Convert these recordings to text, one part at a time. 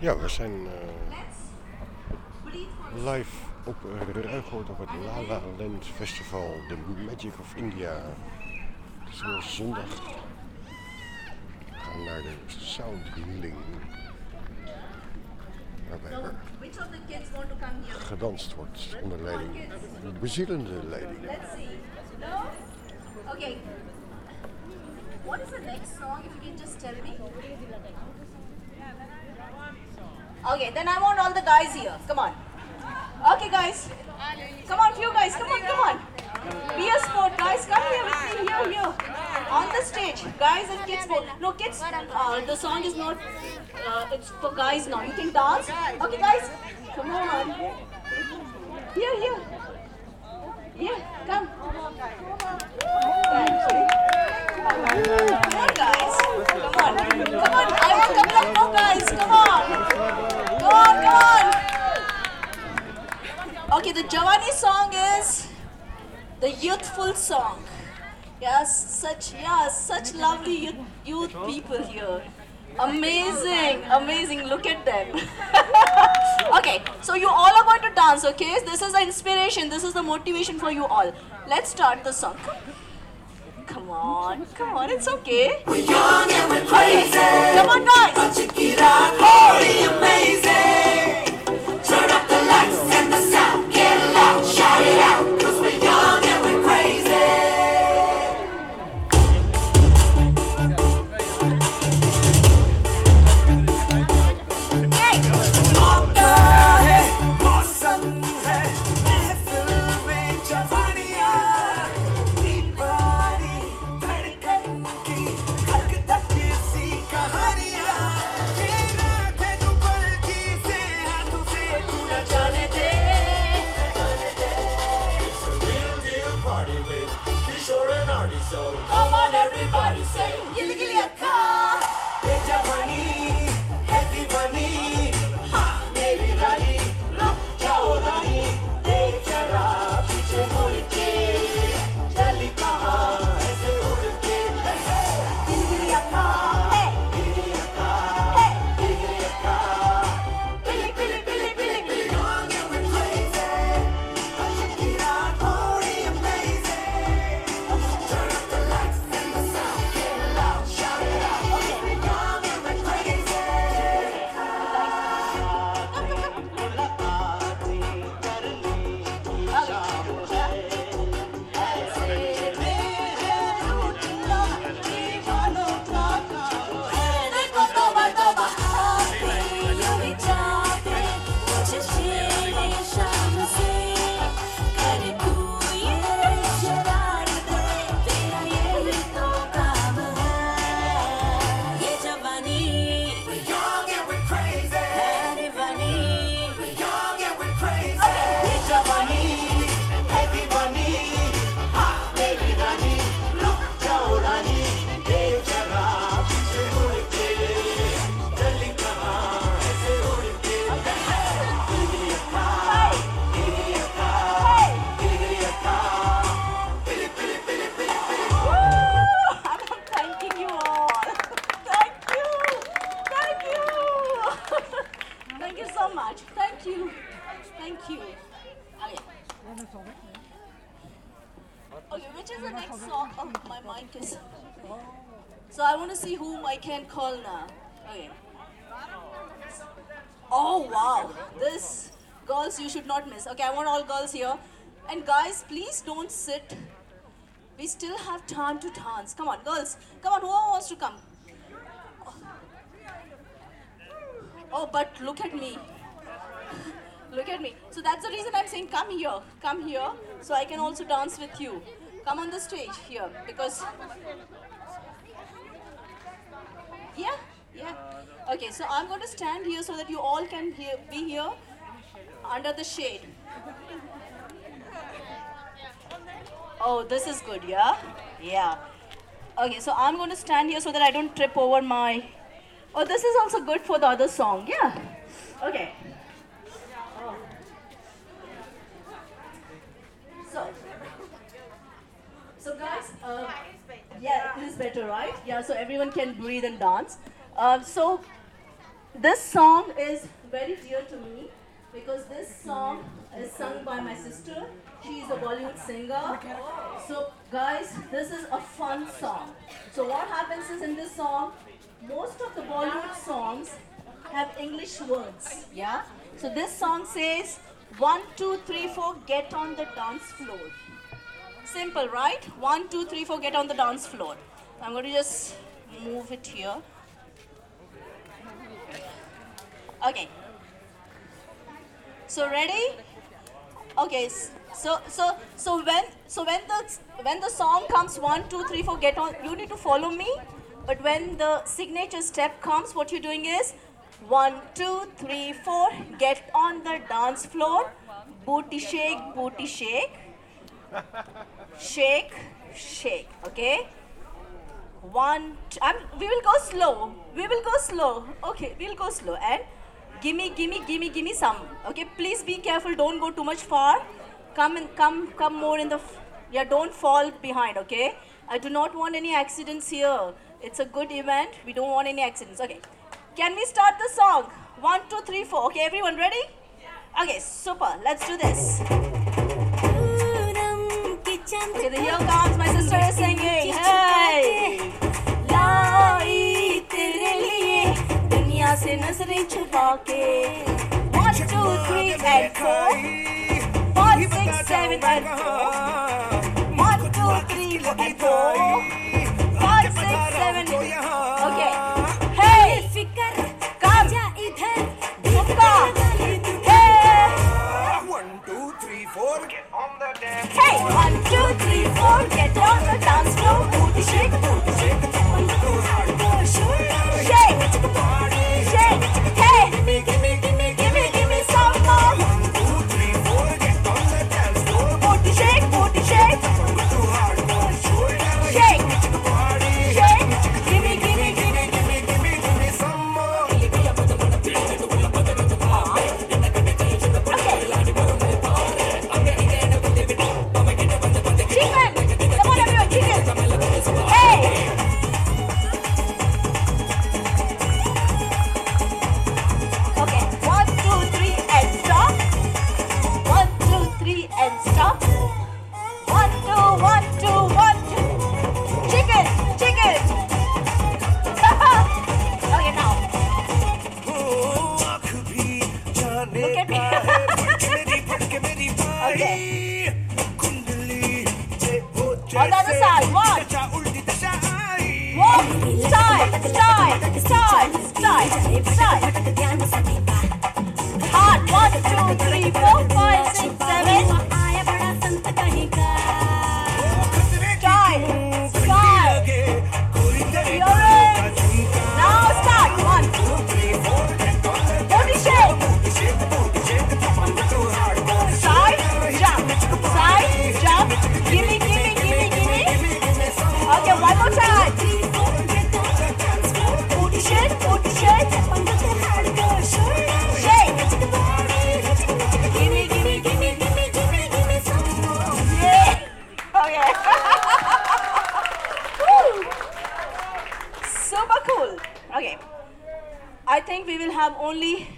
Ja, we zijn eh, live op uh, Ruigoord op het La La Land Festival, The Magic of India. Het is weer zondag. We gaan naar de Sound Healing. Waarbij er gedanst wordt onder leiding, bezielende leiding. Okay. What is the next song, if you can just tell me? Okay, then I want all the guys here. Come on. Okay, guys. Come on, few guys. Come on, come on. Be a sport, guys. Come here with me. Here, here. On the stage. Guys and kids both. No, kids. Uh, the song is not. Uh, it's for guys now. You can dance. Okay, guys. Come on. Here, here. Here, come. Come on, guys. Come on. Come on. I want a couple of more guys. Come on. Come on, come on. Okay, the Javani song is the youthful song. Yes, such yeah, such lovely youth, youth people here. Amazing, amazing. Look at them. okay, so you all are going to dance, okay? This is the inspiration, this is the motivation for you all. Let's start the song. Come on, come on, it's okay. We're young and we're crazy. Come on, guys. But check it out, holy amazing. Okay, I want all girls here, and guys, please don't sit. We still have time to dance. Come on, girls. Come on, whoever wants to come. Oh, but look at me. Look at me. So that's the reason I'm saying come here. Come here so I can also dance with you. Come on the stage here because. Yeah? Yeah. Okay, so I'm going to stand here so that you all can hear, be here under the shade. Oh, this is good, yeah? Yeah. Okay, so I'm going to stand here so that I don't trip over my. Oh, this is also good for the other song, yeah? Okay. So, so guys, uh, yeah, it is better, right? Yeah, so everyone can breathe and dance. Uh, so, this song is very dear to me because this song is sung by my sister. She is a Bollywood singer. So, guys, this is a fun song. So, what happens is in this song, most of the Bollywood songs have English words. Yeah. So, this song says one, two, three, four, get on the dance floor. Simple, right? One, two, three, four, get on the dance floor. I'm going to just move it here. Okay. So ready? Okay. So so so when so when the when the song comes one two three four get on you need to follow me. But when the signature step comes, what you're doing is one two three four get on the dance floor. Booty shake, booty shake, shake, shake. Okay. One, t- I'm, we will go slow. We will go slow. Okay, we'll go slow. And gimme, gimme, gimme, gimme some. Okay, please be careful. Don't go too much far. Come and come, come more in the. Yeah, don't fall behind. Okay. I do not want any accidents here. It's a good event. We don't want any accidents. Okay. Can we start the song? One, two, three, four. Okay, everyone ready? Okay, super. Let's do this. Okay, the here comes my sister is singing. Hey. जरा से नज़रें छुपा के one two three and four one six seven and four one two three and four one six seven okay hey फिकर काम जा इधर धुपा hey one two three four Hey, one, two, three, four, get on the dance floor, booty shake, booty. Have only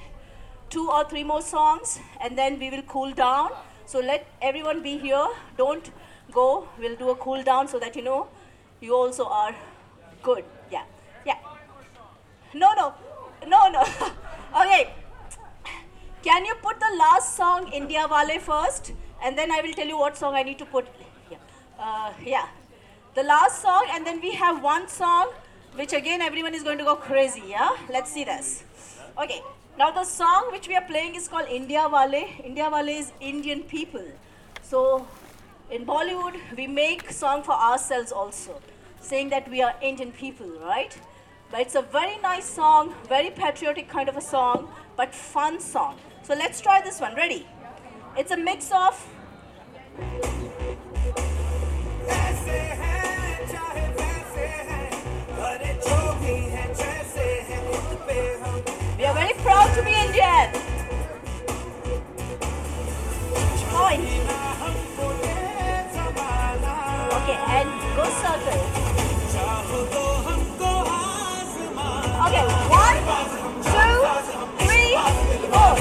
two or three more songs and then we will cool down. So let everyone be here. Don't go. We'll do a cool down so that you know you also are good. Yeah. Yeah. No, no. No, no. okay. Can you put the last song India Wale first? And then I will tell you what song I need to put. Yeah. Uh, yeah. The last song, and then we have one song which again everyone is going to go crazy. Yeah. Let's see this. Okay. Now the song which we are playing is called India Wale. India Wale is Indian people. So in Bollywood we make song for ourselves also, saying that we are Indian people, right? But it's a very nice song, very patriotic kind of a song, but fun song. So let's try this one. Ready? It's a mix of proud to be Indian. Point. Okay, and go circle. Okay, one, two, three, four.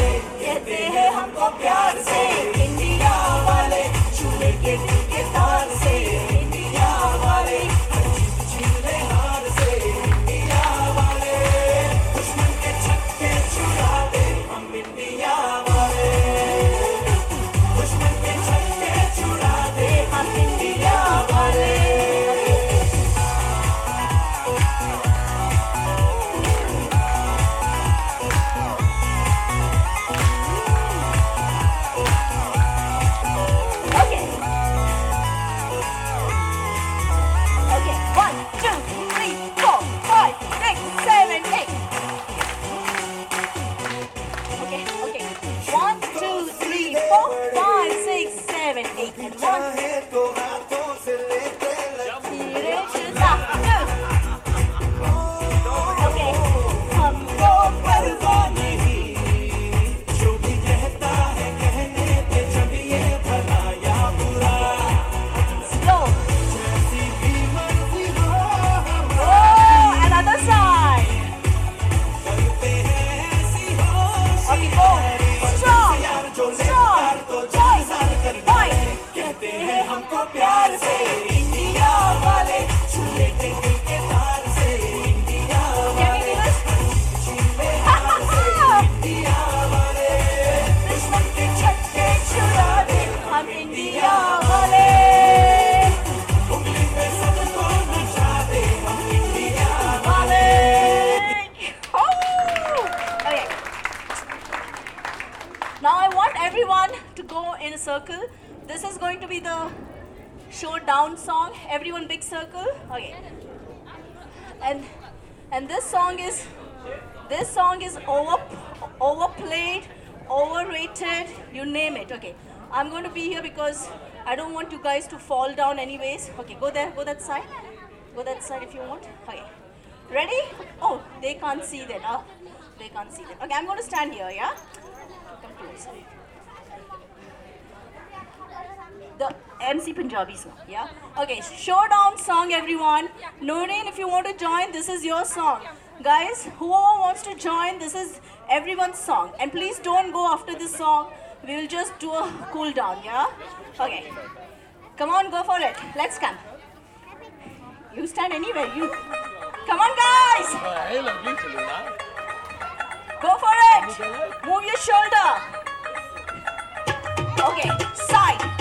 be the showdown song. Everyone, big circle. Okay. And and this song is this song is over overplayed, overrated. You name it. Okay. I'm going to be here because I don't want you guys to fall down, anyways. Okay. Go there. Go that side. Go that side if you want. Okay. Ready? Oh, they can't see that. Uh, they can't see that. Okay. I'm going to stand here. Yeah. Come the MC Punjabi song. Yeah. Okay. Showdown song, everyone. Noreen, if you want to join, this is your song. Guys, whoever wants to join, this is everyone's song. And please don't go after this song. We will just do a cool down. Yeah. Okay. Come on, go for it. Let's come. You stand anywhere. You. Come on, guys. Go for it. Move your shoulder. Okay. Side.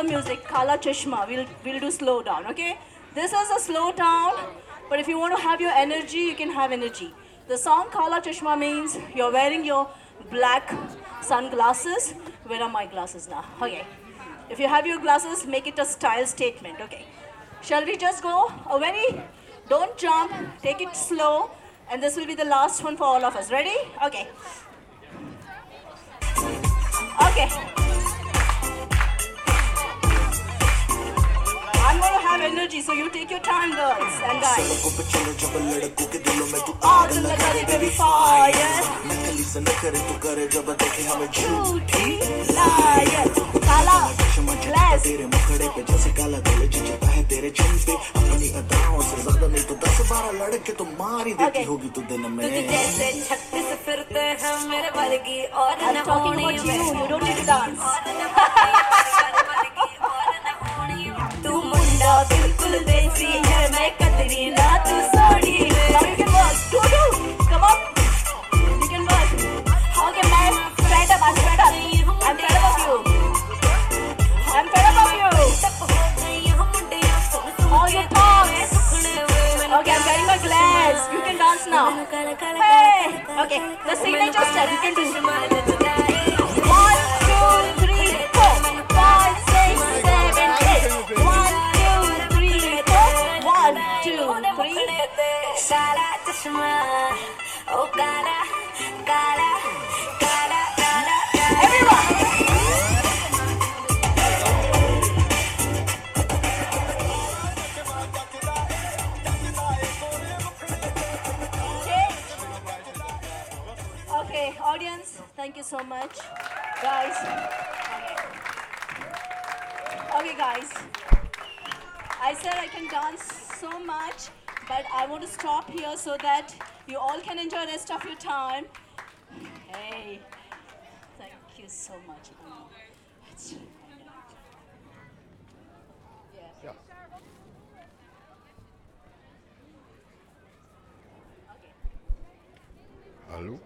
Other music. Kala Chashma. We'll we'll do slow down. Okay. This is a slow down. But if you want to have your energy, you can have energy. The song Kala Chashma means you're wearing your black sunglasses. Where are my glasses now? Okay. If you have your glasses, make it a style statement. Okay. Shall we just go? A very, don't jump, take it slow, and this will be the last one for all of us. Ready? Okay. Yeah. Hallo?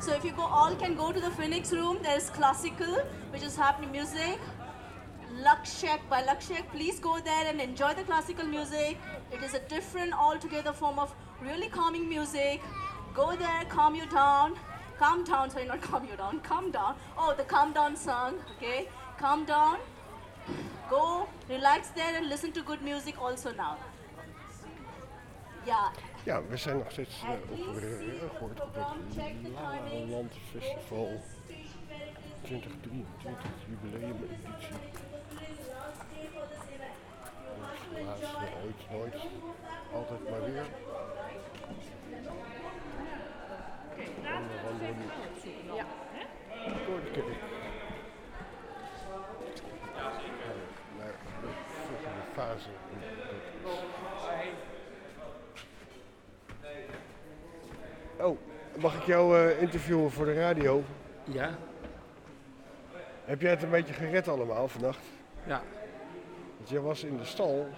So if you go, all can go to the Phoenix room. There's classical, which is happening music. Lakshak by Lakshak. Please go there and enjoy the classical music. It is a different, altogether form of really calming music. Go there, calm you down. Calm down, sorry, not calm you down. Calm down. Oh, the calm down song. Okay, calm down. Go, relax there and listen to good music also now. Yeah, Ja, we zijn nog steeds At eh, op Ruigoord eh, the op program, check the het La La timing. Land Festival 2023 jubileum editie. Het laatste ooit nooit, altijd maar weer. Nu door de kerk. Nou, Naar de volgende fase. Oh, mag ik jou eh, interviewen voor de radio? Ja, Heb jij het een beetje gered allemaal vannacht? ja, Want jij was in de stal,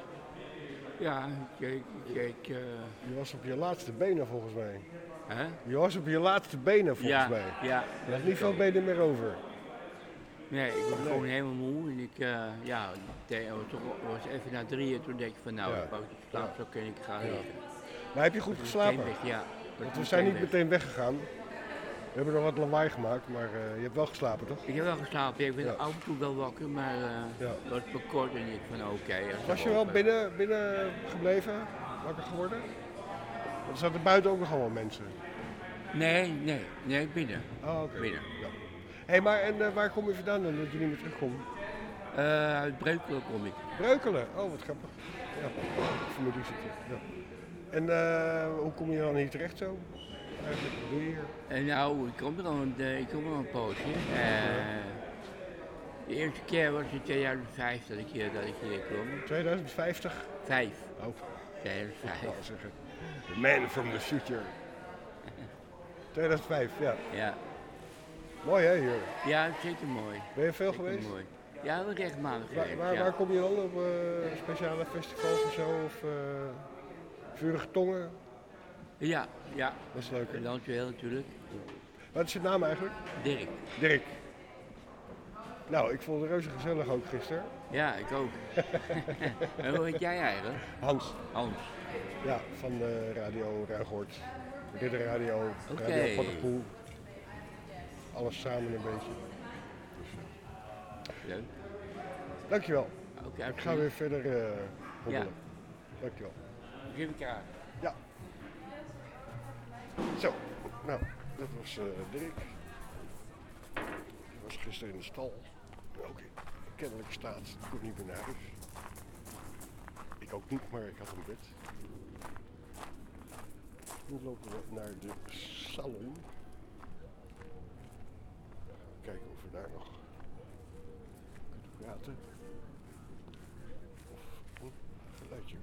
ja. Ik, ik, ik, eh, je was op je laatste benen volgens mij. Hè? Je was op je laatste benen volgens Ja, mij. ja. Je had niet veel benen meer over. Nee, ik was gewoon helemaal moe en ik, eh, ja, ik was, was even na drieën toen denk ik van nou, Ja. ik slaap, zo kan ik gaan liggen. Maar heb je goed geslapen? Weg, ja. Want we zijn niet meteen weggegaan. We hebben nog wat lawaai gemaakt, maar eh, je hebt wel geslapen toch? Ik heb wel geslapen, ik ben Ja. af en toe wel wakker, maar eh Ja. was kort en ik van oké. Was je wel binnen, binnen gebleven, wakker geworden? Want er zaten buiten ook nog allemaal mensen. Nee, nee, nee, binnen. Oh, oké. Binnen. Ja. Hé, maar en eh, waar kom je vandaan dan, dat je niet meer terugkomt? Eh, uit Breukelen kom ik. Breukelen, oh wat grappig. Ja, familie zit er. Ja. En eh, hoe kom je dan hier terecht zo? Eigenlijk, wat doe je hier? En nou, ik kom er al een, ik kom er al een poosje. Eh, de eerste keer was in 2005 dat ik hier, dat ik hier kwam. 2050? Vijf. Oh, 2005. ik wou zeggen. The man from the future. 2005, ja. Ja. Mooi hè hier. Ja, zeker mooi. Ben je veel Zeker geweest? mooi. Ja, regelmatig Waar, geweest, waar, ja. waar kom je dan op eh, speciale festivals of zo? Of eh, vurige tongen? Ja, ja. Dat is leuk hè? Dansweel natuurlijk. Wat is je naam eigenlijk? Dirk. Dirk. Nou, ik vond het reuze gezellig ook gisteren. Ja, ik ook. en hoe heet jij eigenlijk? Hans. Hans. Ja, van eh, Radio Ruigoort. Ridder Radio, Oké. Radio Poel. Alles samen een beetje. Leuk. Dankjewel. Oké, Ik ga weer verder hobbelen. Ja. Dankjewel. Geef elkaar. Ja. Zo, nou, dat was eh Dirk. Die was gisteren in de stal. Oké, kennelijk staat, ik kon niet meer naar huis. Ik ook niet, maar ik had een bed. Nu lopen we naar de salon. Kijken of we daar nog kunnen praten. Of een geluidje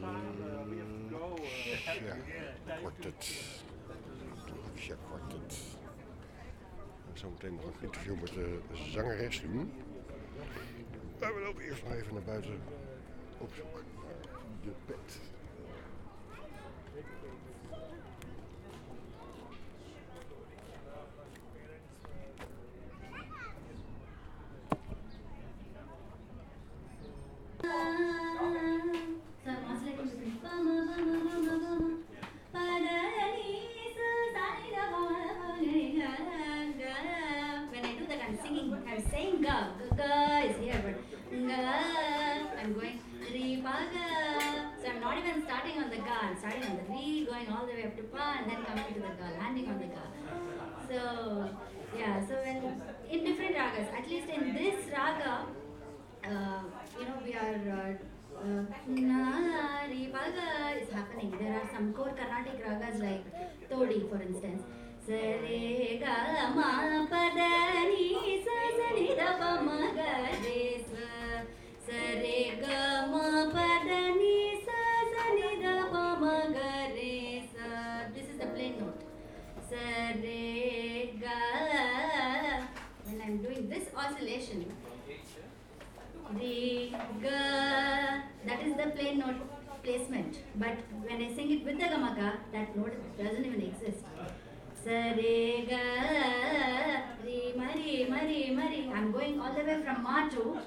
Ja, wordt het. Ja, wordt het. Zometeen nog een interview met de zangeres doen. Maar we lopen eerst nog even naar buiten op zoek naar de pet. Nari Paga is happening. There are some core Carnatic ragas like Todi, for instance. Sare ga ma pada ni sa sa ni da pa ma ga re sa. Sare ga ma pada ni sa sa ni da pa ma ga. This is the plain note. Sare ga. When I'm doing this oscillation, Re, ga, that is the plain note placement. But when I sing it with the gamaka, that note doesn't even exist. Sa re ga, re ma re ma re. I'm going all the way from ma to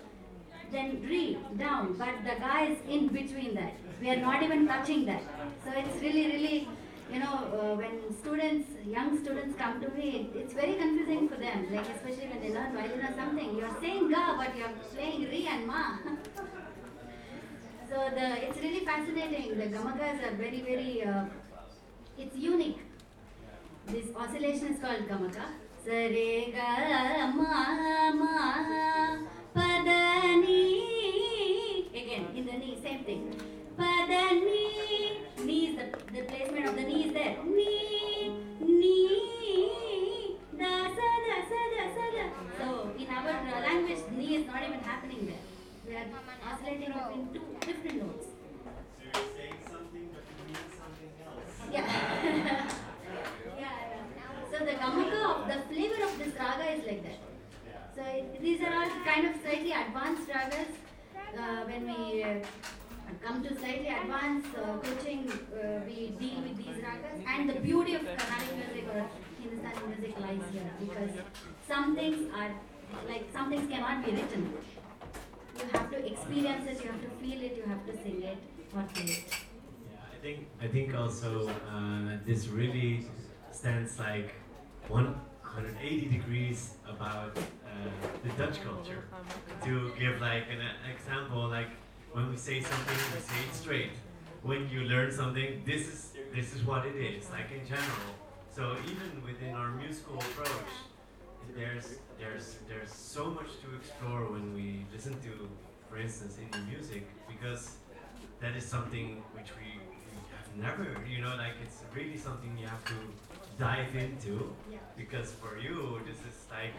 then re down, but the ga is in between that. We are not even touching that. So it's really really. You know, uh, when students, young students come to me, it, it's very confusing for them. Like especially when they learn violin or something, you're saying ga, but you're playing re and ma. so the it's really fascinating. The gamakas are very very. Uh, it's unique. This oscillation is called gamaka. Sa re ga ma ma pa da ni. Again in the ni, same thing. Pa da. Ni is the, the placement of the ni is there. Ni, ni, da sa da sa da sa da. So in our uh, language, ni is not even happening there. We are oscillating between two different notes. Yeah. yeah. So the gamaka of the flavor of this raga is like that. So it, these are all kind of slightly advanced ragas. Uh, when we uh, come to slightly advanced uh, coaching, uh, we deal with these ragas. And the beauty of Carnatic music or Hindustani music lies here because some things are like some things cannot be written. You have to experience it, you have to feel it, you have to sing it or play it. I think I think also uh, this really stands like 180 degrees about uh, the Dutch culture. To give like an uh, example, like when we say something, we say it straight. When you learn something, this is this is what it is, like in general. So even within our musical approach, there's there's there's so much to explore when we listen to, for instance, Indian music, because that is something which we, we have never, you know, like it's really something you have to dive into, because for you this is like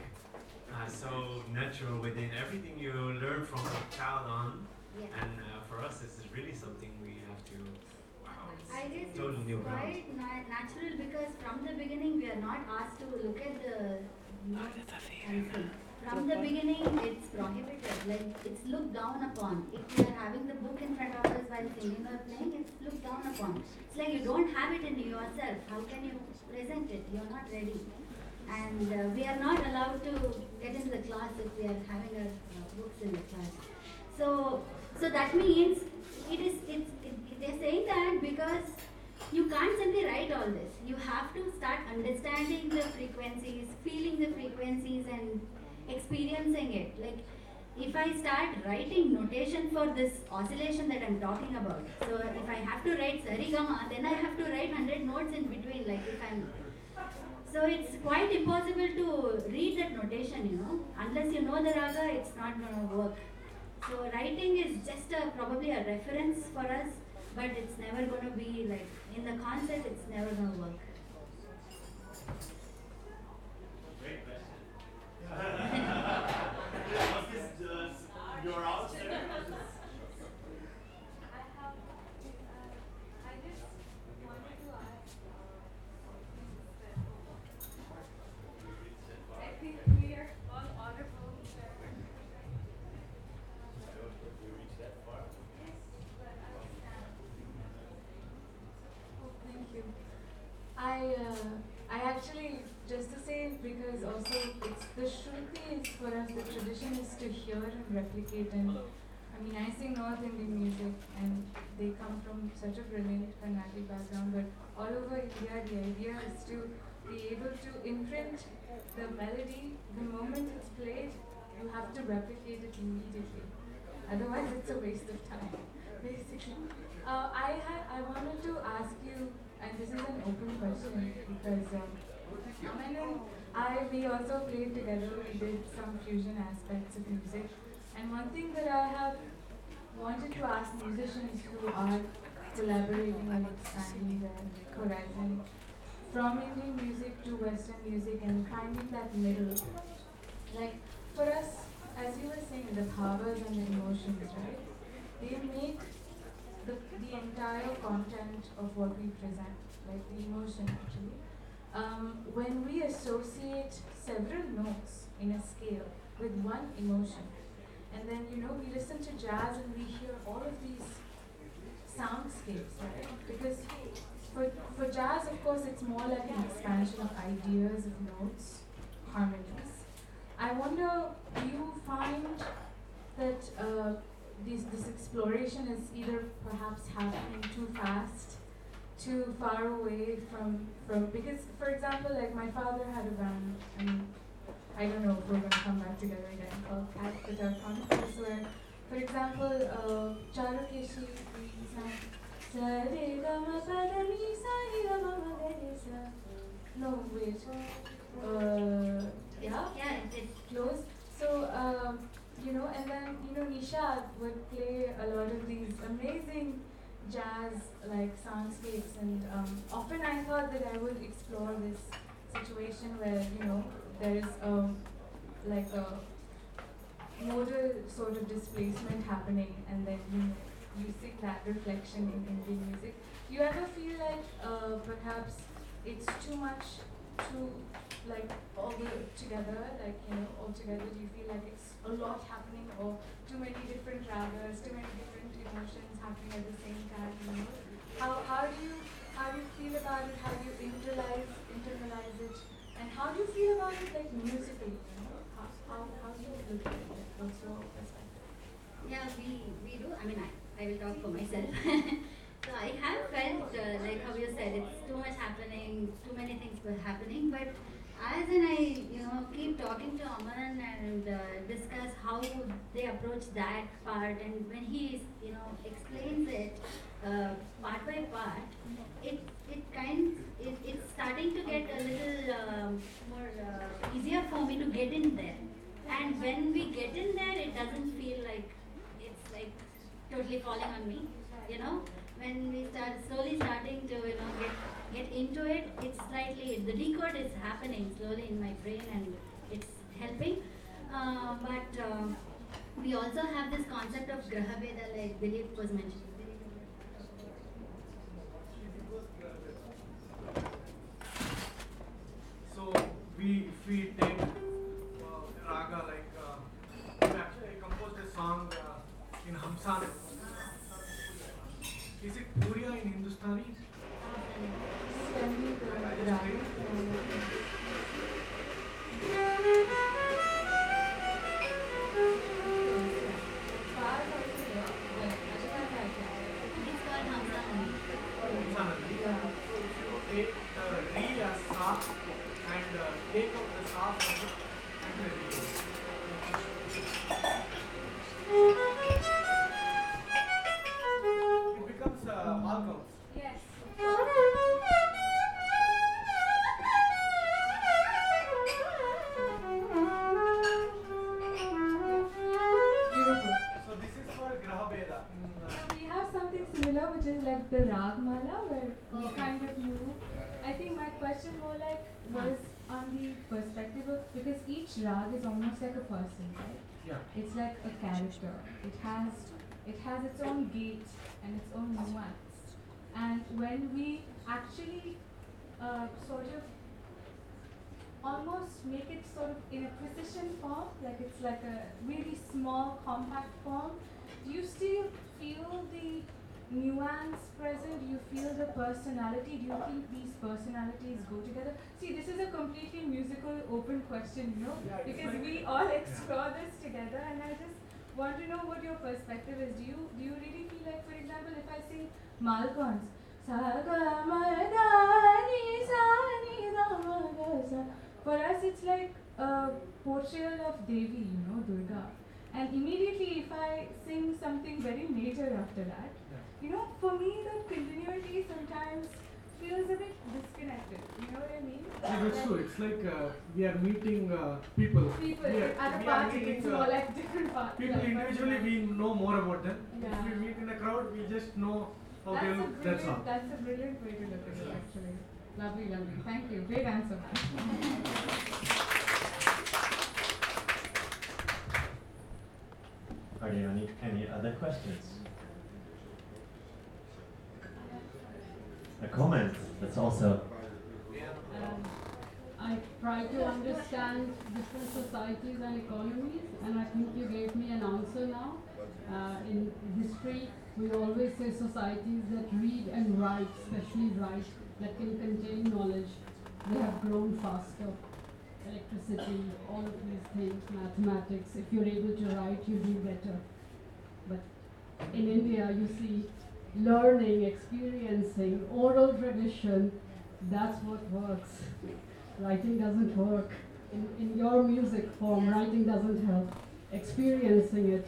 uh, so natural within everything you learn from a child on, Yeah. and uh, for us this is really something we have to. Wow, I guess totally new it's quite na- natural because from the beginning we are not asked to look at the notes and sing. From the beginning it's prohibited, like it's looked down upon. If you are having the book in front of us while singing or playing, it's looked down upon. It's like you don't have it in yourself. How can you present it? You're not ready. And uh, we are not allowed to get into the class if we are having our uh, books in the class. So, so that means it is. It's. It, they're saying that because you can't simply write all this. You have to start understanding the frequencies, feeling the frequencies, and experiencing it. Like if I start writing notation for this oscillation that I'm talking about, so if I have to write sarigama, then I have to write hundred notes in between. Like if I'm so it's quite impossible to read that notation, you know. Unless you know the raga, it's not going to work. So writing is just a, probably a reference for us, but it's never going to be like in the concept, it's never going uh, to work. Great uh, question. Thank you. I uh, I actually just to say because also it's the Shruti is for us the tradition is to hear and replicate and I mean I sing North Indian music and they come from such a brilliant Carnatic background but all over India the idea is to be able to imprint the melody the moment it's played you have to replicate it immediately. Otherwise it's a waste of time basically. Uh, I I wanted to ask you and this is an open question because um, Aman and I we also played together. We did some fusion aspects of music, and one thing that I have wanted to ask musicians who are collaborating and expanding their horizon from Indian music to Western music and finding that middle. Like for us, as you were saying, the powers and the emotions, right? They make the, the entire content of what we present, like the emotion actually. Um, when we associate several notes in a scale with one emotion, and then you know we listen to jazz and we hear all of these soundscapes, right? Because for, for jazz, of course, it's more like an expansion of ideas, of notes, harmonies. I wonder, do you find that uh, this, this exploration is either perhaps happening too fast, too far away from, from because, for example, like my father had a band, and I don't know if we're going to come back together again, called Cat Guitar Chronicles, where, for example, uh, Charukeshi, we sang Sa re ga ma pa da ni sa ni ga ma ma ga re sa. No, wait. Uh, yeah? Yeah, it is. Close. So, um, you know, and then, you know, Nisha would play a lot of these amazing jazz like soundscapes and um, often I thought that I would explore this situation where, you know, there is um, like a modal sort of displacement happening and then you know, you see that reflection in Indian music. Do you ever feel like uh, perhaps it's too much to like all together, like you know, all together? Do you feel like it's a lot happening or too many different ragas, too many different emotions happening at the same time? You know? How how do you how do you feel about it? How do you internalize internalize it? And how do you feel about it like musically? You know? How how how do you look at it? What's your perspective? Yeah, we, we do. I mean, I, I will talk for myself. so I have felt, uh, like how you said, it's too much happening, too many things were happening. But as in I, you know, keep talking to Aman and uh, discuss how they approach that part, and when he, you know, explains it uh, part by part, it it kind it, it's starting to get a little um, more uh, easier for me to get in there. And when we get in there, it doesn't feel like it's like totally falling on me. You know, when we start slowly starting to you know get get into it, it's slightly the decode is happening slowly in my brain and it's helping. Uh, but um, we also have this concept of graha bheda, like Dilip was mentioning. So we if we take uh, raga like uh, actually composed a song uh, in Hamsan. Is it Puriya in Hindustani? Rag is almost like a person, right? Yeah. It's like a character. It has it has its own gait and its own nuance. And when we actually uh, sort of almost make it sort of in a precision form, like it's like a really small, compact form, do you still feel the nuance present? Do you feel the personality? Do you think these personalities go together? See, this is a completely musical, question, you know, Yeah, because we all explore this together, and I just want to know what your perspective is. Do you do you really feel like, for example, if I sing Malkauns, sa ga ma da ni sa ni da ma ga sa. For us, it's like a portrayal of Devi, you know, Durga. And immediately, if I sing something very major after that, you know, for me, the continuity sometimes feels a bit disconnected. You know what I mean? Yeah, that's true. It's like uh, we are meeting uh, people. People we are, at a party, meeting, it's uh, more like different parties. People like individually, we know more about them. Yeah. If we meet in a crowd, we just know how That's they a look. That's all. brilliant, that's a brilliant way to look at it actually. Lovely, lovely. Thank you. Great answer. Are there any, any other questions? A comment that's also Um, I try to understand different societies and economies, and I think you gave me an answer now. Uh, in history, we always say societies that read and write, especially write, that can contain knowledge, they have grown faster. Electricity, all of these things, mathematics, if you're able to write, you do better. But in India, you see learning, experiencing, oral tradition, that's what works. Writing doesn't work. In, in your music form, writing doesn't help. Experiencing it,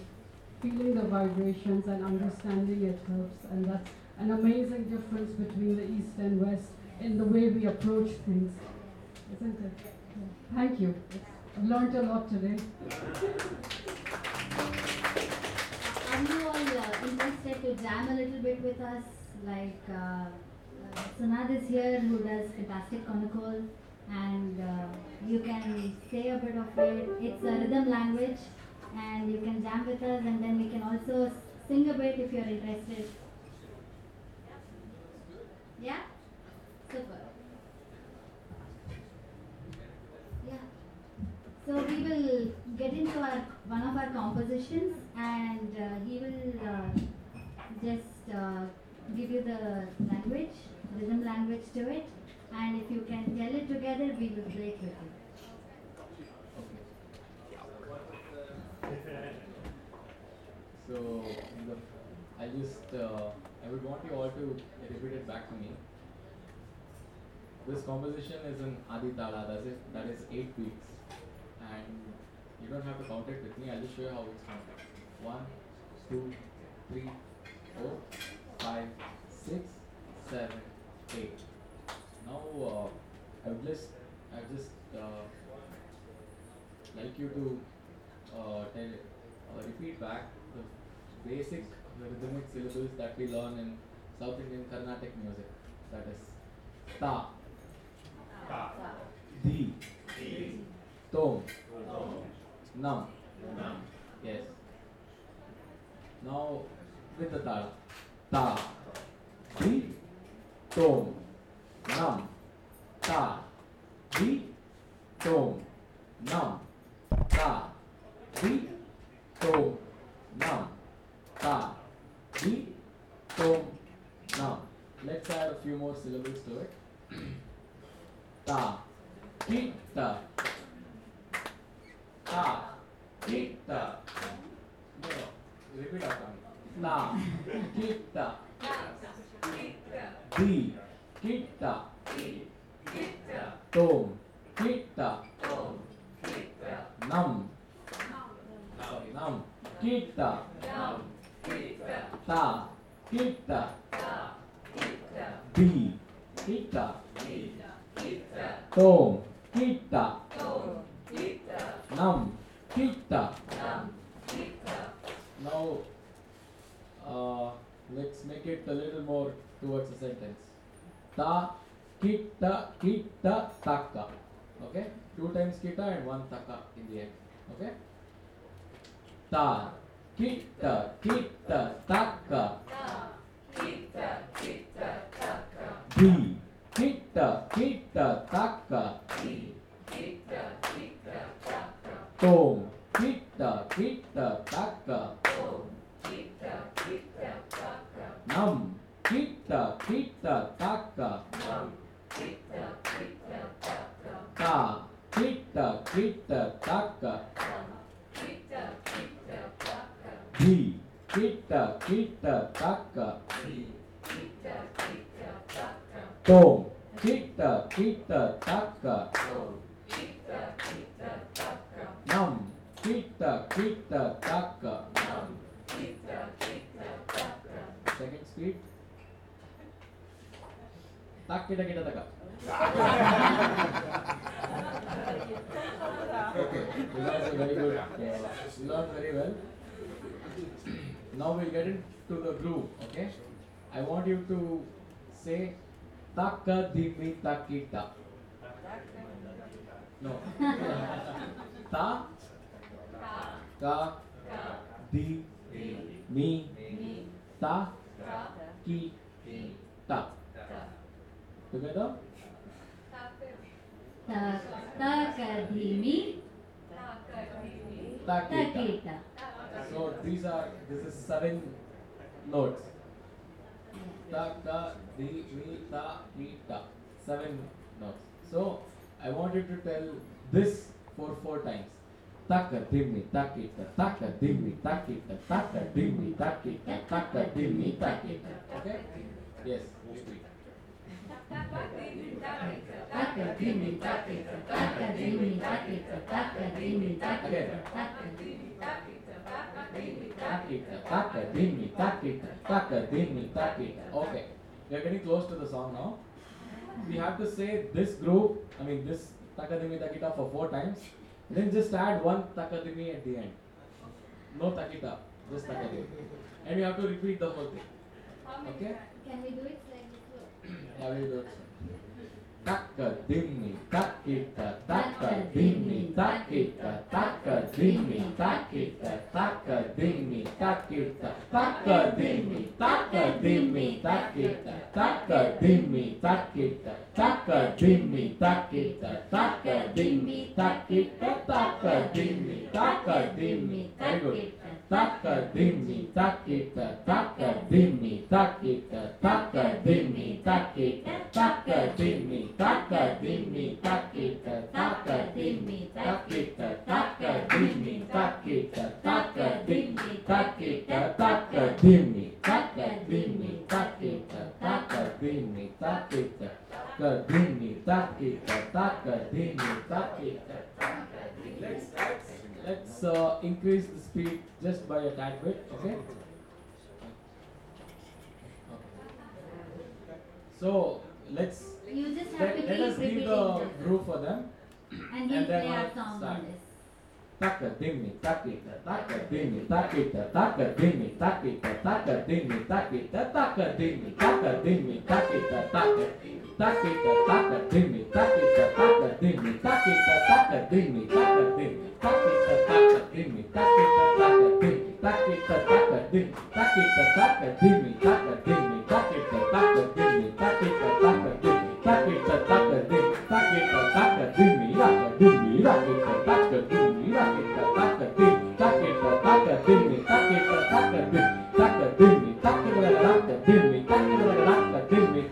feeling the vibrations and understanding it helps. And that's an amazing difference between the East and West in the way we approach things. Isn't it? Thank you. I've learned a lot today. Are you all uh, interested to jam a little bit with us? Like uh, uh, is here who does fantastic konnakol and uh, you can say a bit of it. It's a rhythm language and you can jam with us and then we can also sing a bit if you're interested. Yeah? Super. Yeah. So we will get into our one of our compositions, and uh, he will uh, just uh, give you the language, rhythm language to it, and if you can tell it together, we will break with. So, I just, uh, I would want you all to repeat it back to me. This composition is in Adi Tala, that is, that is 8 beats. And you don't have to count it with me, I'll just show you how it's counted. 1, 2, 3, 4, 5, 6, 7, 8. Now, uh, I would just, I would just uh, like you to uh, tell, uh, repeat back the basic rhythmic syllables that we learn in South Indian Carnatic music. That is ta, Ta. di, Di. tom, Tom. Nam. Nam. Yes. Now with the tala. Ta, di, tom, nam. Ta, di, tom, nam. Ta, di, tom, nam. Ta, di, tom, nam. Let's add a few more syllables to it. Ta, ki, ta. Ta, ki, ta. No, no, repeat after me. Ta, ki, ta. Di, ki, ta. Tom, ki, ta. Nam. Sorry, nam. Ki, ta. Ta, ki, ta. Di, ki, ta. Tom, ki, ta. Nam, ki, ta. Now, uh, let's make it a little more towards the sentence. Ta, kita, kita, taka. Okay? Two times kita and one taka in the end. Okay? Ta, kita, kita, taka. Di, kita, kita, taka. Tom, kita, taka. Kitta kita, taka. Boom, Peter, Peter, Tucker. Boom, Peter, Peter, Tucker. Num, Peter, Peter, Tucker. Num, Peter, Peter, Tucker. Ta, Peter, Peter, Tucker. Peter, Peter, Tucker. B, Peter, Peter, Tucker. B, Peter, Peter, Tucker. Boom, Peter, Peter, Tucker. Boom, Peter, Peter, Tucker. Tom. Kita, kita, taka. Nam. Kita, kita, taka. Second speed. Tak kita kita taka. okay, you are very good. You learned very well. Now we'll get into the groove, okay? I want you to say taka dimi takita. No. ता Ta? दी मी ta? की ता together? Ki ta. so these are this is seven notes. Ta ta di mi ta ki ta. seven notes. So i want you to tell this for four times. Taka dimmi takita, taka dimmi takita, taka dimmi takita, taka dimmi takita. Okay? Yes, repeat. Takadimi takita. Takadimi takita. Takadimi takita. Takadimi Takita, taka dimmi takita, taka dimmi takita. Okay, we are getting close to the song now. We have to say this group, I mean this takadimi takita for four times. Then just add one takadimi at the end. No takita, just takadimi. And you have to repeat the whole thing. Okay? Can we do it like this? Yeah, we do it. Takadimi, takita takadimi, takita takadimi, takita takadimi, takita takadimi, takita takadimi, takita takadimi, takita takadimi, takita takadimi, takita taka dimmi takita taka dimmi takita taka dimmi takita taka dimmi taka dimmi takita taka dimmi takita taka dimmi takita taka dimmi takita taka dimmi taka dimmi takita taka dimmi takita taka dimmi takita taka dimmi takita taka dimmi takita let's uh, increase the speed just by a tad bit, okay? So let's You just have let, to let us leave the groove for them. And we'll then play our song start. on this. Taka dimmi takita, taka dimmi takita, taka dimmi takita, taka dimmi takita, taka dimmi, taka dimmi takita, taka dimmi takita taka dimi takita taka dimi takita taka dimi taka dimi takita taka dimi takita taka dimi takita taka dimi takita taka dimi taka dimi takita taka dimi takita taka dimi takita taka dimi takita taka dimi taka dimi takita taka dimi takita taka dimi takita taka dimi takita taka dimi takita dimi takita taka dimi takita taka dimi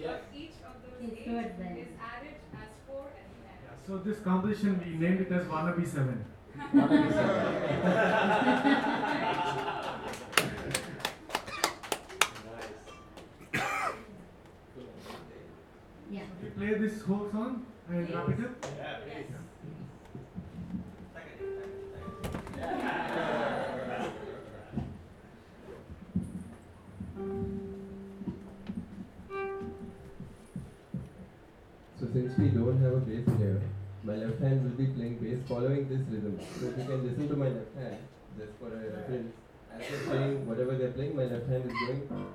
Yes. of each of those Is eight towards the is added as four at the end. So this composition we named it as Wannabe 7. Yeah. We play this whole song and wrap it up? So since we don't have a bass player, my left hand will be playing bass following this rhythm. So if you can listen to my left hand, just for a reference, as they're playing whatever they're playing, my left hand is going.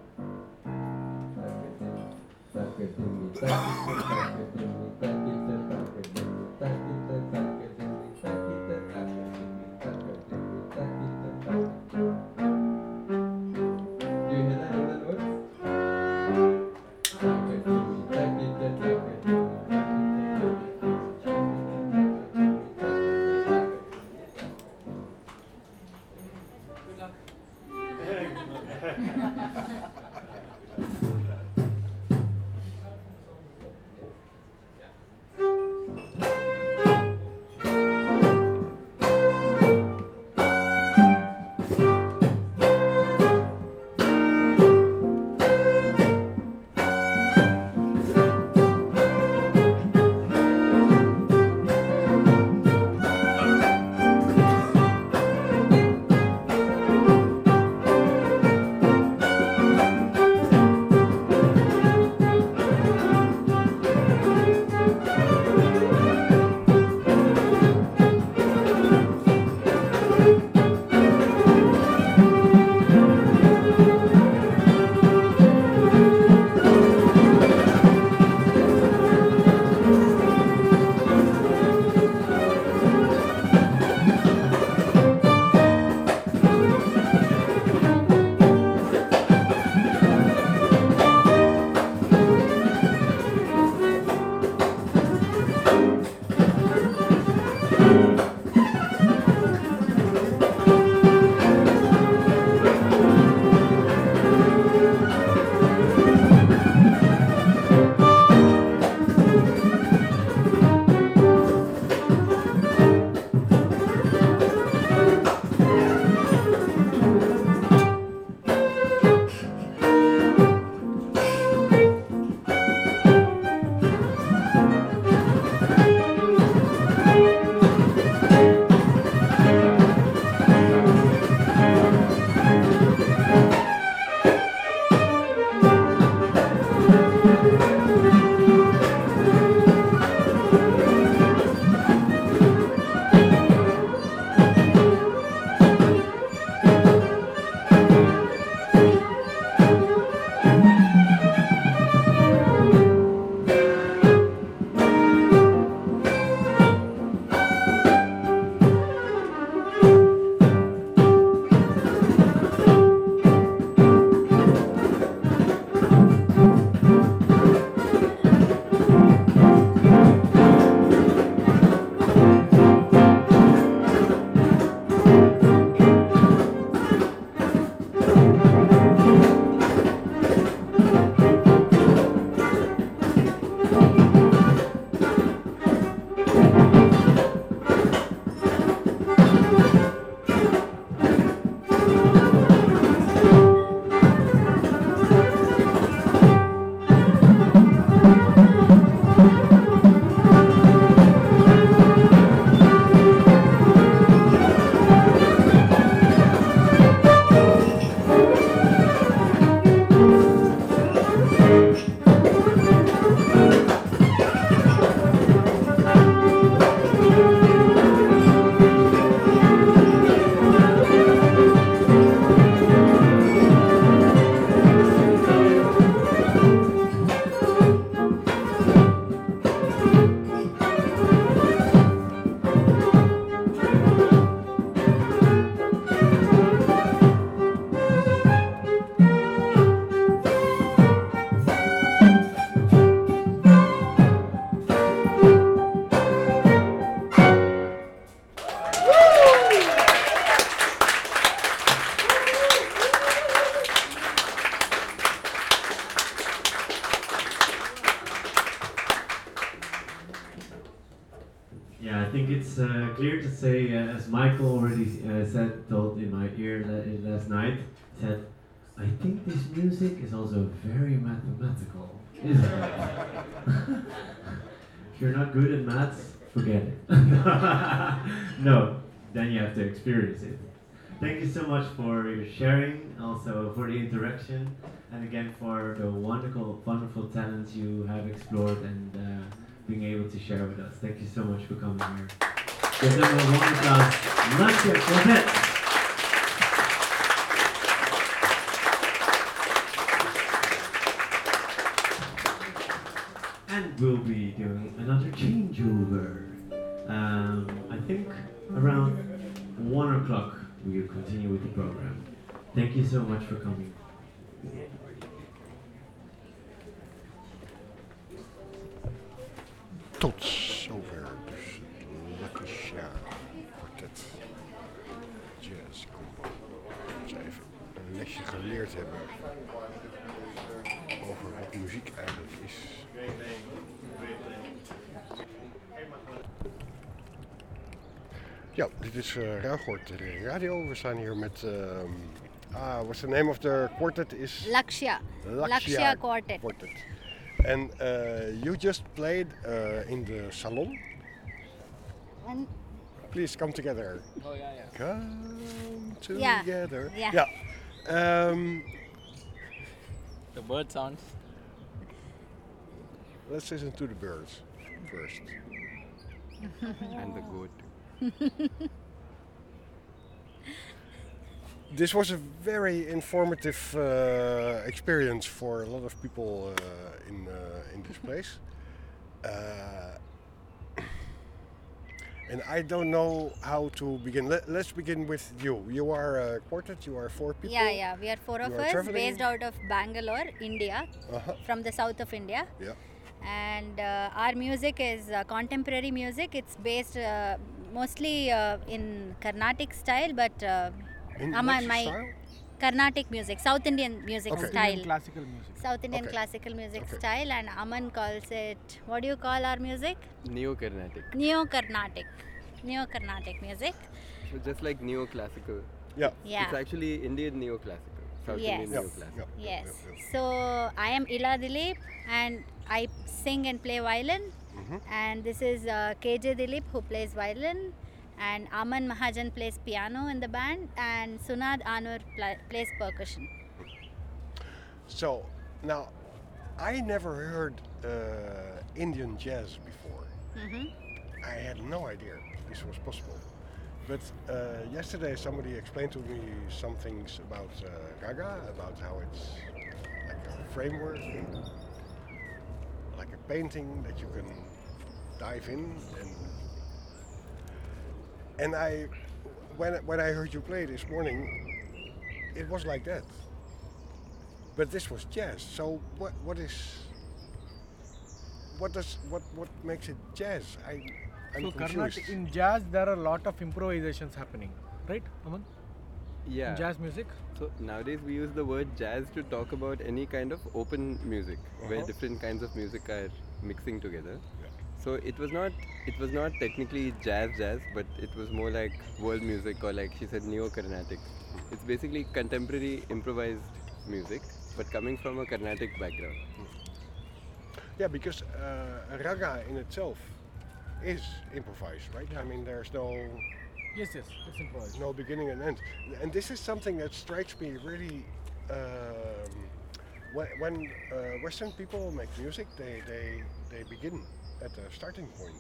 To say, uh, as Michael already uh, said, told in my ear la- last night, said, I think this music is also very mathematical, isn't it? if you're not good at maths, forget it. no, then you have to experience it. Thank you so much for your sharing, also for the interaction, and again for the wonderful, wonderful talents you have explored and uh, being able to share with us. Thank you so much for coming here. Give them a warm applause. Lakshya Quartet. band will be doing another changeover. Um, I think around one o'clock we will continue with the program. Thank you so much for coming. Tot zover geleerd hebben over wat muziek eigenlijk is. Ja, dit is uh, Ruigoort Radio. We staan hier met... ehm ah, what's the name of the quartet is? Lakshya. Lakshya Quartet. Quartet. And uh, you just played uh, in the salon. And Please come together. Oh, yeah, yeah. Come together. yeah. Yeah. Um, The bird sounds. let's listen to the birds first. and the goat. This was a very informative uh, experience for a lot of people uh, in uh, in this place. And I don't know how to begin. Let, let's begin with you. You are a quartet. You are four people. yeah, yeah. We are four of are us traveling? based out of Bangalore, India, Uh-huh. from the south of India. Yeah. And uh, our music is uh, contemporary music. It's based uh, mostly uh, in Carnatic style, but uh, In my style? Carnatic music, South Indian music Okay. style. Indian classical music. South Indian Okay. classical music Okay. style, and Aman calls it. What do you call our music? Neo Carnatic. Neo Carnatic. Neo Carnatic music. So just like neoclassical. Yeah. Yeah. It's actually Indian neoclassical. South Yes. Indian neoclassical. Yes. So I am Ila Dilip and I sing and play violin. Mm-hmm. And this is uh, KJ Dilip who plays violin. And Aman Mahajan plays piano in the band. And Sunad Anoor pla- plays percussion. So now, I never heard uh, Indian jazz before. Mhm. I had no idea this was possible. But uh, yesterday somebody explained to me some things about uh, Raga, about how it's like a framework, like a painting that you can dive in and and I when when I heard you play this morning, it was like that. But this was jazz. So what what is what does what what makes it jazz? I I'm so confused. Carnatic in jazz there are a lot of improvisations happening, right, Aman? Yeah. In jazz music. So nowadays we use the word jazz to talk about any kind of open music where Uh-huh. different kinds of music are mixing together. So it was not it was not technically jazz jazz, but it was more like world music or like she said neo Carnatic. It's basically contemporary improvised music, but coming from a Carnatic background. Yeah, because uh, raga in itself is improvised, right? I mean, there's no Yes, yes, it's improvised. no beginning and end, and this is something that strikes me really. Um, when when uh, Western people make music, they, they they begin at the starting point.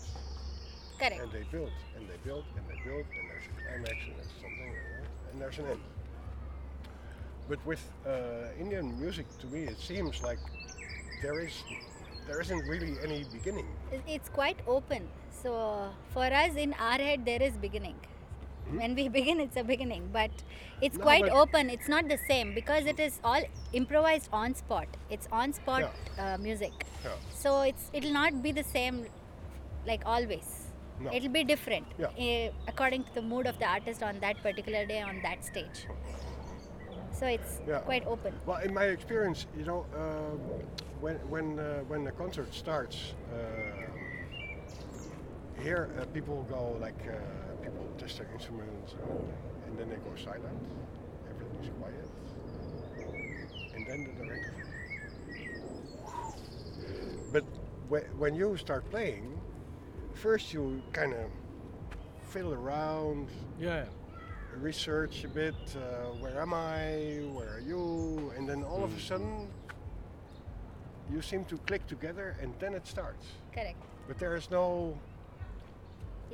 Correct. And they build and they build and they build and there's a climax and there's something and there's an end. But with uh, Indian music, to me, it seems like there is there isn't really any beginning. It's quite open. So for us in our head there is beginning. When we begin it's a beginning, but it's No, quite but- open. It's not the same because it is all improvised on spot. It's on spot uh, music. Yeah. So it's it'll not be the same like always. No. It'll be different Yeah. eh, according to the mood of the artist on that particular day on that stage. So it's Yeah. quite open. Well, in my experience, you know, um, when when uh, when the concert starts, uh, here uh, people go like uh, test their instruments, uh, and then they go silent. Everything's quiet, and then the director. But whe- when you start playing, first you kind of fiddle around. Yeah. Research a bit. Uh, where am I? Where are you? And then all of a sudden, you seem to click together, and then it starts. Correct. But there is no.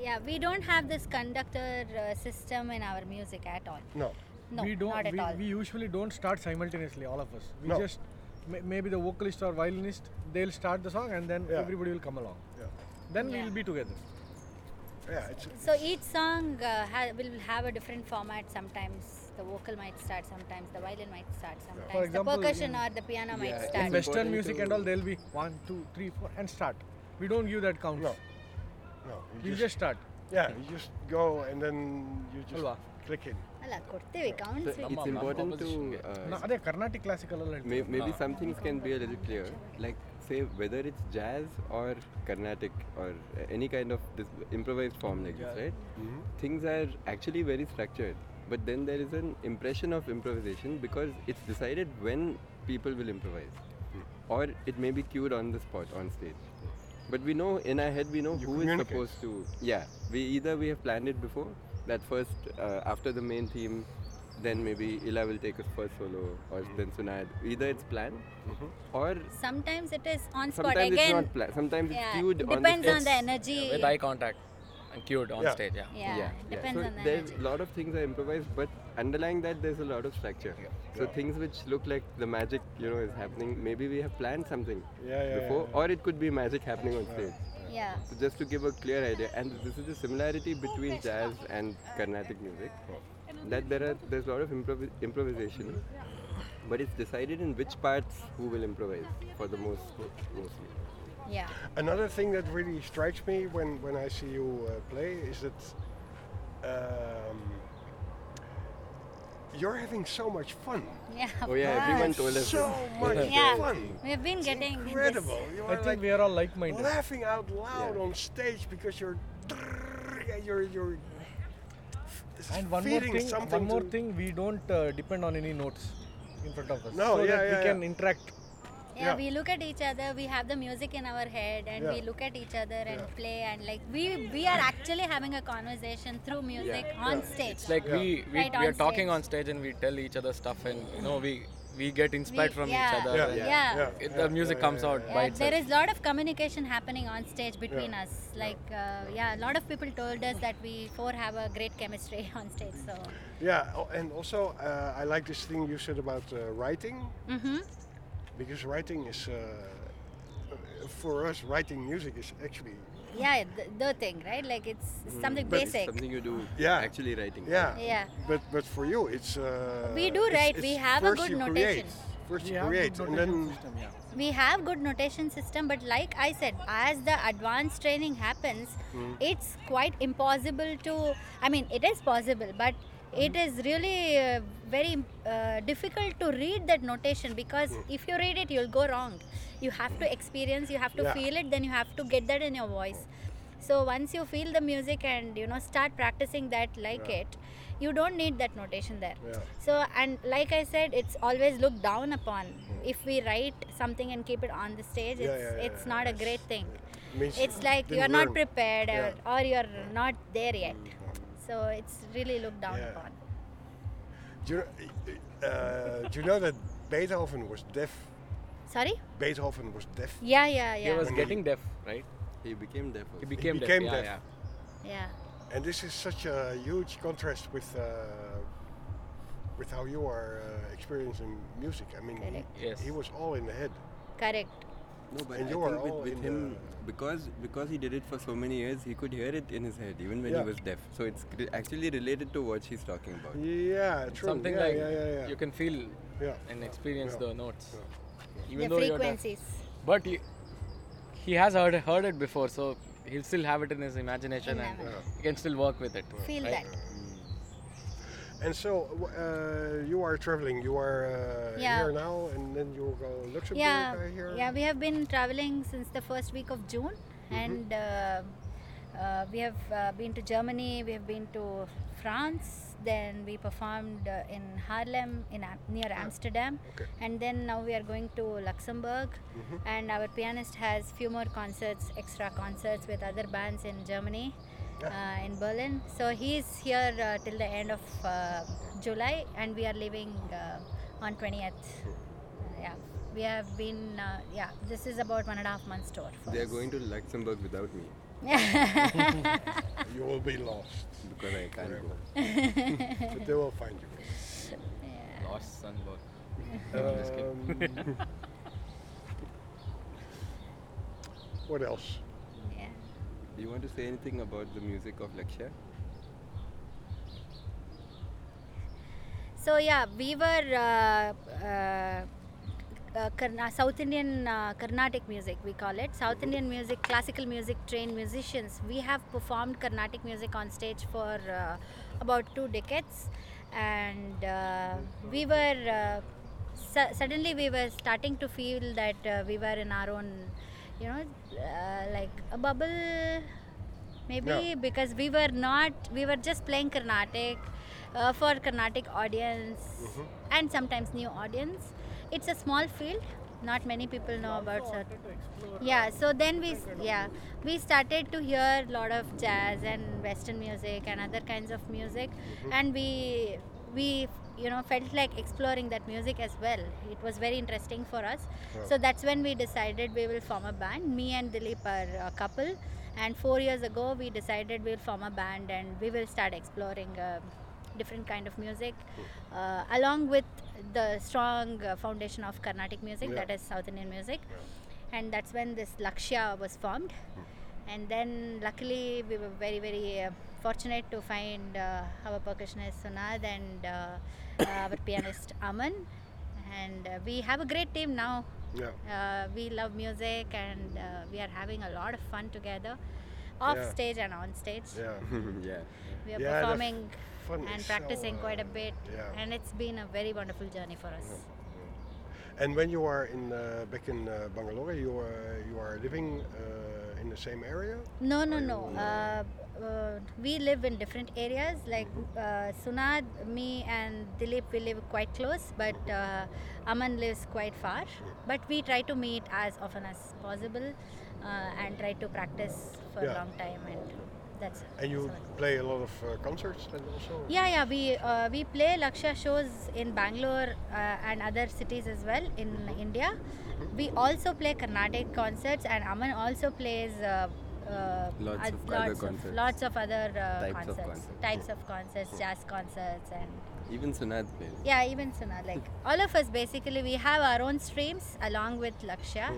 Yeah, we don't have this conductor uh, system in our music at all. No. No, we don't. not at we, all. we usually don't start simultaneously. All of us. We No. just may- maybe the vocalist or violinist they'll start the song and then Yeah. everybody will come along. Yeah. Then Yeah. we'll be together. Yeah, it's So each song uh, ha- will have a different format. Sometimes the vocal might start, sometimes the violin might start, sometimes example, the percussion in- or the piano might In start. Western music and all, there'll be one, two, three, four, and start. We don't give that count. No. No, you, you just, just, start. Yeah, you just go and then you just click in. It's important to. Uh, Carnatic classical. Maybe some things can be a little clear. Like say whether it's jazz or Carnatic or any kind of this improvised form like this, right? Mm-hmm. Things are actually very structured, but then there is an impression of improvisation because it's decided when people will improvise, hmm. or it may be cued on the spot on stage. But we know in our head we know You who is supposed to. Yeah, we either we have planned it before that first uh, after the main theme then maybe Ila will take his first solo, or then Sunad. Either it's planned, or sometimes it is on spot sometimes again. it's not planned. Sometimes it's yeah, cued depends on on the the energy. With eye contact and cued on Yeah. stage, yeah. Yeah, depends so on the there's a lot of things are improvised, but underlying that there's a lot of structure. So Yeah. things which look like the magic, you know, is happening. Maybe we have planned something Yeah, yeah, before, yeah, or it could be magic happening on stage. Yeah. So just to give a clear idea, and this is the similarity between jazz and Carnatic music, oh. that there are there's a lot of improvi- improvisation, but it's decided in which parts who will improvise for the most mostly. Yeah. Another thing that really strikes me when, when I see you uh, play is that um, you're having so much fun. Yeah, of Oh, yeah, everyone course. told us So much yeah. fun. We've been getting Incredible. You I think like we are all like-minded. laughing out loud on stage because you're you're you're And one more thing, one more thing, we don't uh, depend on any notes in front of us. No, so yeah, that yeah, we can interact. Yeah, we look at each other. We have the music in our head, and we look at each other and Yeah. play, and like we we are actually having a conversation through music on Yeah. stage. It's like we we, Right we are talking stage. on stage and we tell each other stuff and you know we we get inspired We- from yeah, each other. Yeah, and yeah. yeah. it- the music comes out by Yeah, itself. there is a lot of communication happening on stage between us. Like, uh, yeah, a lot of people told us that we four have a great chemistry on stage. So, Yeah, oh, and also uh, I like this thing you said about uh, writing hmm because writing is uh, for us writing music is actually yeah, the, the thing, right? Like, it's something But- basic. Something you do Yeah. actually writing. yeah Yeah. But but for you it's uh, We do write, it's we have a first good you notation. Create. First We you create and then notation we have good notation system but like i said as the advanced training happens Mm. it's quite impossible to i mean it is possible but it is really uh, very uh, difficult to read that notation because if you read it you'll go wrong. You have to experience you have to Yeah. feel it then you have to get that in your voice. So once you feel the music and you know start practicing that like Yeah. it you don't need that notation there. Yeah. so and like i said it's always looked down upon. If we write something and keep it on the stage it's it's not a great thing. it's like you're not prepared or, or you're not there yet so it's really looked down Yeah. upon do you, uh, do you know that Beethoven was deaf? sorry Beethoven was deaf. yeah yeah yeah He was When getting deaf, right? He became deaf. He became, became deaf. deaf. Yeah, yeah And this is such a huge contrast with uh, with how you are uh, experiencing music. I mean, he, Yes. he was all in the head. correct No, but And I you are think with, with him, because because he did it for so many years, he could hear it in his head even when Yeah. he was deaf. So it's re- actually related to what she's talking about. Yeah, It's true. Something yeah, like yeah, yeah, yeah. you can feel Yeah. and experience Yeah. the notes. The Even though you're deaf. frequencies. But he, he has heard, heard it before, so he'll still have it in his imagination and he can still work with it. feel right? that And so uh, you are traveling. You are uh, Yeah. here now, and then you go Luxembourg. yeah I hear. yeah we have been traveling since the first week of june and uh, uh, we have uh, been to germany we have been to france then we performed uh, in harlem in near amsterdam Okay. and then now we are going to luxembourg Mhm. and our pianist has few more concerts extra concerts with other bands in germany uh, in Berlin. So he's here uh, till the end of uh, July, and we are leaving uh, on 20th. Uh, yeah, we have been. Uh, yeah, this is about one and a half months tour. they us. are going to Luxembourg without me. you will be lost because I can't go. but they will find you. Yeah. Lost Sunburg. Um, what else? Do you want to say anything about the music of Lakshya? So yeah, we were uh, uh, uh, Karna- South Indian uh, Carnatic music, we call it. South Indian music, classical music trained musicians. We have performed Carnatic music on stage for uh, about two decades, and uh, we were uh, su- suddenly we were starting to feel that uh, we were in our own, you know, uh, like a bubble maybe Yeah. because we were not we were just playing carnatic uh, for carnatic audience and sometimes new audience. It's a small field. Not many people know about certain yeah so then we yeah we started to hear a lot of jazz and western music and other kinds of music. Mhm. and we we you know felt like exploring that music as well. It was very interesting for us. Yeah. so that's when we decided we will form a band me and dilip are a couple. And four years ago we decided we'll form a band and we will start exploring uh, different kind of music uh, along with the strong uh, foundation of carnatic music Yeah. that is south indian music. And that's when this lakshya was formed and then luckily we were very very uh, fortunate to find uh, our percussionist sunad and uh, uh, our pianist aman and uh, we have a great team now Yeah. uh, we love music and uh, we are having a lot of fun together off Yeah. stage and on stage yeah. yeah. we are Yeah, performing fun and is so, practicing quite a uh, bit yeah. and it's been a very wonderful journey for us And when you are in uh, back in uh, Bangalore, you are you are living uh, in the same area. No, no, no. Uh, uh, we live in different areas. Like uh, Sunad, me, and Dilip, we live quite close, but uh, Aman lives quite far. But we try to meet as often as possible uh, and try to practice for Yeah. a long time, and that's. And you play a lot of uh, concerts and also. Yeah, yeah. We uh, we play Lakshya shows in Bangalore uh, and other cities as well in India. We also play Carnatic concerts, and Aman also plays. Uh, uh, Lots oth- of other lots concerts. lots of other uh, Types of concerts, concerts. types of concerts, jazz concerts, and Even Sunad plays. yeah, even Sunad. Like all of us, basically, we have our own streams along with Lakshya.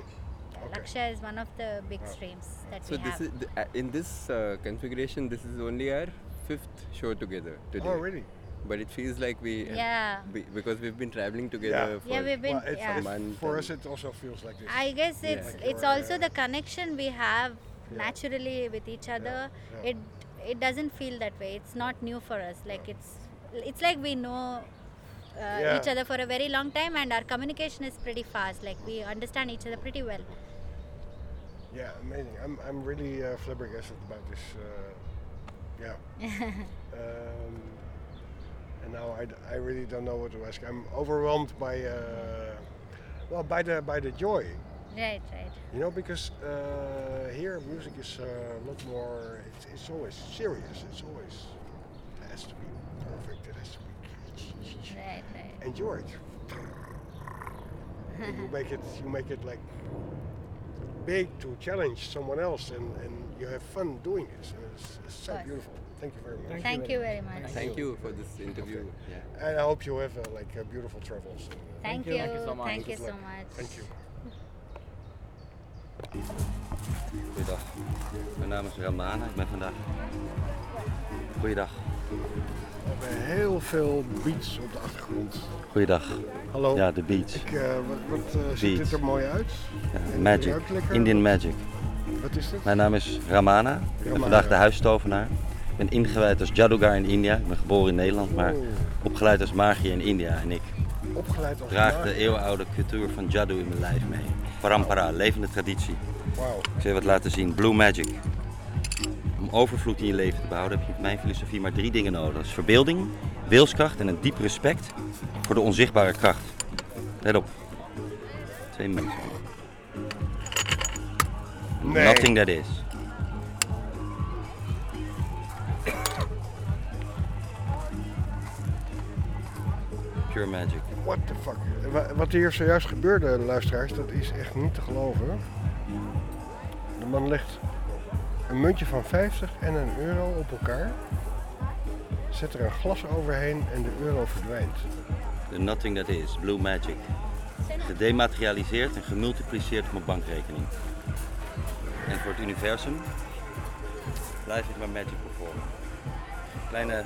Yeah, Lakshya is one of the big streams that So we this have. is th- uh, in this uh, configuration. This is only our fifth show together today. Oh, really? But it feels like we Yeah. we- because we've been traveling together for Yeah, we've been- Well, yeah. it- month for us, it also feels like this. I guess Yeah. it's Like it's also uh, the connection we have Yeah. naturally with each other. yeah. It it doesn't feel that way. It's not new for us. Like it's it's like we know uh, Yeah. each other for a very long time, and our communication is pretty fast. Like we understand each other pretty well. Yeah, amazing. I'm, I'm really uh, flabbergasted about this. Uh, yeah. um, and now I, d- I really don't know what to ask. I'm overwhelmed by uh, well by the by the joy. Right, right. You know, because uh, here music is uh, a lot more. It's, it's always serious. It's always it has to be perfect. It has to be Right, right. enjoy it. You make it. You make it like big to challenge someone else, and, and you have fun doing it. So it's, it's so course. beautiful. Thank you very much. Thank you very much. Thank you for this interview. Yeah. And I hope you have uh, like uh, beautiful travels. and, uh, Thank you. Thank you so much. Thank you. Goeiedag. Mijn naam is Ramana. Ik ben vandaag. Goeiedag. We hebben heel veel beats op de achtergrond. Goeiedag. Hallo. Ja, de beats. Ik, eh, wat wat eh, ziet dit er mooi uit? Ja, magic. Indian Magic. Wat is dit? Mijn naam is Ramana. Ik ben vandaag de huistovenaar. Ik ben ingewijd als Jadugar in India. Ik ben geboren in Nederland, maar Oh. opgeleid als magier in India. En ik Opgeleid als draag de eeuwenoude cultuur van Jadu in mijn lijf mee. Parampara, levende traditie. Wauw. Ik zal je wat laten zien. Blue Magic. Overvloed in je leven te behouden heb je in mijn filosofie maar drie dingen nodig. Dat is verbeelding, wilskracht en een diep respect voor de onzichtbare kracht. Let op. Twee mensen. Nee. Nothing that is. Pure magic. What the fuck? Wa- Wat hier zojuist gebeurde, luisteraars, dat is echt niet te geloven. De man legt een muntje van 50 en een euro op elkaar. Zet er een glas overheen en de euro verdwijnt. The nothing that is. Blue magic. Gedematerialiseerd en gemultipliceerd op mijn bankrekening. en voor het universum blijf ik mijn magic performen. Kleine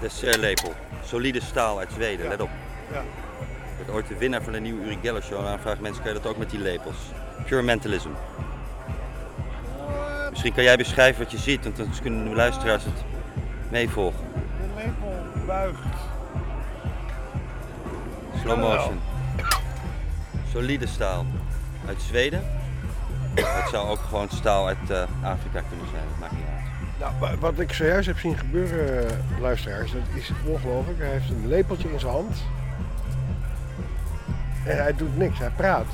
dessertlepel, solide staal uit Zweden, let op. Ja. Ik werd ooit de winnaar van de nieuwe Uri Geller show en dan vragen mensen, kan je dat ook met die lepels? Pure mentalism. Misschien kan jij beschrijven wat je ziet, want dan kunnen de luisteraars het meevolgen. De lepel buigt. Slow motion. Solide staal. Uit Zweden. Het zou ook gewoon staal uit eh, Afrika kunnen zijn, dat maakt niet uit. Nou, wa- wat ik zojuist heb zien gebeuren, eh, luisteraars, dat is ongelooflijk. Hij heeft een lepeltje in zijn hand. En hij doet niks, hij praat.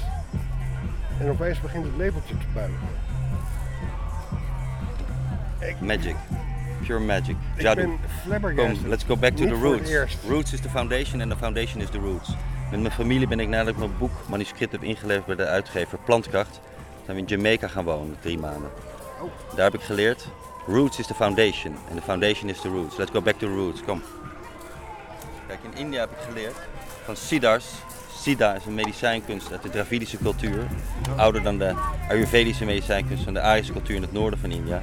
En opeens begint het lepeltje te buigen. Magic. Pure magic. Flabbergasted. Kom, let's go back to Niet the roots. Roots is de foundation en de foundation is the roots. Met mijn familie ben ik nadat ik mijn boek manuscript heb ingeleverd bij de uitgever Plantkracht, zijn we in Jamaica gaan wonen, drie maanden. Daar heb ik geleerd, roots is the foundation en de foundation is the roots. Let's go back to the roots, kom. Kijk, in India heb ik geleerd van Siddhars. Siddha is een medicijnkunst uit de Dravidische cultuur, ouder dan de Ayurvedische medicijnkunst van de Arische cultuur in het noorden van India.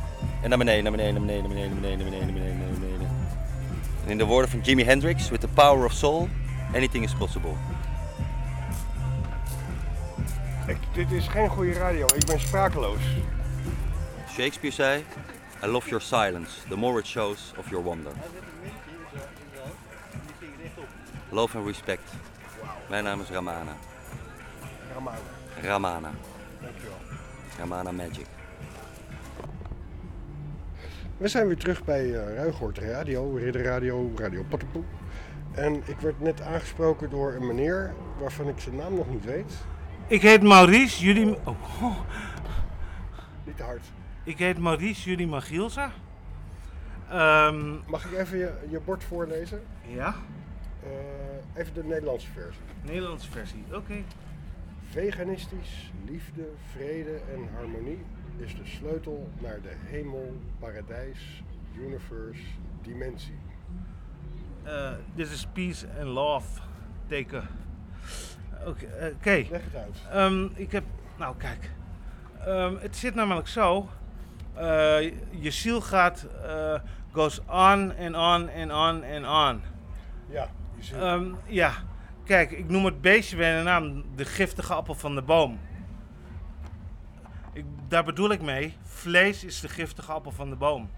En naar beneden, naar beneden, naar beneden, naar beneden, naar beneden, naar beneden, naar beneden, naar beneden. En in de woorden van Jimi Hendrix, with the power of soul, anything is possible. Ik, dit is geen goede radio, ik ben sprakeloos. Shakespeare zei, I love your silence, the more it shows of your wonder. Love and respect. Mijn naam is Ramana. Ramana. Ramana. Dankjewel. Ramana Magic. We zijn weer terug bij uh, Ruigoort Radio, Ridder Radio, Radio Pattenpoe. En ik werd net aangesproken door een meneer waarvan ik zijn naam nog niet weet. Ik heet Maurice, jullie... Oh. oh. Niet te hard. Ik heet Maurice, jullie Magielsa. Ehm, Mag ik even je, je bord voorlezen? Ja. Eh, even de Nederlandse versie. Nederlandse versie, oké. Veganistisch, liefde, vrede en harmonie is de sleutel naar de hemel, paradijs, universe, dimensie. Eh, This is peace and love. Teken. Oké. eh. Leg het uit. Ehm, ik heb. Nou, kijk. Ehm, het zit namelijk zo. eh, je ziel gaat. goes on and on and on and on. Ja, je ziel. Ehm, ja. Kijk, ik noem het beestje bij de naam de giftige appel van de boom. Ik, daar bedoel ik mee. Vlees is de giftige appel van de boom.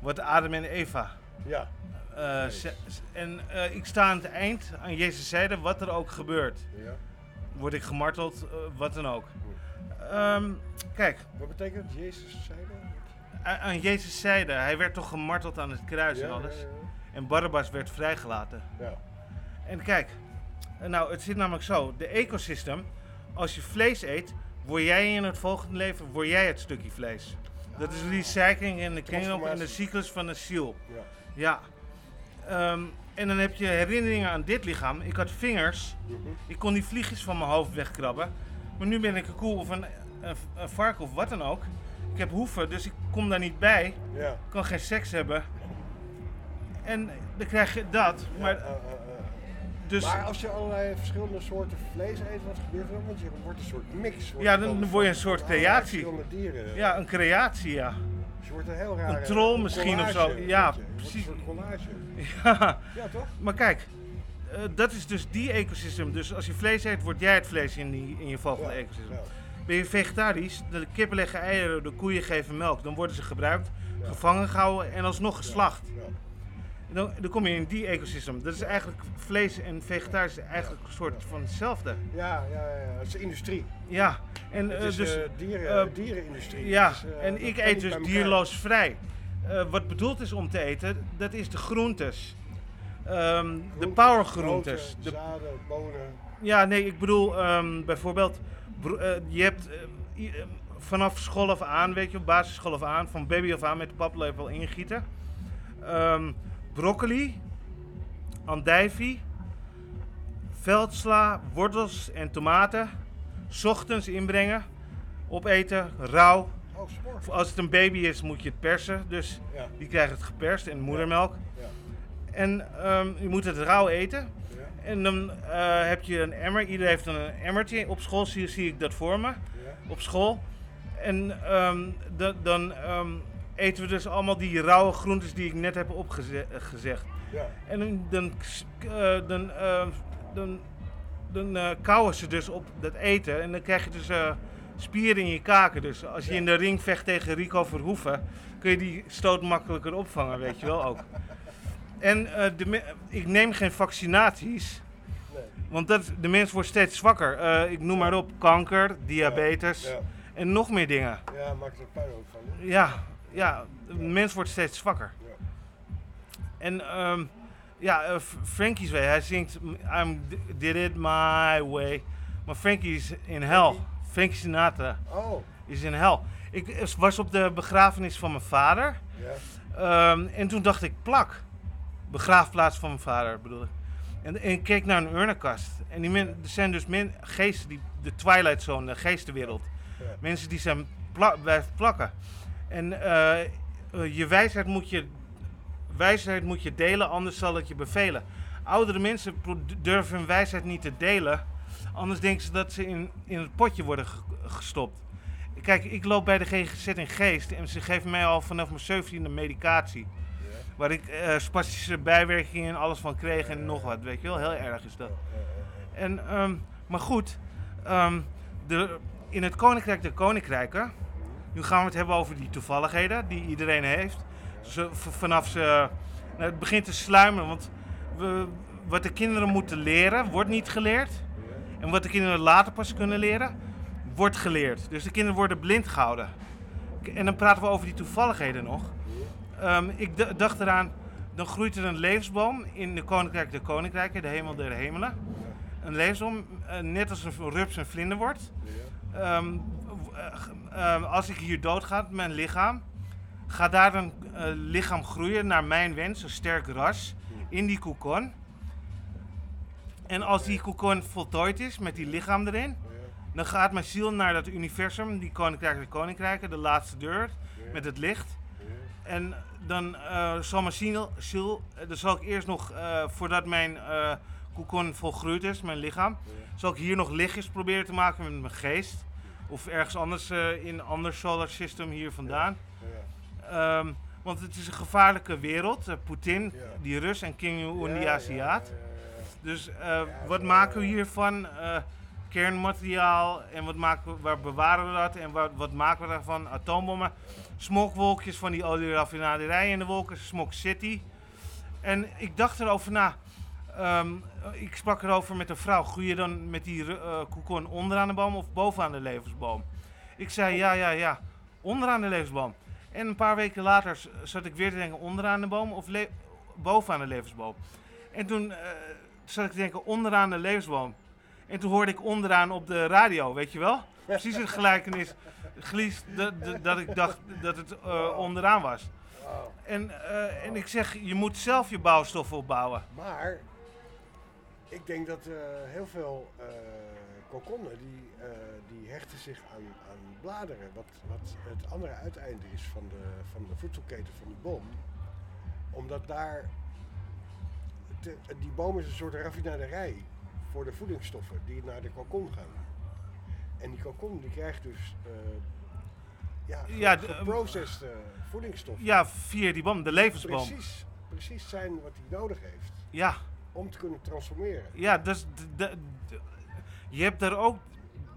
Wat Adam en Eva. Ja. Eh, ze- en eh, ik sta aan het eind, aan Jezus zijde, wat er ook gebeurt. Ja. Word ik gemarteld, eh, wat dan ook. Ehm, kijk, Wat betekent? Jezus zeide? a- aan Jezus zijde, hij werd toch gemarteld aan het kruis en alles. ja. En Barabbas werd vrijgelaten. Ja. En kijk, nou, het zit namelijk zo. De ecosystem, als je vlees eet, word jij in het volgende leven, word jij het stukje vlees. Dat is recycling en de kringloop en de cyclus van de ziel. Ja. Ja. Ehm, en dan heb je herinneringen aan dit lichaam. Ik had vingers. Ik kon die vliegjes van mijn hoofd wegkrabben. Maar nu ben ik een koe of een, een, een varken of wat dan ook. Ik heb hoeven, dus ik kom daar niet bij. Ja. Ik kan geen seks hebben. En dan krijg je dat. Maar, eh, dus, maar als je allerlei verschillende soorten vlees eet, wat gebeurt er dan? Want je wordt een soort mix. ja, dan word je een soort creatie. dieren. Ja, een creatie, ja. Dus je wordt een heel raar. Een troll misschien of zo. Ja, precies. Een soort collage. Ja. Ja, toch? Maar kijk, eh, dat is dus die ecosysteem. Dus als je vlees eet, word jij het vlees in, die, in je volgende ecosysteem. Ben je vegetarisch, de kippen leggen eieren, de koeien geven melk. Dan worden ze gebruikt, gevangen gehouden en alsnog geslacht. Dan, dan kom je in die ecosysteem. Dat is eigenlijk vlees en vegetarisch is eigenlijk een soort van hetzelfde. Ja, ja, ja. Het is industrie. Ja, en Het eh, is, dus eh, dieren- eh, dierenindustrie. Ja, is, en ik eet dus dierloos vrij. Wat bedoeld is om te eten, dat is de groentes. Ehm, de powergroentes. De, zaden, bonen. ja, nee, ik bedoel ehm, bijvoorbeeld, je hebt vanaf school af aan, weet je, op basisschool af aan, van baby af aan met de paplepel ingieten. Ehm, broccoli, andijvie, veldsla, wortels en tomaten. 's ochtends inbrengen, opeten, rauw. Oh. Als het een baby is, moet je het persen. Dus Ja. die krijgt het geperst en moedermelk. Ja. En ehm, je moet het rauw eten. En dan eh, heb je een emmer. Iedereen heeft dan een emmertje. Op school zie, zie ik dat voor me. Op school. En ehm, da- dan ehm, eten we dus allemaal die rauwe groentes die ik net heb opgezegd. Ja. En dan, dan, eh, dan, eh, dan, dan eh, kauwen ze dus op dat eten. En dan krijg je dus eh, spieren in je kaken. Dus als je in de ring vecht tegen Rico Verhoeven, kun je die stoot makkelijker opvangen, weet je wel ook. En eh, de, ik neem geen vaccinaties. Want dat, de mens wordt steeds zwakker. Eh, ik noem maar op kanker, diabetes Ja. en nog meer dingen. Ja, maakt er puin ook van. hè? Ja, ja, de mens wordt steeds zwakker. En ehm, ja, eh, Frankie's way, hij zingt I'm did it my way. Maar Frankie is in hell. Frankie Sinatra Oh. is in hell. Ik eh, was op de begrafenis van mijn vader. Ja. Ehm, en toen dacht ik, plak. Begraafplaats van mijn vader bedoel ik. En, en ik keek naar een urnenkast. En die men, er zijn dus men, geesten, die, de Twilight Zone, de geestenwereld. Mensen die zijn pla blijven plakken. En eh, eh, je wijsheid moet je, wijsheid moet je delen, anders zal het je bevelen. Oudere mensen durven hun wijsheid niet te delen. Anders denken ze dat ze in, in het potje worden ge- gestopt. Kijk, ik loop bij de GGZ in Geest en ze geven mij al vanaf mijn 17e medicatie. Waar ik eh, spastische bijwerkingen en alles van kreeg en nog wat, weet je wel. Heel erg is dat. En, ehm, maar goed, ehm, de, in het Koninkrijk der Koninkrijken, nu gaan we het hebben over die toevalligheden die iedereen heeft. Ze, vanaf ze, nou, het begint te sluimeren, want we, wat de kinderen moeten leren, wordt niet geleerd. En wat de kinderen later pas kunnen leren, wordt geleerd. Dus de kinderen worden blind gehouden. En dan praten we over die toevalligheden nog. Ehm, ik dacht eraan, dan groeit er een levensboom in de Koninkrijk der Koninkrijken, de hemel der hemelen. Een levensboom, eh, net als een rups een vlinder wordt. Ehm, eh, ehm, als ik hier doodga, mijn lichaam, gaat daar een eh, lichaam groeien naar mijn wens, een sterk ras, in die kokon. En als die kokon voltooid is met die lichaam erin, dan gaat mijn ziel naar dat universum, die koninkrijk der koninkrijken, de laatste deur, met het licht. En dan eh, zal mijn ziel, ziel eh, dan zal ik eerst nog, eh, voordat mijn eh kokon volgroeid is, mijn lichaam, zal ik hier nog lichtjes proberen te maken met mijn geest. Of ergens anders eh, in een ander solar system hier vandaan. Ehm, want het is een gevaarlijke wereld. Eh, Poetin, die Rus en Kim Jong-un, die Aziat. Dus eh, wat maken we hiervan? Kernmateriaal en wat maken we, waar bewaren we dat en wat, wat maken we daarvan? Atoombommen, smokwolkjes van die olieraffinaderijen in de wolken, Smok City. En ik dacht erover na. Ehm, ik sprak erover met een vrouw. Groei je dan met die eh koekon onderaan de boom of bovenaan de levensboom? Ik zei ja, ja, ja, onderaan de levensboom. En een paar weken later zat ik weer te denken onderaan de boom of bovenaan de levensboom. En toen eh, zat ik te denken onderaan de levensboom. En toen hoorde ik onderaan op de radio, weet je wel? Precies het gelijkenis. Gelies dat, ik dacht dat het eh, onderaan was. En, eh, en ik zeg, je moet zelf je bouwstoffen opbouwen. Maar ik denk dat eh, heel veel kokonnen die, eh, die hechten zich aan, aan bladeren. Wat, wat het andere uiteinde is van de, van de voedselketen van de boom. Omdat daar. te- die boom is een soort raffinaderij voor de voedingsstoffen die naar de kokon gaan. En die kokon die krijgt dus. ja, Ja, geprocessed voedingsstoffen. Ja, via die boom, de levensboom. Precies, precies zijn wat hij nodig heeft. Ja. Om te kunnen transformeren. Ja, dus de, je hebt daar ook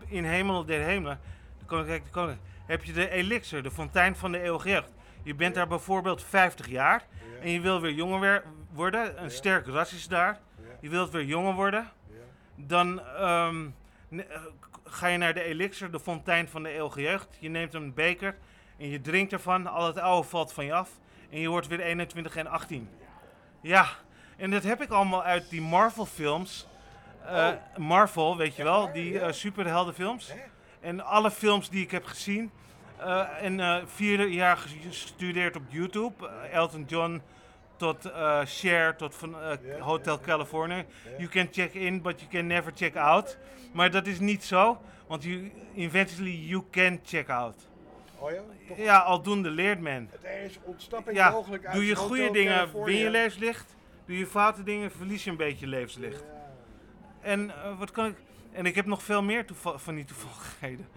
in Hemel der Hemelen, de Koninkrijk de Koning, heb je de elixir, de fontein van de eeuwige jeugd. Je bent daar bijvoorbeeld 50 jaar en je wil weer jonger worden, een sterk ras is daar, je wilt weer jonger worden, dan ehm, eh, ga je naar de elixir, de fontein van de eeuwige jeugd. Je neemt een beker en je drinkt ervan, al het oude valt van je af en je wordt weer 21 en 18. Ja, en dat heb ik allemaal uit die Marvel films. Eh, Marvel, weet je wel, die eh, superheldenfilms. En alle films die ik heb gezien. eh, en vier jaar gestudeerd op YouTube. Elton John tot Cher tot van, Hotel California. You can check in, but you can never check out. Maar dat is niet zo, want you, eventually you can check out. Oh ja? Toch? Ja, aldoende leert men. Er is ontsnapping Ja, mogelijk uit doe je goede dingen, win je levenslicht. Doe je foute dingen, verlies je een beetje levenslicht. En eh, wat kan ik. En ik heb nog veel meer van die toevalligheden.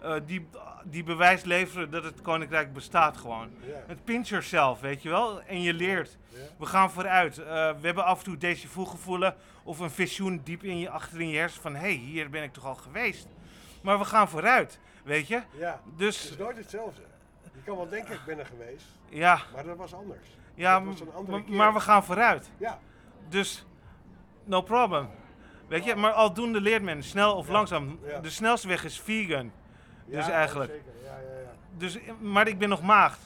Eh, die, die bewijs leveren dat het koninkrijk bestaat gewoon. Het pinch yourself, weet je wel. En je leert. We gaan vooruit. Eh, we hebben af en toe deze vu gevoelen of een visioen diep in je, achter in je hersen van... hé, hey, hier ben ik toch al geweest. Maar we gaan vooruit, weet je. Ja, Dus- het is nooit hetzelfde. Je kan wel denken, ik ben er geweest. Ja. Maar dat was anders. Ja, maar we gaan vooruit. Ja. Dus, no problem. Weet je, maar aldoende leert men, snel of langzaam. ja. De snelste weg is vegan. Dus Ja, eigenlijk. zeker. Ja, ja, ja. Dus, maar ik ben nog maagd.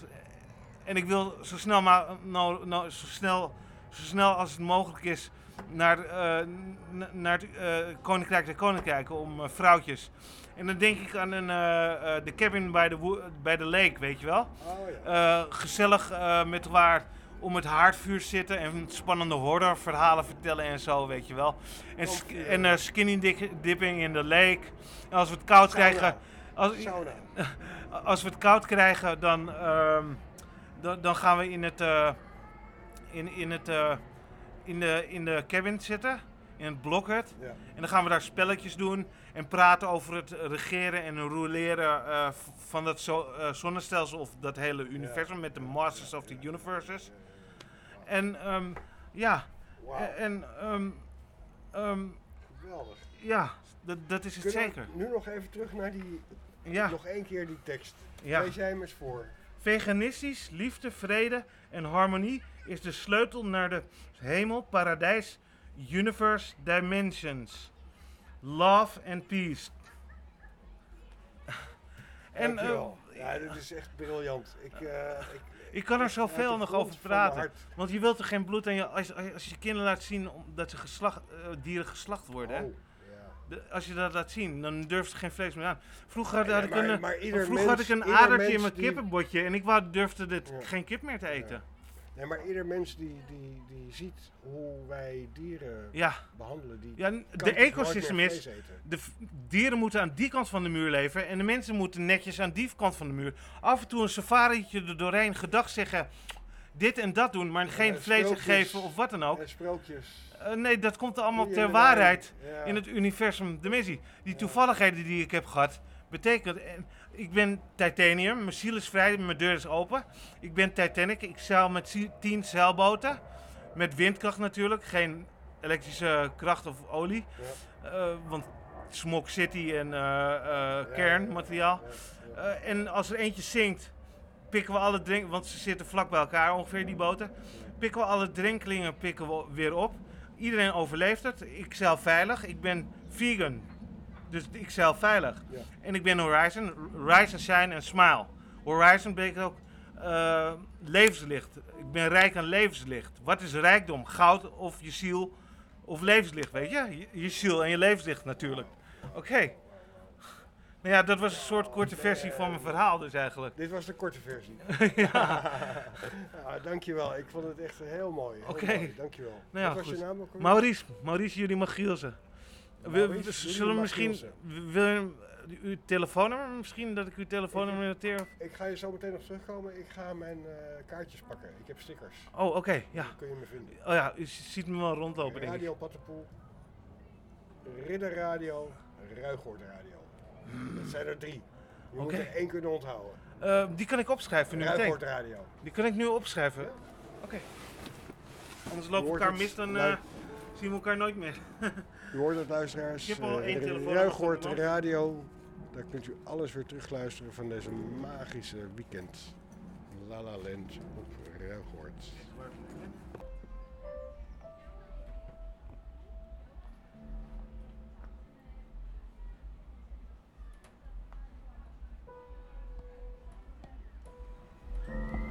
En ik wil zo snel, ma nou, nou, zo snel, zo snel als het mogelijk is naar, eh, n- naar het eh, Koninkrijk der Koninkrijken om eh, vrouwtjes. En dan denk ik aan een, eh, eh, de cabin bij de, bij de lake, weet je wel? Oh, Eh, gezellig met waar om het haardvuur zitten en spannende horrorverhalen vertellen en zo, weet je wel. En, sk- en skinny dipping in de lake. En als we het koud Sauna. krijgen... Als, als we het koud krijgen, dan, ehm, dan, dan gaan we in het, in, in het, in de, in de cabin zitten, in het blokhut. Ja. En dan gaan we daar spelletjes doen en praten over het regeren en roleren eh, van dat zo, eh, zonnestelsel of dat hele universum met de Masters of the Universes. En ehm, ja, en ehm, ehm, Geweldig. ja, dat, is het Kunnen zeker. nu nog even terug naar die... Ja. Nog één keer die tekst. Ja. Lees jij hem eens voor. Veganistisch, liefde, vrede en harmonie is de sleutel naar de hemel, paradijs, universe, dimensions. Love and peace. En eh, ja, dit is echt briljant. Ik, eh, ik, ik kan er zoveel nog over praten. Want je wilt er geen bloed aan je. Als, als je kinderen laat zien dat ze geslacht, eh, dieren geslacht worden. Oh, De- als je dat laat zien, dan durft ze geen vlees meer aan. Vroeger had, ik een, vroeger had ik een adertje in mijn die- kippenbotje en ik wou, durfde dit, geen kip meer te eten. Nee, maar ieder mens die, die, die ziet hoe wij dieren Ja. behandelen, die Ja, de ecosystem is, de dieren moeten aan die kant van de muur leven en de mensen moeten netjes aan die kant van de muur. Af en toe een safarietje er doorheen, gedag zeggen, dit en dat doen, maar geen Ja, vlees geven of wat dan ook. En sprookjes. Eh, nee, dat komt allemaal ter waarheid Ja. in het universum. De missie. Die toevalligheden die ik heb gehad, betekent... en Ik ben titanium, mijn ziel is vrij, mijn deur is open. Ik ben Titanic, ik zeil met zie- tien zeilboten. Met windkracht natuurlijk, geen elektrische kracht of olie. Eh, want Smok City en eh, eh, kernmateriaal. En als er eentje zinkt, pikken we alle drink, want ze zitten vlak bij elkaar ongeveer die boten. Pikken we alle drenkelingen pikken we weer op. Iedereen overleeft het. Ik zeil veilig. Ik ben vegan. Dus ik zeil veilig. Ja. En ik ben Horizon. And shine en smile. Horizon betekent ook eh, levenslicht. Ik ben rijk aan levenslicht. Wat is rijkdom? Goud of je ziel of levenslicht, weet je? Je, je ziel en je levenslicht natuurlijk. Oké. Nou ja, dat was een soort korte versie van mijn verhaal dus eigenlijk. Dit was de korte versie. ja. ja, dankjewel. Ik vond het echt heel mooi. Oké. mooi. Dankjewel. Nou ja, Wat was goed. je naam ook? Maurice. Maurice Jullie Magielsen. Wil- Zullen we misschien... Wil je uw telefoonnummer misschien? Dat ik uw telefoonnummer noteer? Ik ga je zo meteen op terugkomen. Ik ga mijn eh, kaartjes pakken. Ik heb stickers. Oh, oké. ja. Dan kun je me vinden. Oh ja, u ziet me wel rondlopen denk ik. Radio Pattenpoel. Ridder Radio. Ruigoord Radio. Dat zijn er drie. Je moet er één kunnen onthouden. Eh, die kan ik opschrijven nu meteen. Ruigoord Radio. Die kan ik nu opschrijven. Oké. Anders lopen we elkaar mis, dan eh, zien we elkaar nooit meer. U hoort het, luisteraars. Eh, Ruig hoort de radio. Daar kunt u alles weer terugluisteren van deze magische weekend. La La Land op Ruighoort. Thank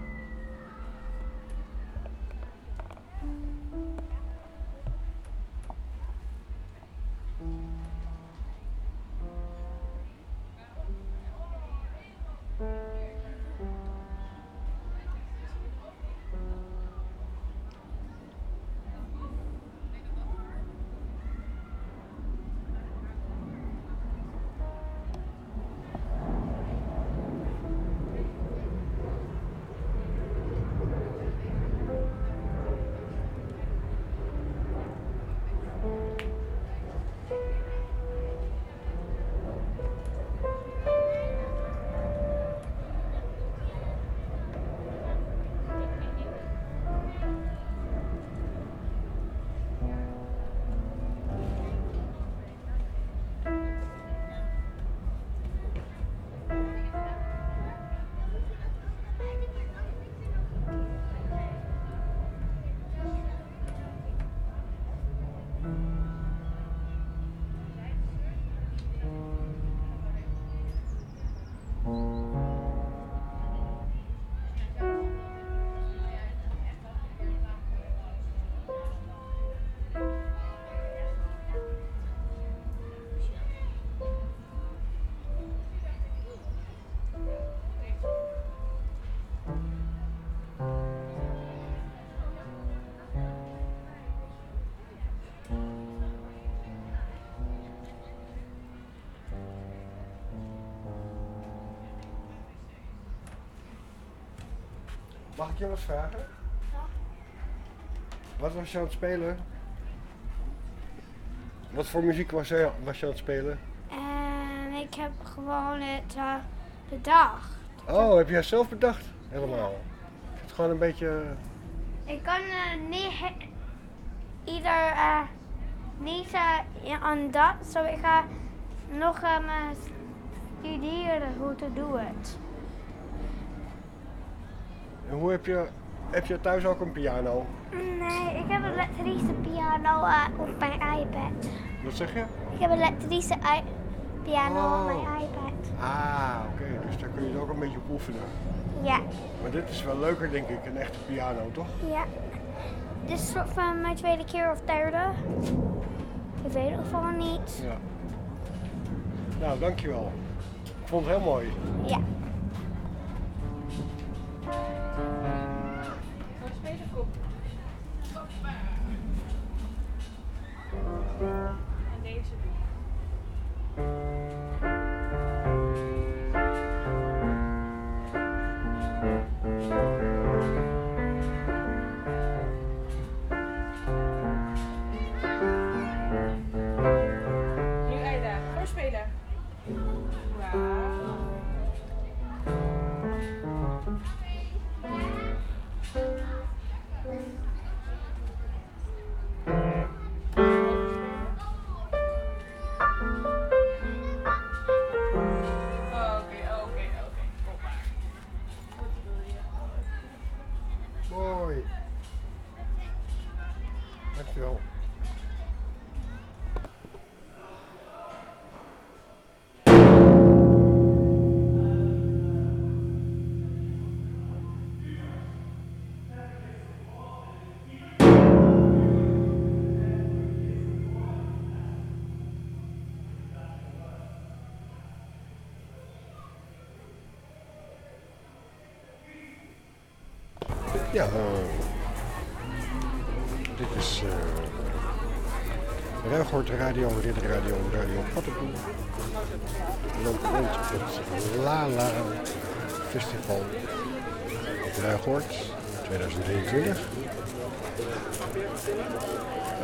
Mag ik je wat vragen? Wat was je aan het spelen? Wat voor muziek was je, was je aan het spelen? En ik heb gewoon het eh, bedacht. Oh, heb jij zelf bedacht? Helemaal. Is het gewoon een beetje... Ik kan eh, niet ieder eh, niet eh, aan dat, zo ik ga nog studeren hoe te doen het. En hoe heb je... Heb je thuis ook een piano? Nee, ik heb een elektrische piano eh, op mijn iPad. Wat zeg je? Ik heb een elektrische piano op mijn Oh. iPad. Ah, oké. Dus daar kun je het ook een beetje op oefenen. Ja, Maar dit is wel leuker, denk ik, een echte piano, toch? ja. Dit is soort van mijn tweede keer of derde. Ik weet het gewoon niet. Ja. Nou, dankjewel. Ik vond het heel mooi. Ja. Voor de Ja, eh, dit is uh, Radio, Ridder Radio, Radio Pattenkoe. Lopen rond het Lala Festival op Ruigoort 2023.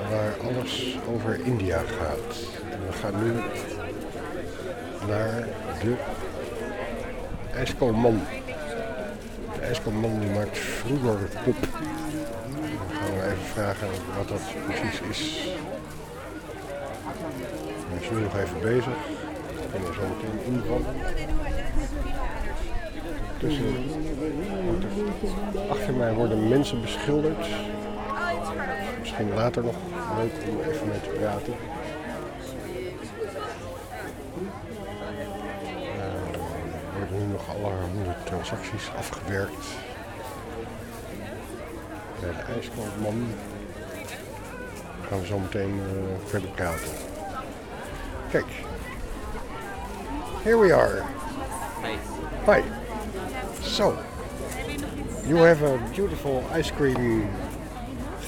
Waar alles over India gaat. En we gaan nu naar de IJskoolman. De IJskoolman die maakt vroeger pop. Dan gaan we even vragen wat dat precies is. Is nu nog even bezig. Ik kan er zo meteen invallen. Tussen, er- achter mij worden mensen beschilderd. Misschien later nog leuk om even mee te praten. Eh, Er worden nu nog allerhande transacties afgewerkt. Bij de ijskoopman gaan we zo meteen eh, verder praten. Kijk. Here we are. Hi. So, you have a beautiful ice cream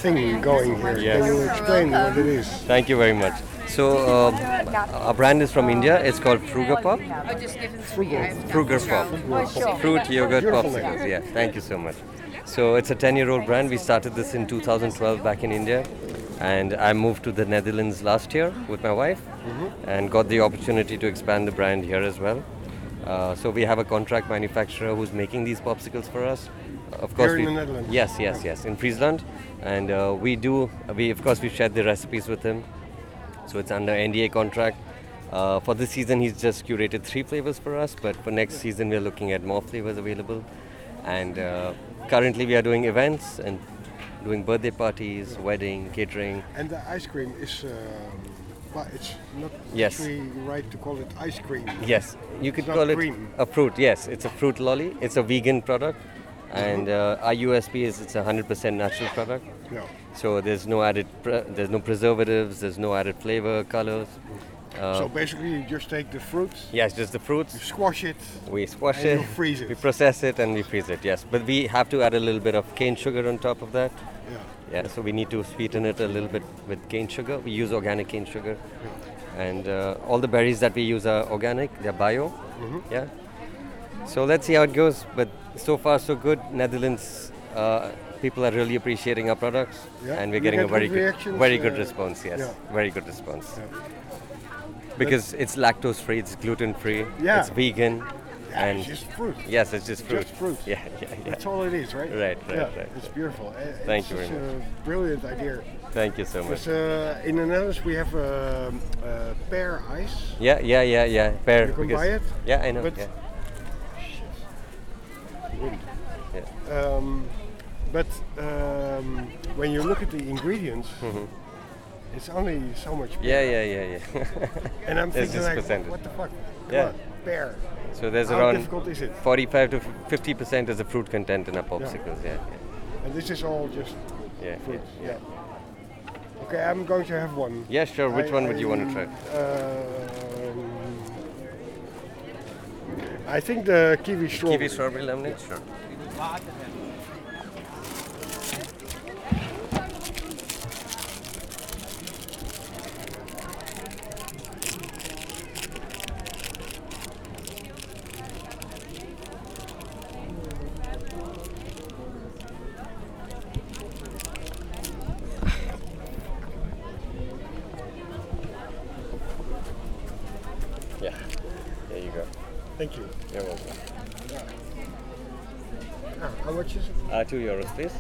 thing going here. Yes. Can you explain what it is? Thank you very much. So, um, our brand is from India. It's called Fruga Pop. Fruger Pop. Fruit yogurt popsicles. Yeah, thank you so much. So, it's a 10 year old brand. We started this in 2012 back in India. And I moved to the Netherlands last year with my wife and got the opportunity to expand the brand here as well. Uh, so, we have a contract manufacturer who's making these popsicles for us. Of course, Here in we- the Netherlands? Yes, yes, yes, in Friesland, and uh, we do. We of course we shared the recipes with him, so it's under NDA contract. Uh, for this season, he's just curated three flavors for us, but for next season, we're looking at more flavors available. And uh, currently, we are doing events and doing birthday parties, wedding, catering. And the ice cream is, um, well, it's not Yes. actually right to call it ice cream. Yes, you could call it a fruit. Yes, it's a fruit lolly. It's a vegan product, and uh, our USP is it's a hundred percent natural product. Yeah. So there's no added, pre- there's no preservatives, there's no added flavor, colors. Uh, so basically, you just take the fruits. yes, just the fruits. you squash it, We squash and it, you freeze it. we process it, and we freeze it. Yes, but we have to add a little bit of cane sugar on top of that. Yeah. Yeah, so we need to sweeten it a little bit with cane sugar. We use organic cane sugar, yeah. and uh, all the berries that we use are organic. They're bio. Mhm. Yeah. So let's see how it goes. But so far, so good. Netherlands uh, people are really appreciating our products, Yeah, and we're getting a very good good, very good uh, response. Yes, yeah. very good response. Because it's lactose free, it's gluten free, Yeah. it's vegan, Yeah, and it's just fruit. Yes, it's just fruit. Just fruit. Yeah, yeah, yeah. That's all it is, right? Right, right, yeah, right. It's beautiful. Uh, Thank it's you very much. a brilliant idea. Thank you so much. Uh, in the Netherlands we have um, uh, pear ice. Yeah, yeah, yeah, yeah. Pear. You can buy it. Yeah, I know. But yeah. Wind. Yeah. Um, but um, when you look at the ingredients, Mhm. it's only so much. Yeah, pear. yeah, yeah, yeah. And I'm thinking just like, percentage. what the fuck? Come Yeah. on, pear. So there's How around difficult is it? 45 to 50 percent is the fruit content in our popsicles. Yeah. And this is all just Yeah. fruit. yeah, Yeah. Okay, I'm going to have one. Yeah, sure. Which I- one would you want to try? Um, I think the kiwi strawberry. Kiwi strawberry lemonade. Sure. Yeah. There you go. Thank you. You're welcome. Ah, how much is it? Uh, two euros, please.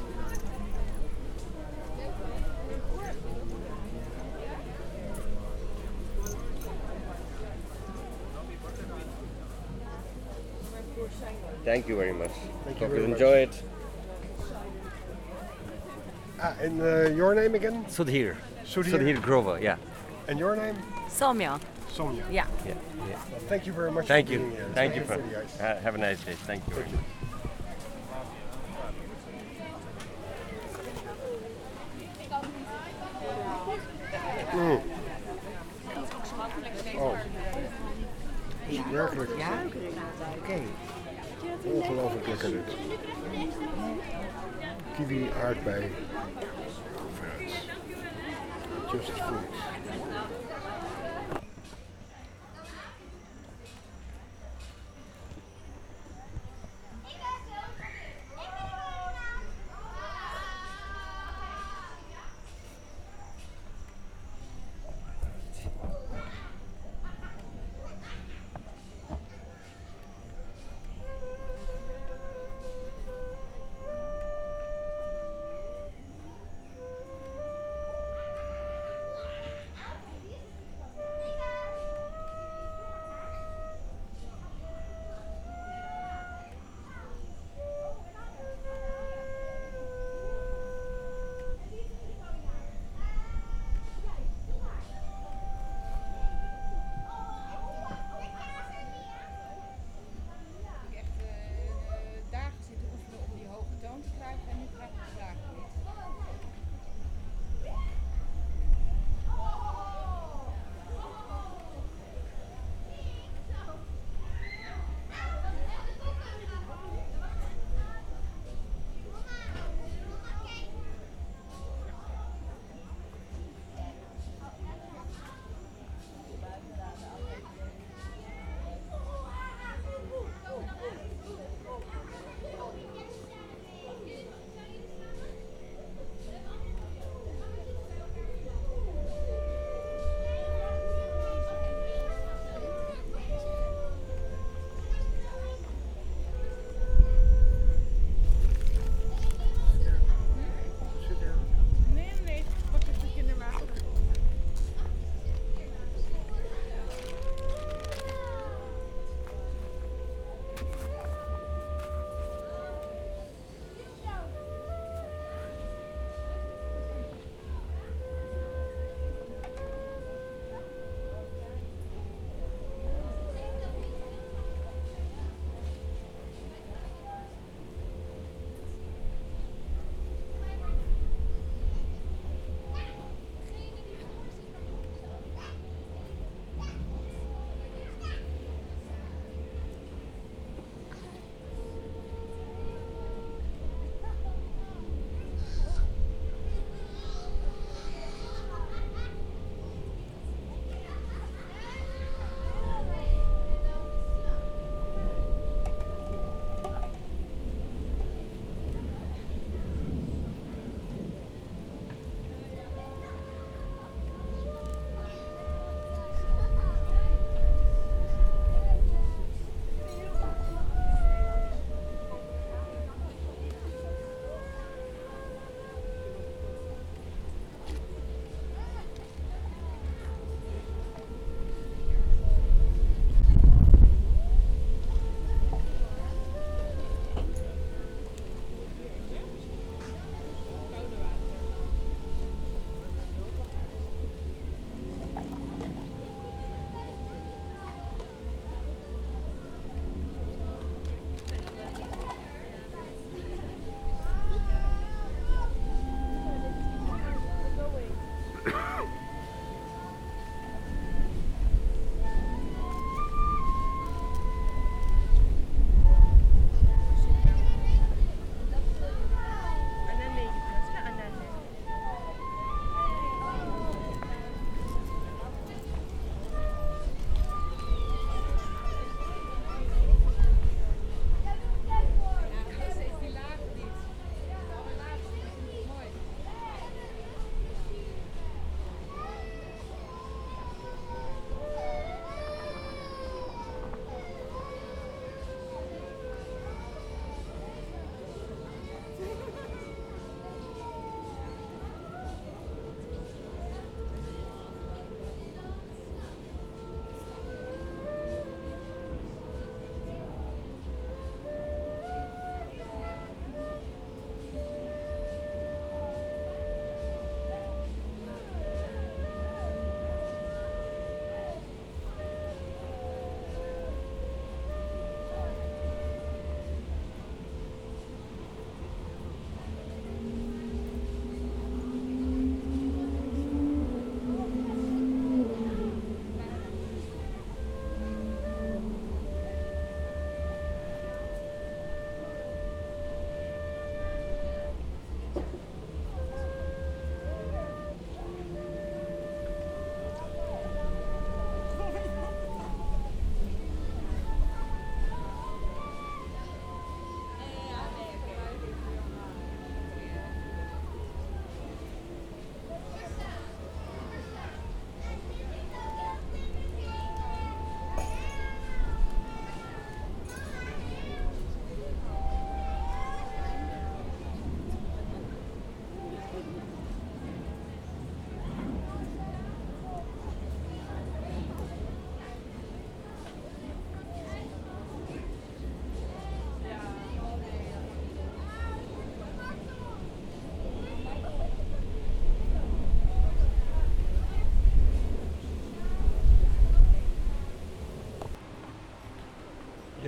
Thank you very much. Thank you Hope very you much. enjoy it. Ah, and uh, your name again? Sudhir. Sudhir. Sudhir Grover, yeah. And your name? Somya. Sonia. Yeah. Yeah. yeah. Thank you very much. Thank for you. being here. Thank you for for the ice. ha- have a nice day. Thank you very much. Mm. Oh. Is het werkelijk? Ja. Oké. Ongelooflijk lekker dit. Kiwi, aardbei, fruit. Just fruit.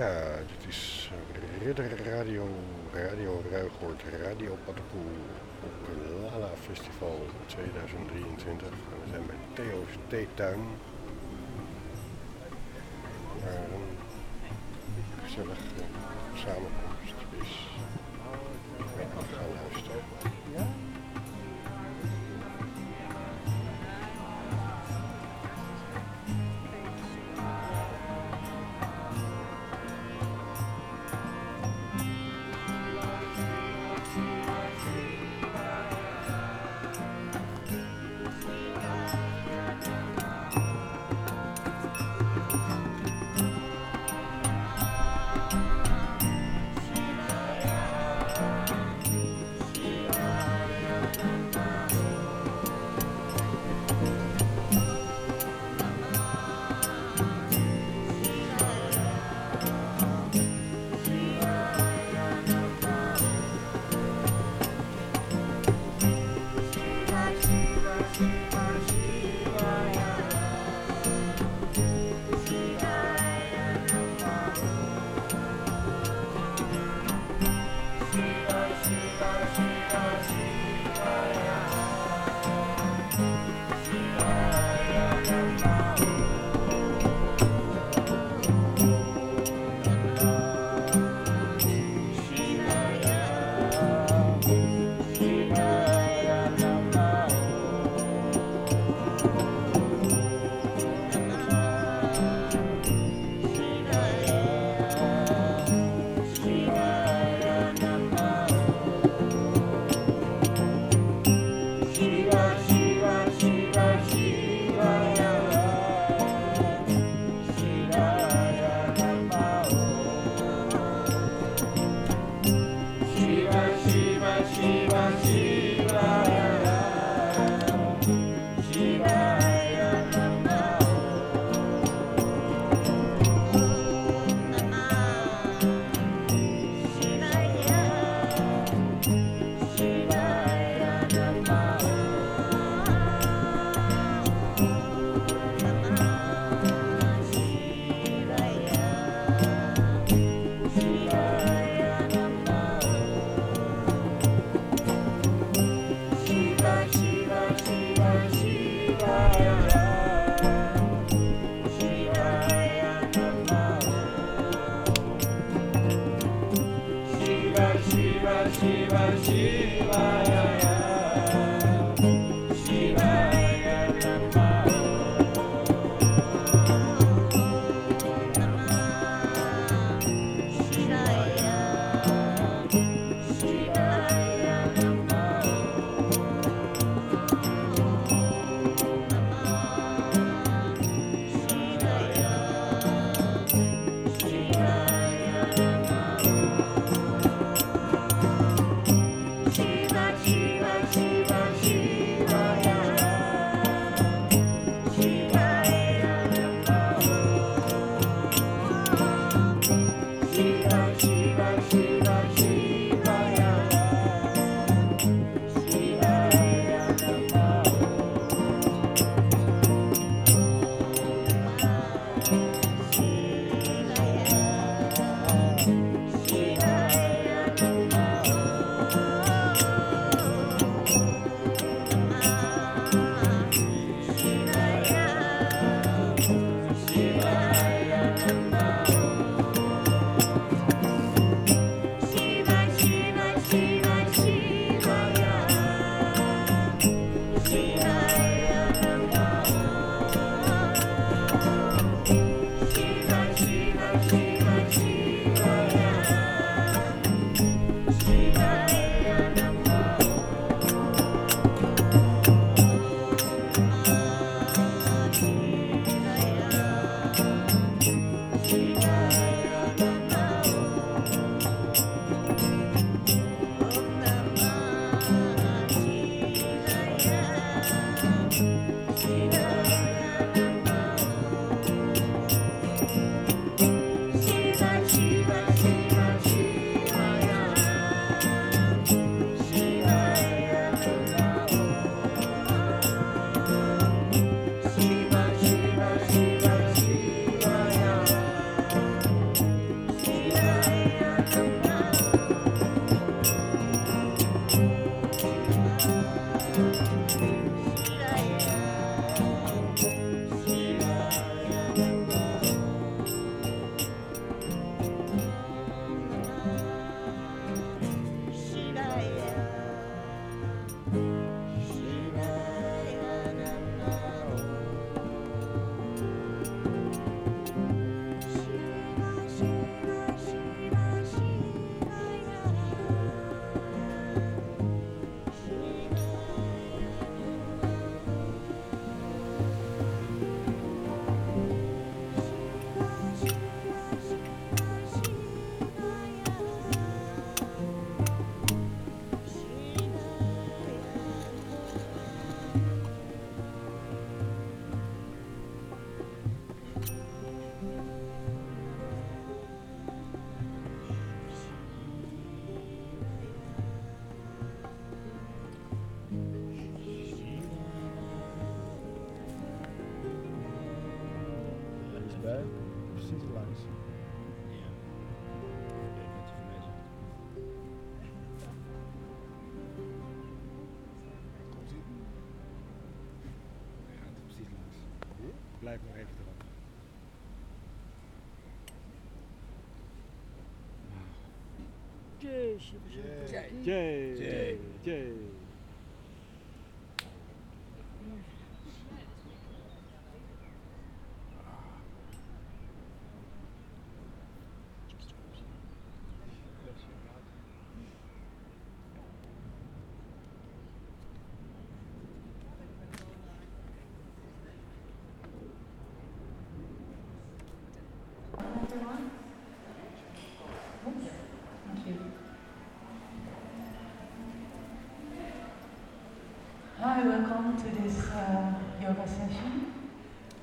Ja, dit is Ridder Radio, Radio Ruigoord, Radio Paddenpoel op Lala Festival 2023. En we zijn bij Theo's Theetuin. Jay, Jay. Jay, Jay. Jay. everyone. Oops, Thank you. Hi, to this uh, yoga session.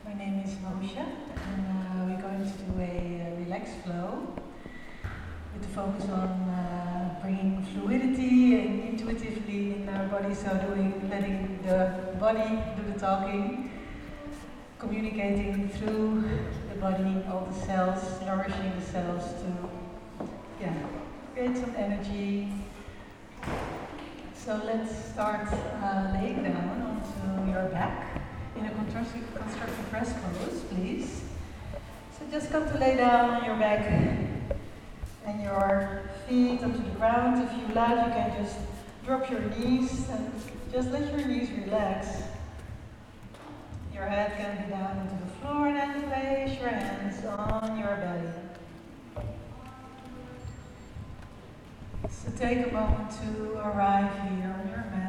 My name is Moshe, and uh, we're going to do a relaxed flow with the focus on uh, bringing fluidity and intuitively in our body, so doing letting the body do the talking, communicating through the body, all the cells, nourishing the cells to yeah, create some energy. So let's start uh, laying down onto your back in a constructive, constructive rest pose, please. So just come to lay down on your back and your feet onto the ground. If you like, you can just drop your knees and just let your knees relax. Your head can be down onto the floor and then place your hands on your belly. So take a moment to arrive here on your mat.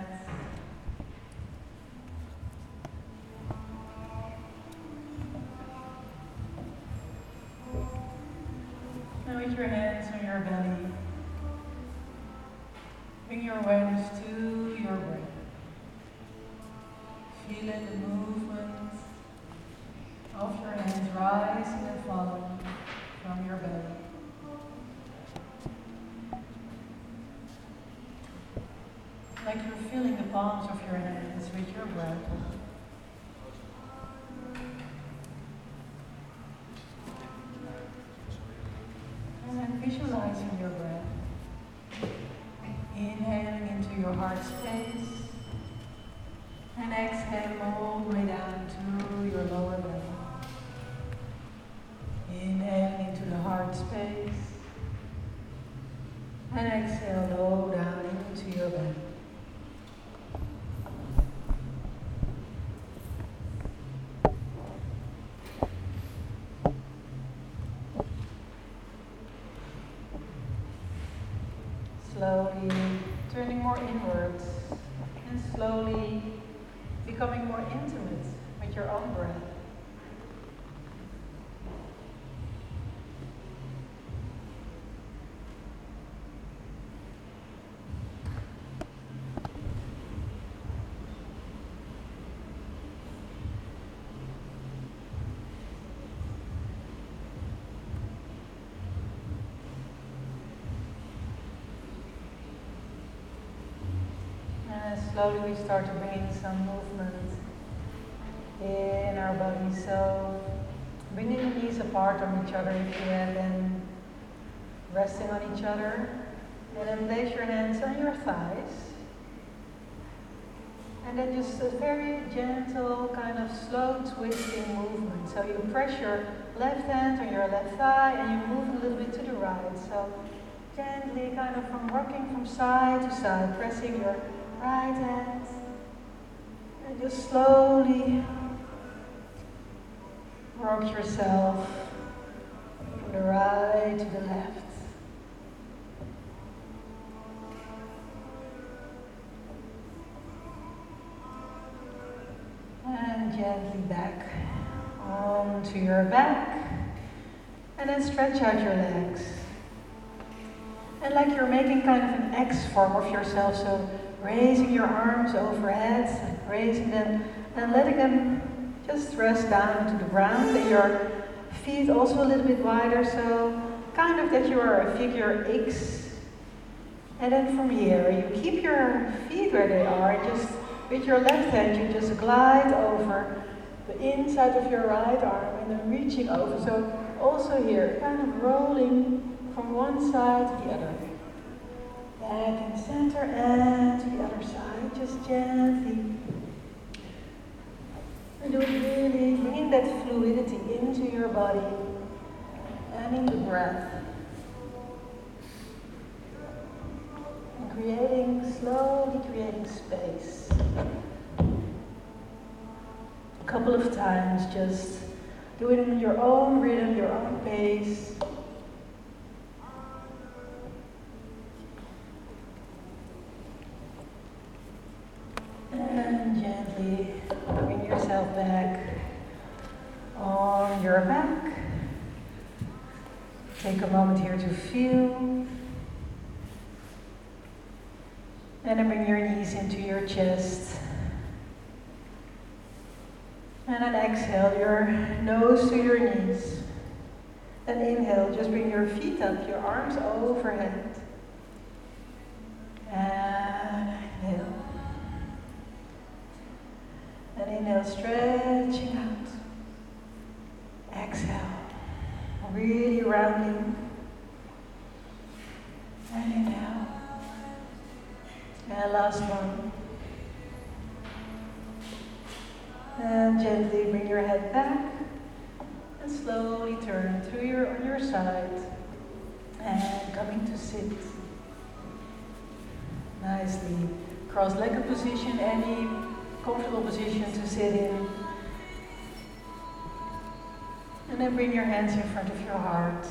Slowly we start to bring in some movement in our body. So bringing the knees apart from each other if you then resting on each other. And then place your hands on your thighs. And then just a very gentle, kind of slow twisting movement. So you press your left hand on your left thigh and you move a little bit to the right. So gently, kind of from rocking from side to side, pressing your right hand. And just slowly rock yourself from the right to the left. And gently back onto your back. And then stretch out your legs. And like you're making kind of an X form of yourself, so raising your arms overhead, raising them, and letting them just rest down to the ground, and your feet also a little bit wider, so kind of that you are a figure X. And then from here, you keep your feet where they are, and just with your left hand, you just glide over the inside of your right arm, and then reaching over. So Also here, kind of rolling from one side to the other. Back in center and to the other side, just gently. And really, bringing that fluidity into your body and in the breath. And creating, slowly creating space. A couple of times, just do it in your own rhythm, your own pace. And gently bring yourself back on your back. Take a moment here to feel. And then bring your knees into your chest. And then exhale your nose to your knees. And inhale, just bring your feet up, your arms overhead. And inhale. And inhale, stretching out. Exhale, really rounding. And inhale. And last one. And gently bring your head back and slowly turn to your on your side and coming to sit. Nicely cross-legged position, any comfortable position to sit in. And then bring your hands in front of your heart.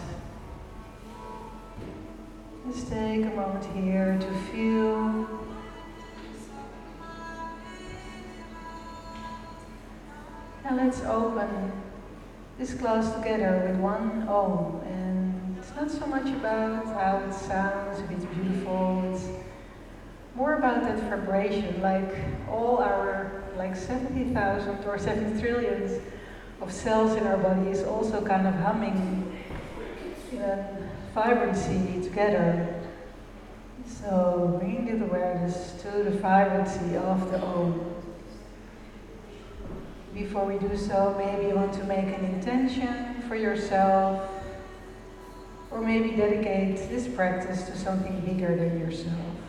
Just take a moment here to feel And let's open this class together with one Om. And it's not so much about how it sounds, if it's beautiful, it's more about that vibration, like all our like 70,000 or 70 trillions of cells in our body is also kind of humming in a vibrancy together. So bring the awareness to the vibrancy of the Om. Before we do so, maybe you want to make an intention for yourself, or maybe dedicate this practice to something bigger than yourself.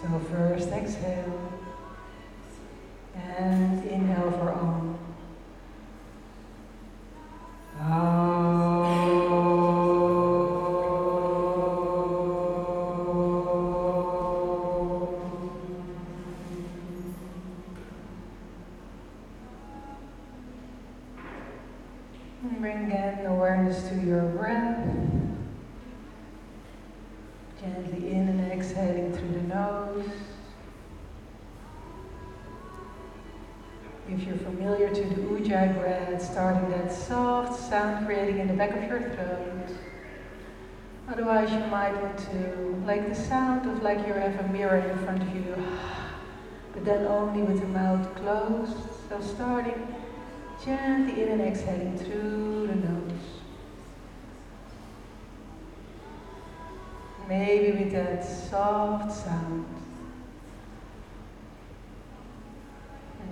So first exhale and inhale for Om. And familiar to the Ujjayi breath, starting that soft sound creating in the back of your throat. Otherwise, you might want to, like the sound of like you have a mirror in front of you, but then only with the mouth closed. So starting gently in and exhaling through the nose. Maybe with that soft sound.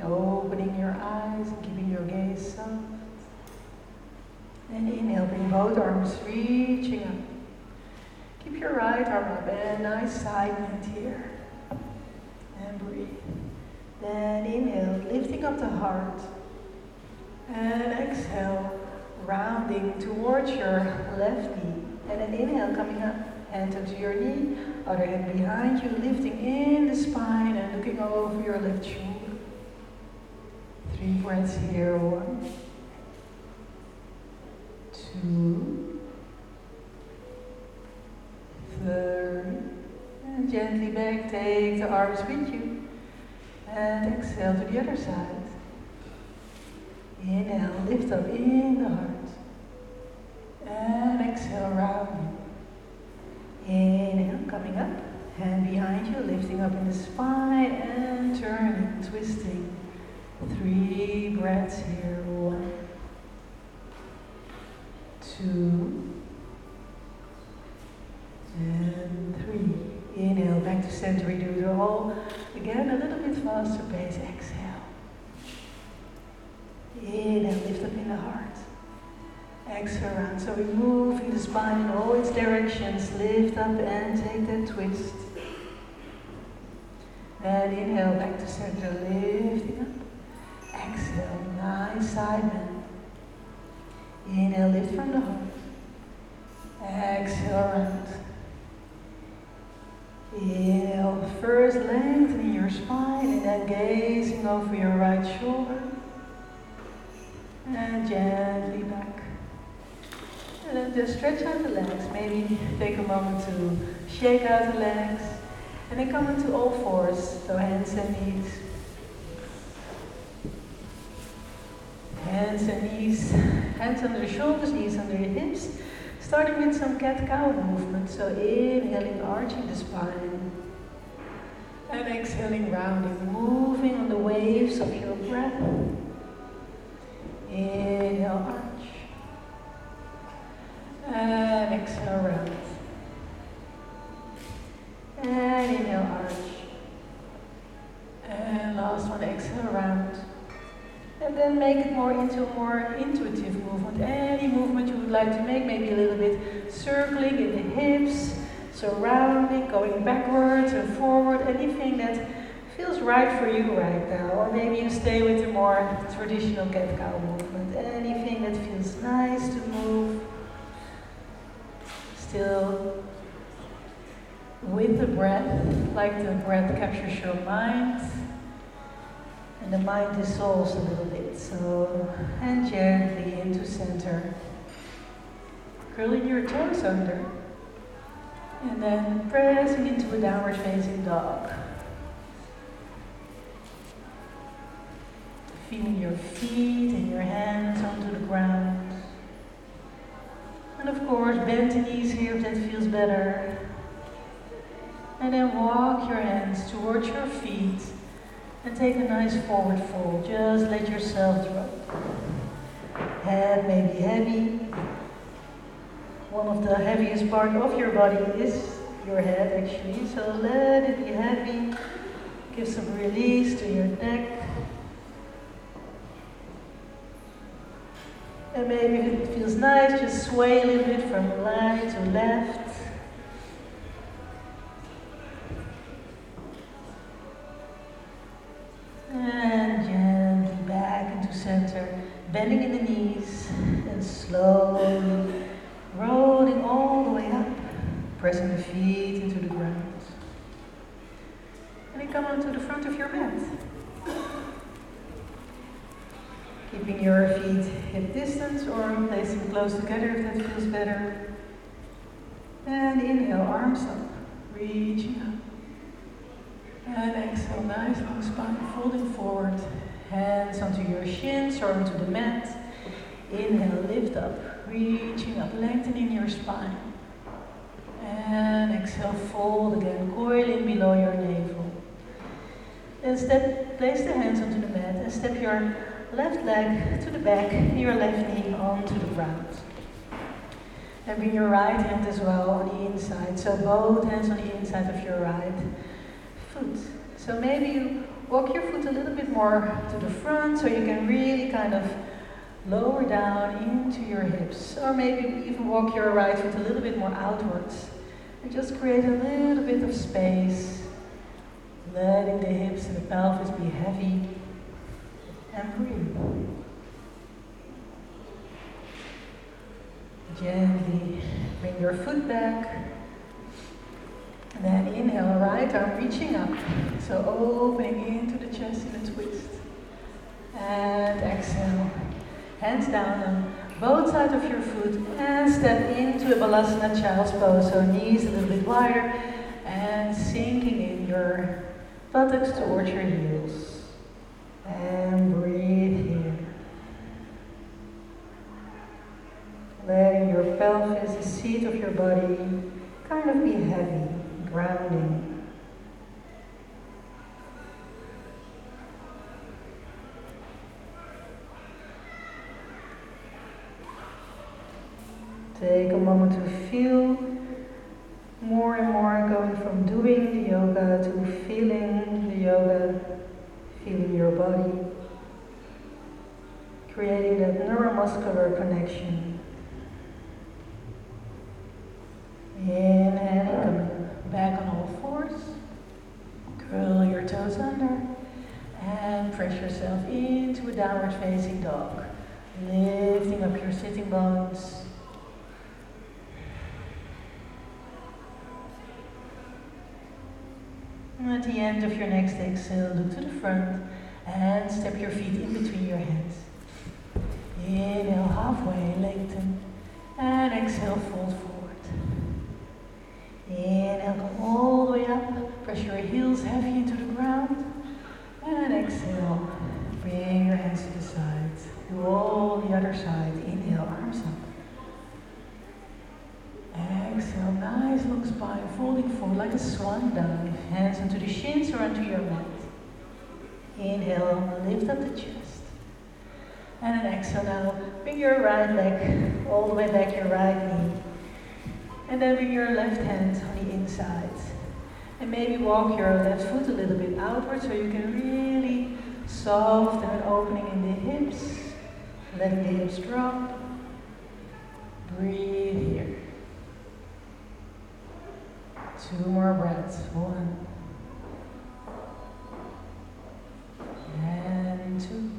Opening your eyes and keeping your gaze soft. And inhale, bring both arms reaching up. Keep your right arm up and nice side bend here. And breathe. Then inhale, lifting up the heart. And exhale, rounding towards your left knee. And then inhale, coming up, hand onto your knee, other hand behind you, lifting in the spine and looking over your left shoulder. Three breaths here. One, two, third, and gently back. Take the arms with you. And exhale to the other side. Inhale, lift up in the heart. And exhale, round. Inhale, coming up. Hand behind you, lifting up in the spine and turning, twisting. Three breaths here. One, two, and three. Inhale, back to center. We do it all Again, a little bit faster pace. Exhale. Inhale, lift up in the heart. Exhale around. So we move in the spine in all its directions. Lift up and take that twist. And inhale back to center, lifting up. Exhale, nice side bend. Inhale, lift from the heart. Exhale around. Inhale, first lengthening your spine and then gazing over your right shoulder. And gently back. And then just stretch out the legs. Maybe take a moment to shake out the legs. And then come into all fours, so hands and knees. Hands and knees, hands under the shoulders, knees under your hips. Starting with some cat-cow movement, so inhaling, arching the spine. And exhaling, rounding, moving on the waves of your breath. Inhale, arch. And exhale, round. And inhale, arch. And last one, exhale, round. And then make it more into a more intuitive movement. Any movement you would like to make, maybe a little bit circling in the hips, surrounding, going backwards and forward, anything that feels right for you right now. Or maybe you stay with the more traditional cat-cow movement. Anything that feels nice to move. Still with the breath, like the breath captures your mind the mind dissolves a little bit. So, and gently into center. Curling your toes under. And then pressing into a downward facing dog. Feeling your feet and your hands onto the ground. And of course, bend the knees here if that feels better. And then walk your hands towards your feet and take a nice forward fold. Just let yourself drop. Head may be heavy. One of the heaviest part of your body is your head actually. So let it be heavy. Give some release to your neck. And maybe if it feels nice, just sway a little bit from right to left. And gently back into center, bending in the knees and slowly rolling all the way up, pressing the feet into the ground. And then come onto the front of your mat. Keeping your feet hip distance or placing close together if that feels better. And inhale, arms up, reaching up. And exhale, nice long spine, folding forward. Hands onto your shins or onto the mat. Inhale, lift up, reaching up, lengthening your spine. And exhale, fold again, coiling below your navel. Then step, place the hands onto the mat and step your left leg to the back, your left knee onto the ground. And bring your right hand as well on the inside. So both hands on the inside of your right foot. So maybe you walk your foot a little bit more to the front so you can really kind of lower down into your hips. Or maybe even walk your right foot a little bit more outwards. And just create a little bit of space. Letting the hips and the pelvis be heavy. And breathe. Gently bring your foot back. And then inhale, right arm reaching up. So opening into the chest in a twist. And exhale. Hands down on both sides of your foot and step into a Balasana Child's Pose. So knees a little bit wider and sinking in your buttocks towards your heels. And breathe here. Letting your pelvis, the seat of your body, kind of be heavy, grounding. Take a moment to feel More and more going from doing the yoga to feeling the yoga, feeling your body, creating that neuromuscular connection. Inhaling, coming back on all fours. Curl your toes under and press yourself into a downward facing dog. Lifting up your sitting bones. And at the end of your next exhale, look to the front and step your feet in between your hands. Inhale halfway, lengthen, and exhale, fold forward. Inhale, come all the way up, press your heels heavy into the ground, and exhale, bring your hands to the sides. Do all the other side. Inhale, arms up. Exhale, nice long spine, folding forward like a swan dive. Hands onto the shins or onto your mat. Inhale, lift up the chest. And then exhale now, bring your right leg all the way back, your right knee. And then bring your left hand on the inside. And maybe walk your left foot a little bit outward so you can really soften an opening in the hips. Letting the hips drop. Breathe here. Two more breaths. One. And two.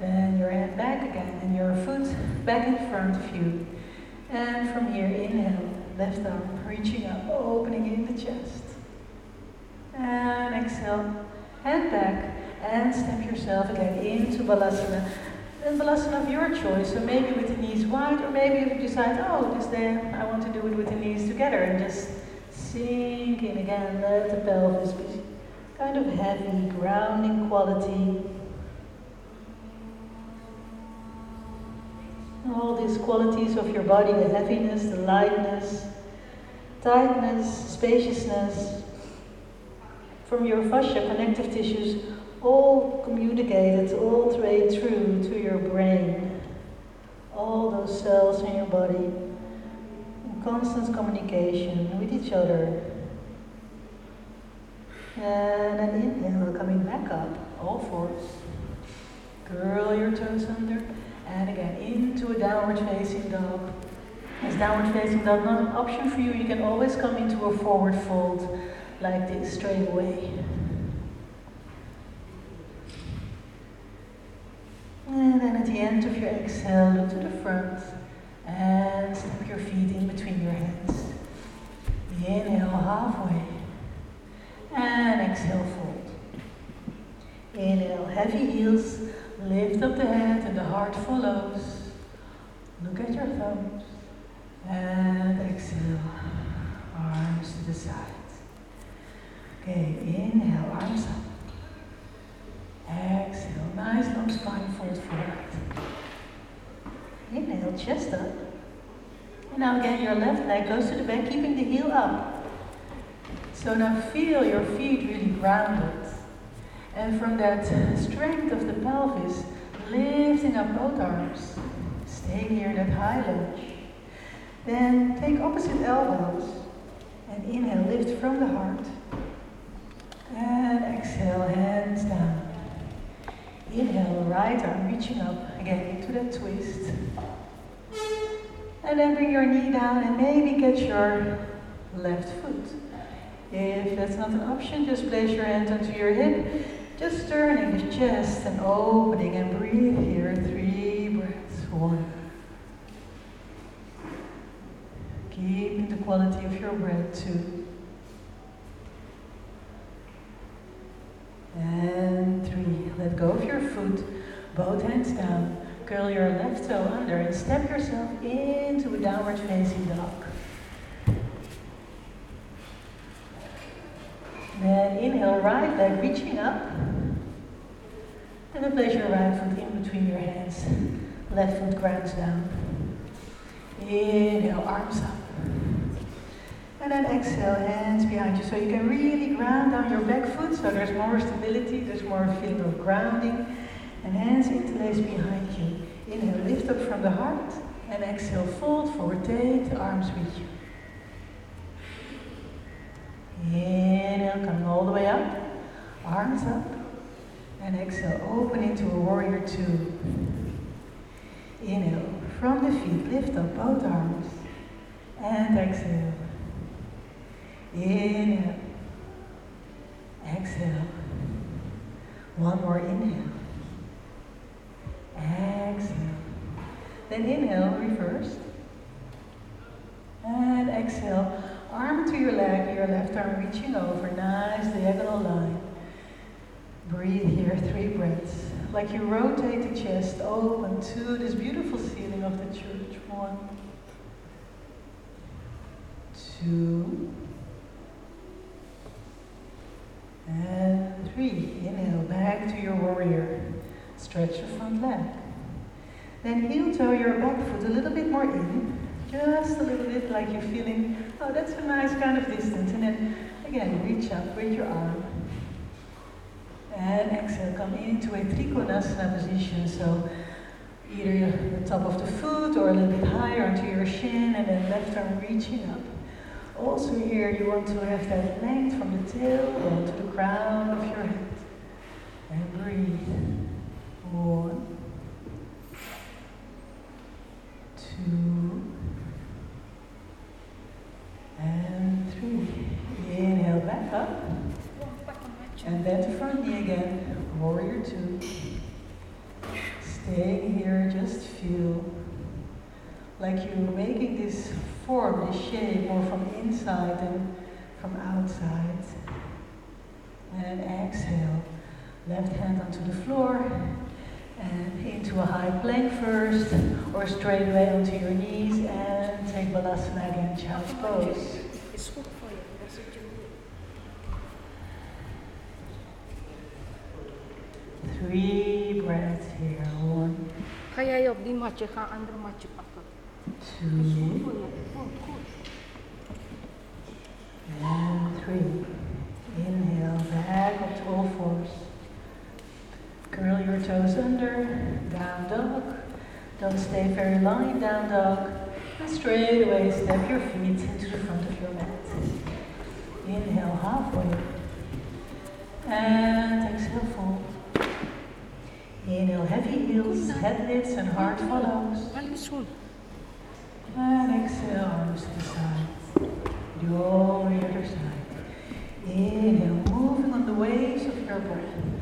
Then your hand back again and your foot back in front of you. And from here, inhale, left arm reaching up, opening in the chest. And exhale, hand back and step yourself again into Balasana. And Balasana of your choice, so maybe with the knees wide, or maybe if you decide, oh, this day I want to do it with the knees together and just sink in again, let the pelvis be kind of heavy, grounding quality. All these qualities of your body, the heaviness, the lightness, tightness, spaciousness, from your fascia, connective tissues, all communicated all the way through to your brain. All those cells in your body in constant communication with each other. And then inhale, coming back up, all fours. Curl your toes under, and again into a downward facing dog. As downward facing dog not an option for you, you can always come into a forward fold like this straight away. And then at the end of your exhale, look to the front and step your feet in between your hands. Inhale halfway and exhale fold. Inhale heavy heels, lift up the head and the heart follows. Look at your thumbs and exhale, arms to the sides. Okay, inhale, arms up. Exhale, nice long spine fold forward. Inhale, chest up. And now again, your left leg goes to the back, keeping the heel up. So now feel your feet really grounded. And from that strength of the pelvis, lifting up both arms. Stay here, that high lunge. Then take opposite elbows and inhale, lift from the heart. And exhale, hands down. Inhale, right arm reaching up again into that twist. And then bring your knee down and maybe get your left foot. If that's not an option, just place your hand onto your hip, just turning the chest and opening and breathe here. Three breaths. One. Keeping the quality of your breath. Two. And three. Let go of your foot, both hands down. Curl your left toe under and step yourself into a downward facing dog. Then inhale, right leg reaching up. And then place your right foot in between your hands. Left foot grounds down. Inhale, arms up. And then exhale, hands behind you. So you can really ground down your back foot so there's more stability, there's more feeling of grounding. And hands interlace behind you. Inhale, lift up from the heart. And exhale, fold forward, take the arms with you. Inhale, coming all the way up. Arms up. And exhale, open into a warrior two. Inhale, from the feet, lift up both arms. And exhale. Inhale. Exhale. One more inhale. Exhale. Then inhale, reverse. And exhale. Arm to your leg, your left arm reaching over. Nice diagonal line. Breathe here, three breaths. Like you rotate the chest open to this beautiful ceiling of the church. One, two, and three. Inhale, back to your warrior. Stretch your front leg. Then heel toe your back foot a little bit more in. Just a little bit like you're feeling, oh, that's a nice kind of distance. And then again, reach up with your arm. And exhale, come into a Trikonasana position. So either the top of the foot or a little bit higher onto your shin and then left arm reaching up. Also here you want to have that length from the tail to the crown of your head. And breathe. One, two, and three. Inhale back up. And then to front knee again. Warrior two. Staying here, just feel like you're making this form, this shape more from inside than from outside. And exhale. Left hand onto the floor into a high plank first, or straight away onto your knees and take Balasana again, child's pose. Three breaths here. One, Kaya yok di maçı ha under maçı patlat. two, and three. Inhale, back up to all fours. Curl your toes under, down dog. Don't stay very long in down dog. And straight away step your feet into the front of your mat. Inhale halfway. And exhale full. Inhale heavy heels, head lifts, and heart follows. And exhale arms to the side. The other side. Inhale, moving on the waves of your breath.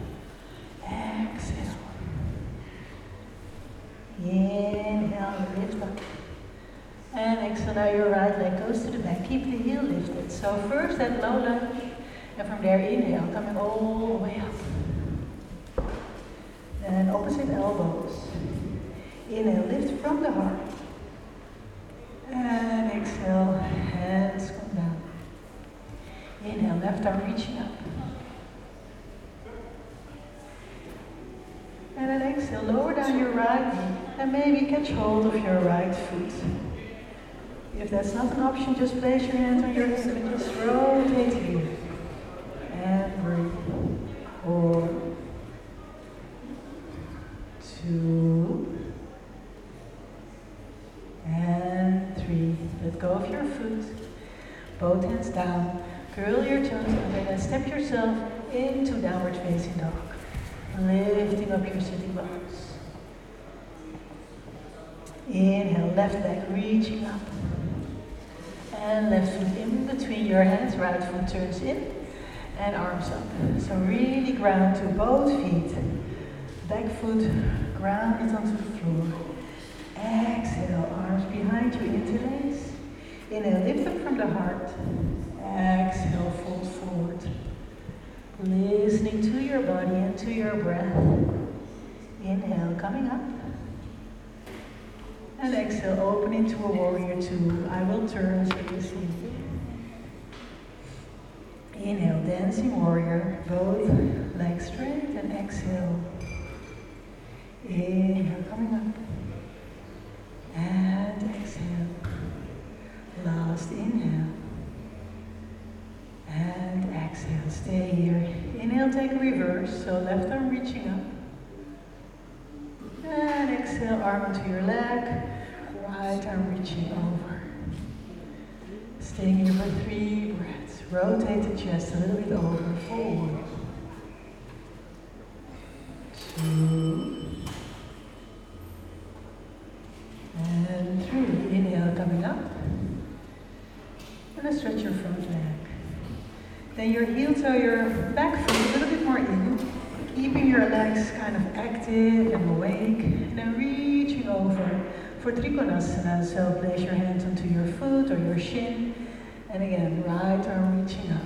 Exhale. Inhale, lift up. And exhale, now your right leg goes to the back. Keep the heel lifted. So first that low lunge, and from there inhale, coming all the way up. Then opposite elbows. Inhale, lift from the heart. And exhale, hands come down. Inhale, left arm reaching up. And then exhale, lower down your right knee and maybe catch hold of your right foot. If that's not an option, just place your hands on your hip and just rotate here. And breathe. Four, two, and three. Let go of your foot. Both hands down. Curl your toes and then step yourself into downward facing dog. Lifting up your sitting bones. Inhale, left leg reaching up. And left foot in between your hands, right foot turns in and arms up. So really ground to both feet. Back foot grounded onto the floor. Exhale, arms behind you, interlace. Inhale, lift up from the heart. Exhale, fold forward. Listening to your body and to your breath. Inhale, coming up. And exhale, open into a warrior two. I will turn so you see. Inhale, dancing warrior, both legs straight, and exhale. Inhale, coming up. And exhale. Last inhale. And exhale. Stay here. Inhale, take reverse. So left arm reaching up. And exhale, arm to your leg. Right arm reaching over. Staying here for three breaths. rotate the chest a little bit over, forward. Two. And three. Inhale, coming up. And stretch your front leg. Then your heel toe, your back foot a little bit more in, keeping your legs kind of active and awake, and then reaching over for Trikonasana. So place your hands onto your foot or your shin, and again, right arm reaching up.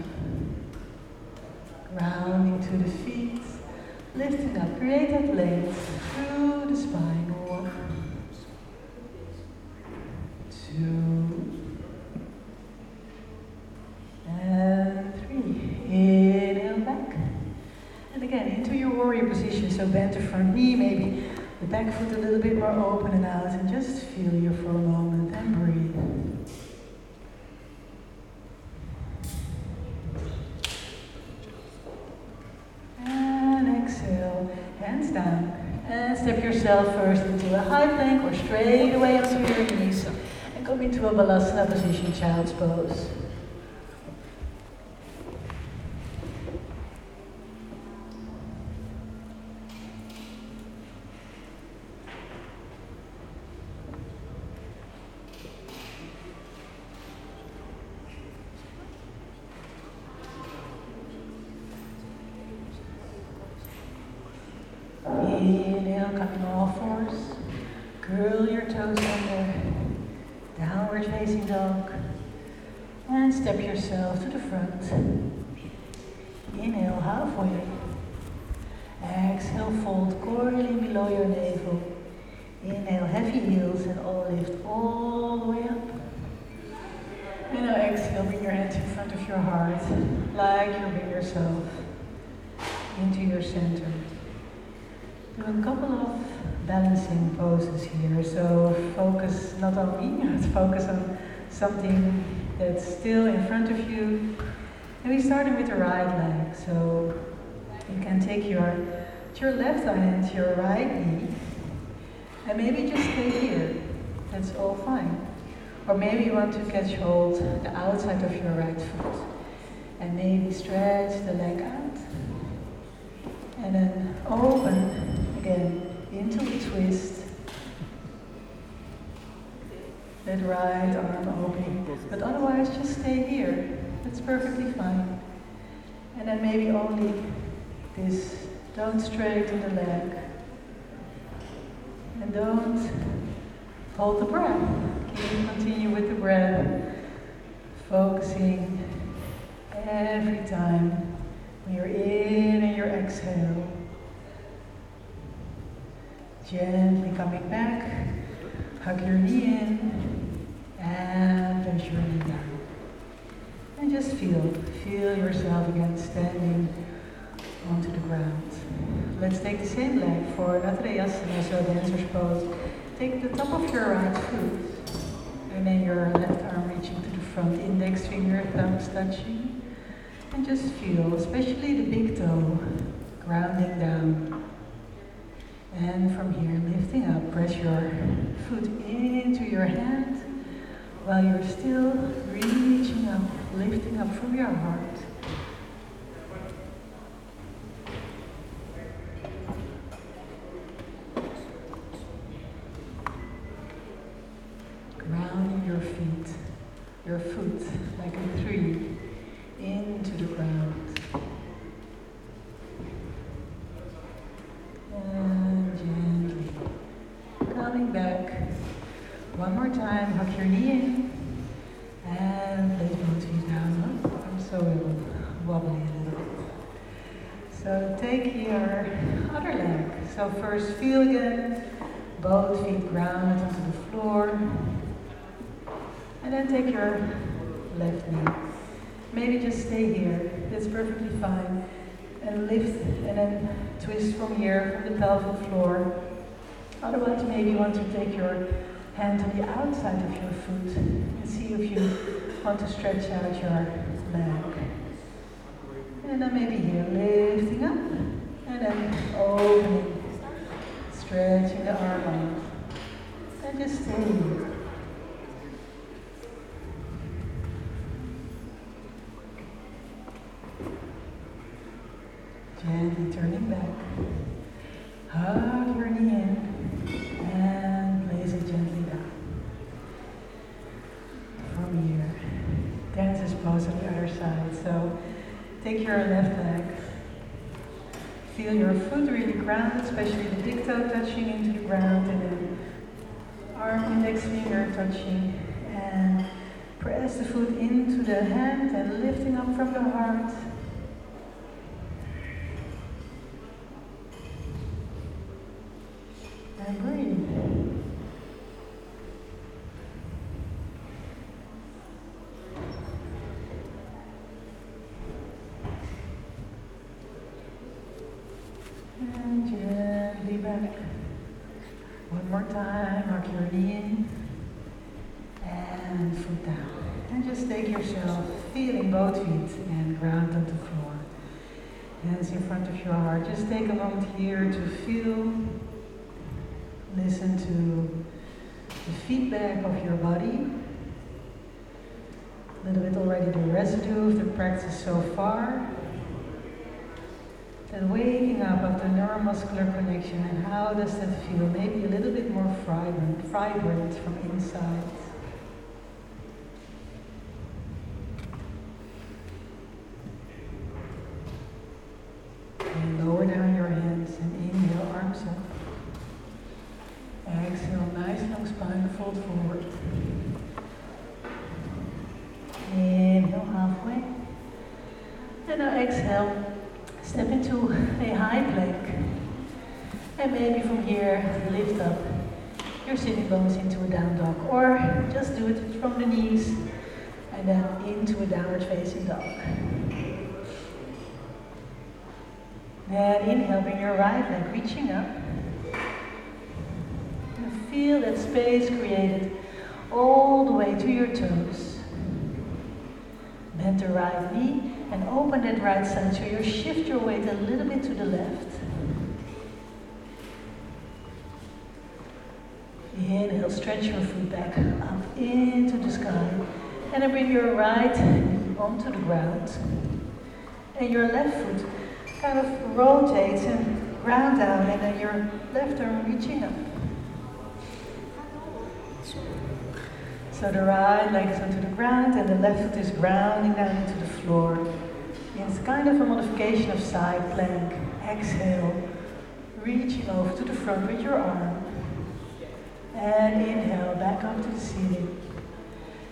Rounding to the feet, lifting up, create that length through the spine. One, two, and three. Inhale back. And again, into your warrior position. So bend the front knee, maybe the back foot a little bit more open and out. And just feel here for a moment and breathe. And exhale, hands down. And step yourself first into a high plank or straight away onto your knees. And come into a balasana position, child's pose. Inhale, coming all fours. Curl your toes under. Downward facing dog. And step yourself to the front. Inhale, halfway. Exhale, fold coiling below your navel. Inhale, heavy heels and all lift all the way up. And now exhale, bring your hands in front of your heart, like you bring yourself into your center. Do a couple of balancing poses here. So focus not on me, but focus on something that's still in front of you. And we started with the right leg. So you can take your, your left hand to your right knee. And maybe just stay here. That's all fine. Or maybe you want to catch hold the outside of your right foot. And maybe stretch the leg out. And then open again into a twist. That right arm open. But otherwise just stay here. That's perfectly fine. And then maybe only this. Don't straighten the leg. And don't hold the breath. Continue with the breath. Focusing every time when you're in and your exhale. Gently coming back, hug your knee in, and place your knee down. And just feel, feel yourself again standing onto the ground. Let's take the same leg for Natarajasana, so dancer's pose. Take the top of your right foot, and then your left arm reaching to the front, index finger, thumbs touching. And just feel, especially the big toe, grounding down. And from here, lifting up, press your foot into your hand while you're still reaching up, lifting up from your heart. Grounding your feet, your foot like a tree into the ground. And gently coming back. One hug your knee in. And place both down. I'm so wobbly a little bit. So take your other leg. So first feel again, both feet grounded onto the floor. And then take your left knee. Maybe just stay here. That's perfectly fine. And lift and then twist from here, from the pelvic floor. Otherwise, maybe you want to take your hand to the outside of your foot and see if you want to stretch out your leg. And then maybe here, lifting up and then opening, stretching the arm out. And just stay. Gently turning back. Hug your knee in. And pose on the other side. So take your left leg. Feel your foot really grounded, especially the big toe touching into the ground and then arm index finger touching. And press the foot into the hand and lifting up from the heart. And breathe. Gently back. One more time, mark your knee in and foot down. And just take yourself, feeling both feet and ground on the floor. Hands in front of your heart. Just take a moment here to feel, listen to the feedback of your body. A little bit already the residue of the practice so far. And waking up of the neuromuscular connection and how does that feel? Maybe a little bit more vibrant, vibrant from inside. Lower down your hands and inhale, arms up. Exhale, nice long spine, fold forward. Inhale halfway. And now exhale, step into a high plank. And maybe from here, lift up your sitting bones into a down dog. Or just do it from the knees and then into a downward facing dog. Then inhale, bring your right leg reaching up. And feel that space created all the way to your toes. Bend the right knee and open that right side so you shift your weight a little bit to the left. Inhale, stretch your foot back up into the sky. And then bring your right onto the ground. And your left foot kind of rotates and ground down, and then your left arm reaching up. So the right leg is onto the ground, and the left foot is grounding down into the floor. It's kind of a modification of side plank. Exhale, reaching over to the front with your arm. And inhale, back up to the ceiling.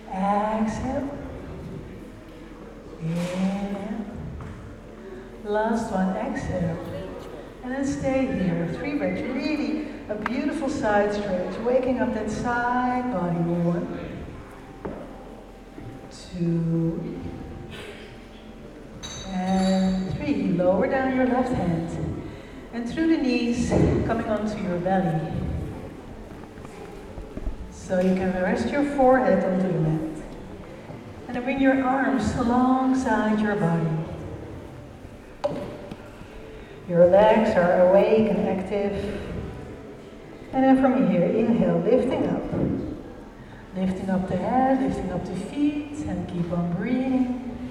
Exhale. Inhale. Last one, exhale. And then stay here. Three breaths. Really a beautiful side stretch. Waking up that side body. One, two, and three. Lower down your left hand. And through the knees, coming onto your belly. So you can rest your forehead onto the mat. And then bring your arms alongside your body. Your legs are awake and active. And then from here, inhale, lifting up. Lifting up the head, lifting up the feet, and keep on breathing.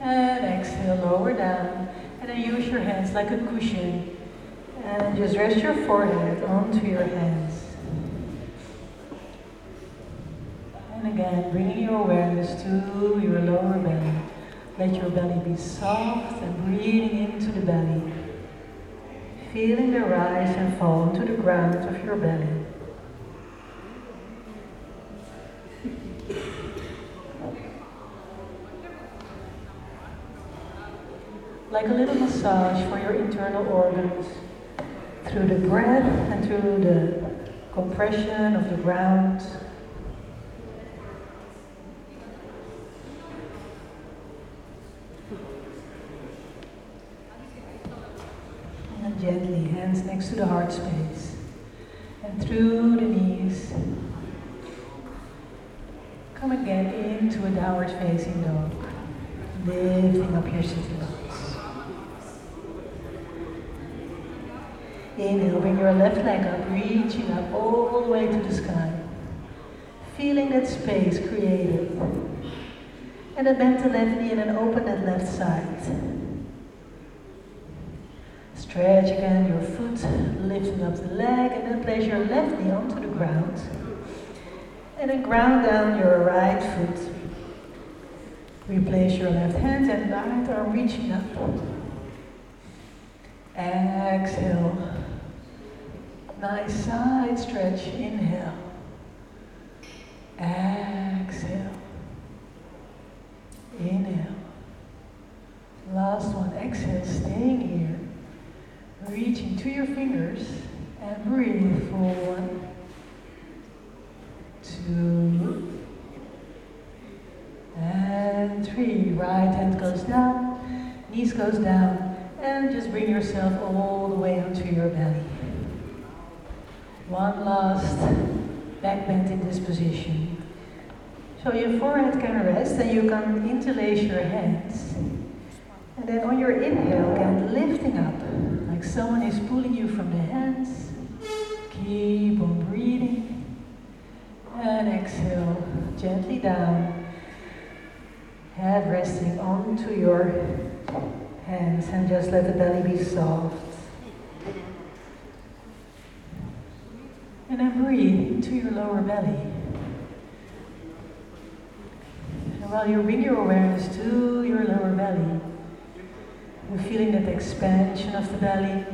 And exhale, lower down. And then use your hands like a cushion. And just rest your forehead onto your hands. And again, bringing your awareness to your lower belly. Let your belly be soft and breathing into the belly. Feeling the rise and fall to the ground of your belly. Like a little massage for your internal organs through the breath and through the compression of the ground. And gently, hands next to the heart space. And through the knees. Come again into a downward facing dog. Lifting up your sitting bones. Inhale, bring your left leg up, reaching up all the way to the sky. Feeling that space created. And then bend the left knee and then open that left side. Stretch again your foot, lifting up the leg, and then place your left knee onto the ground. And then ground down your right foot. Replace your left hand and right arm reaching up. Exhale. Nice side stretch. Inhale. Exhale. Inhale. Last one. Exhale. Staying here. Reaching to your fingers and breathe for one, two, and three. Right hand goes down, knees goes down, and just bring yourself all the way onto your belly. One last back bend in this position. So your forehead can rest and you can interlace your hands. And then on your inhale, again lifting up, like someone is pulling you from the hands. Keep on breathing. And exhale gently down. Head resting onto your hands and just let the belly be soft. And then breathe into your lower belly. And while you bring your awareness to your lower belly, you're feeling that expansion of the belly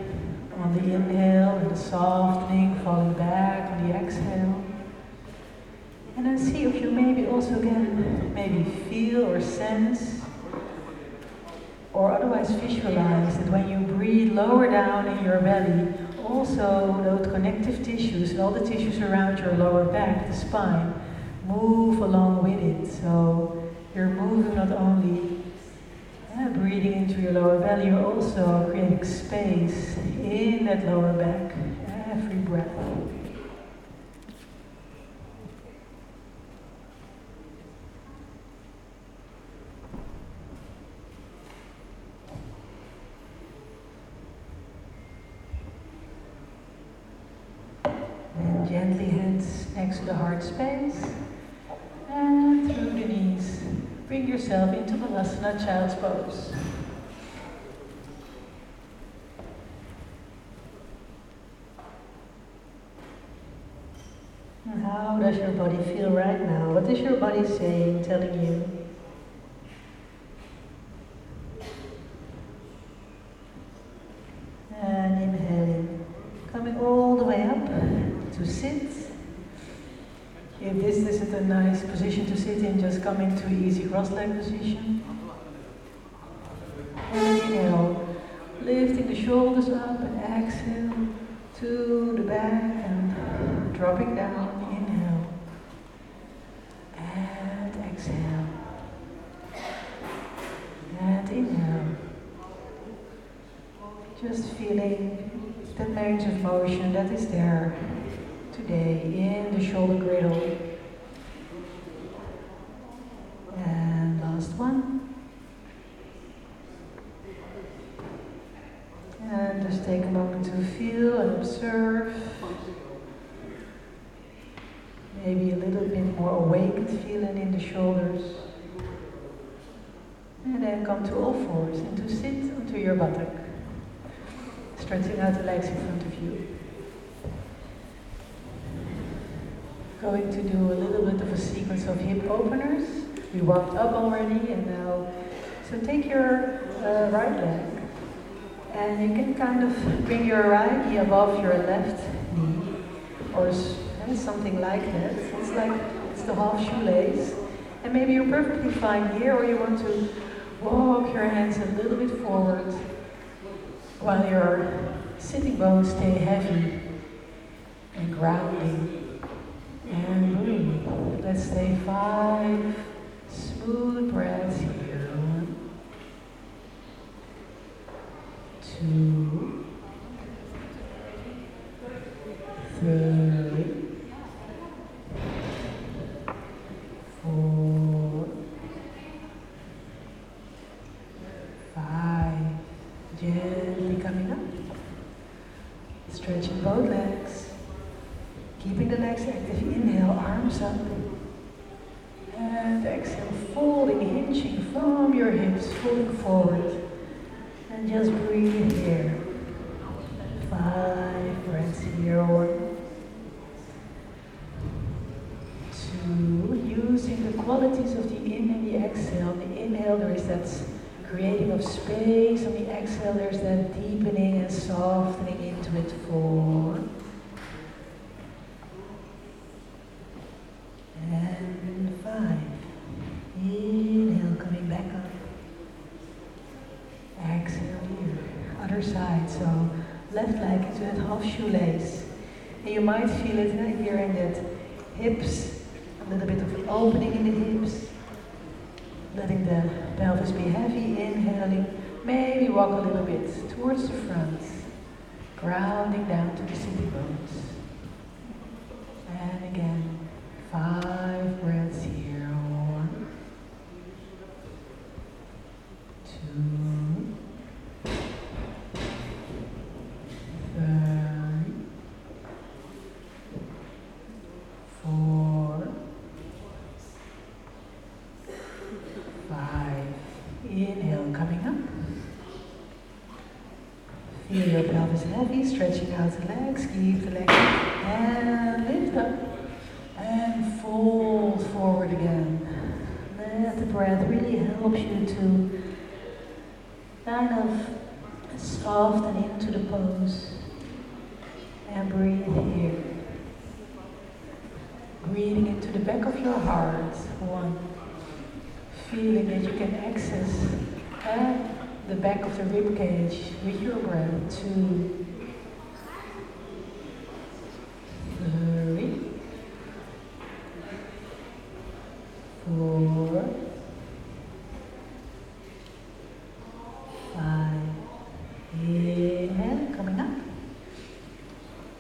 on the inhale and the softening falling back on the exhale. And then see if you maybe also can maybe feel or sense or otherwise visualize that when you breathe lower down in your belly, also those connective tissues and all the tissues around your lower back, the spine, move along with it. So you're moving not only uh, breathing into your lower belly, you're also creating space in that lower back every breath. And gently hands next to the heart space. And through the knees, bring yourself into Balasana Child's Pose. How does your body feel right now? What is your body saying, telling you? And inhaling, coming all the way up to sit. If this isn't a nice position to just come into easy cross-leg position. And inhale, lifting the shoulders up and exhale to the back and dropping down. Inhale and exhale. And inhale. Just feeling that range of motion that is there today in the shoulder girdle. And last one. And just take a moment to feel and observe. Maybe a little bit more awakened feeling in the shoulders. And then come to all fours and to sit onto your buttock. Stretching out the legs in front of you. Going to do a little bit of a openers. We walked up already and now, so take your uh, right leg and you can kind of bring your right knee above your left knee or something like that. It's like it's the half shoelace. And maybe you're perfectly fine here or you want to walk your hands a little bit forward while your sitting bones stay heavy and grounding. Stretching out the legs. Keep the legs and lift up. And fold forward again. Let the breath really help you to kind of soften into the pose. And breathe here. Breathing into the back of your heart. One. Feeling that you can access uh, the back of the rib cage with your breath. Two. Three. Four. Five. Inhale, coming up.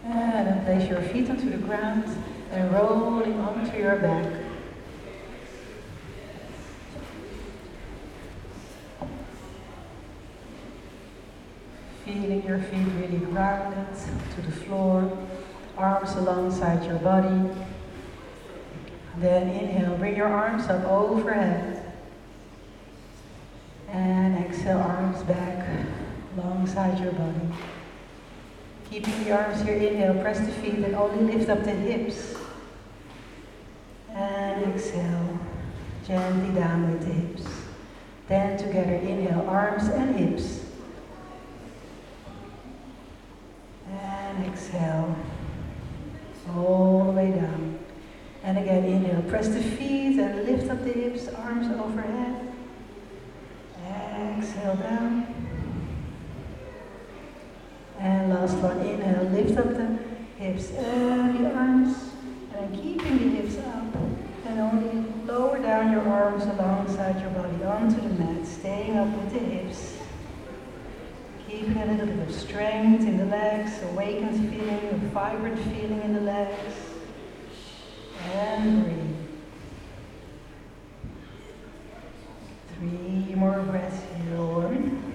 And then place your feet onto the ground and rolling onto your back. Feeling your feet really grounded to the floor, arms alongside your body. Then inhale, bring your arms up overhead. And exhale, arms back alongside your body. Keeping the arms here, inhale, press the feet and only lift up the hips. And exhale, gently down with the hips. Then together, inhale, arms and hips. And exhale, all the way down. And again, inhale, press the feet and lift up the hips, arms overhead. Exhale down. And last one, inhale, lift up the hips and the arms. And then keeping the hips up. And only lower down your arms alongside your body onto the mat, staying up with the hips. Keeping a little bit of strength in the legs, awakened feeling, a vibrant feeling in the legs. And breathe. Three more breaths here. One,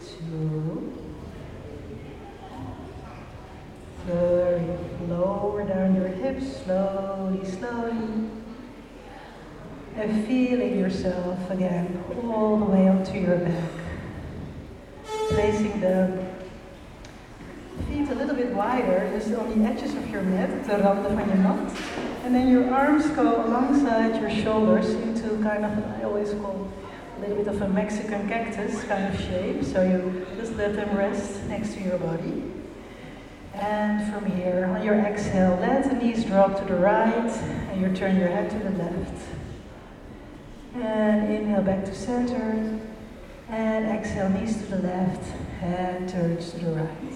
two, three. Lower down your hips slowly, slowly. And feeling yourself again all the way up to your back. Placing the feet a little bit wider, just on the edges of your mat, de randen van. And then your arms go alongside your shoulders into kind of, I always call a little bit of a Mexican cactus kind of shape. So you just let them rest next to your body. And from here, on your exhale, let the knees drop to the right and you turn your head to the left. And inhale back to center. And exhale, knees to the left, head turns to the right.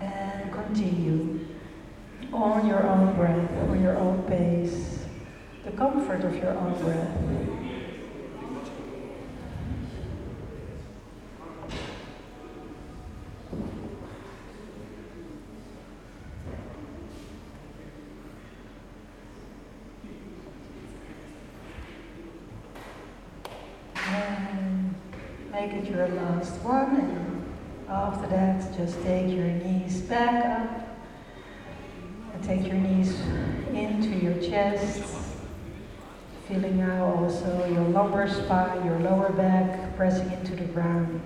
And continue on your own breath, on your own pace, the comfort of your own breath. And make it your last one. And after that, just take your knees back up. Feeling now also your lumbar spine, your lower back pressing into the ground.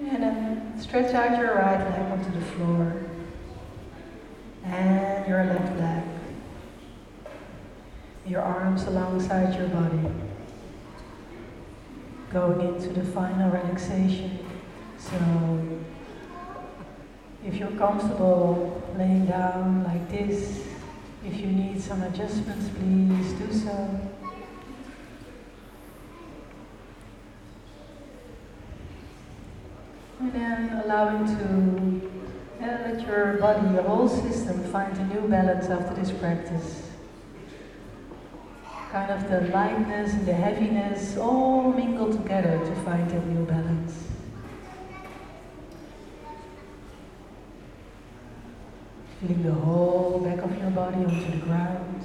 And then stretch out your right leg onto the floor and your left leg. Your arms alongside your body. Going into the final relaxation. So, if you're comfortable laying down like this, if you need some adjustments, please do so. And then allowing to let your body, your whole system find a new balance after this practice. Kind of the lightness and the heaviness all mingle together to find a new balance. Feeling the whole back of your body onto the ground.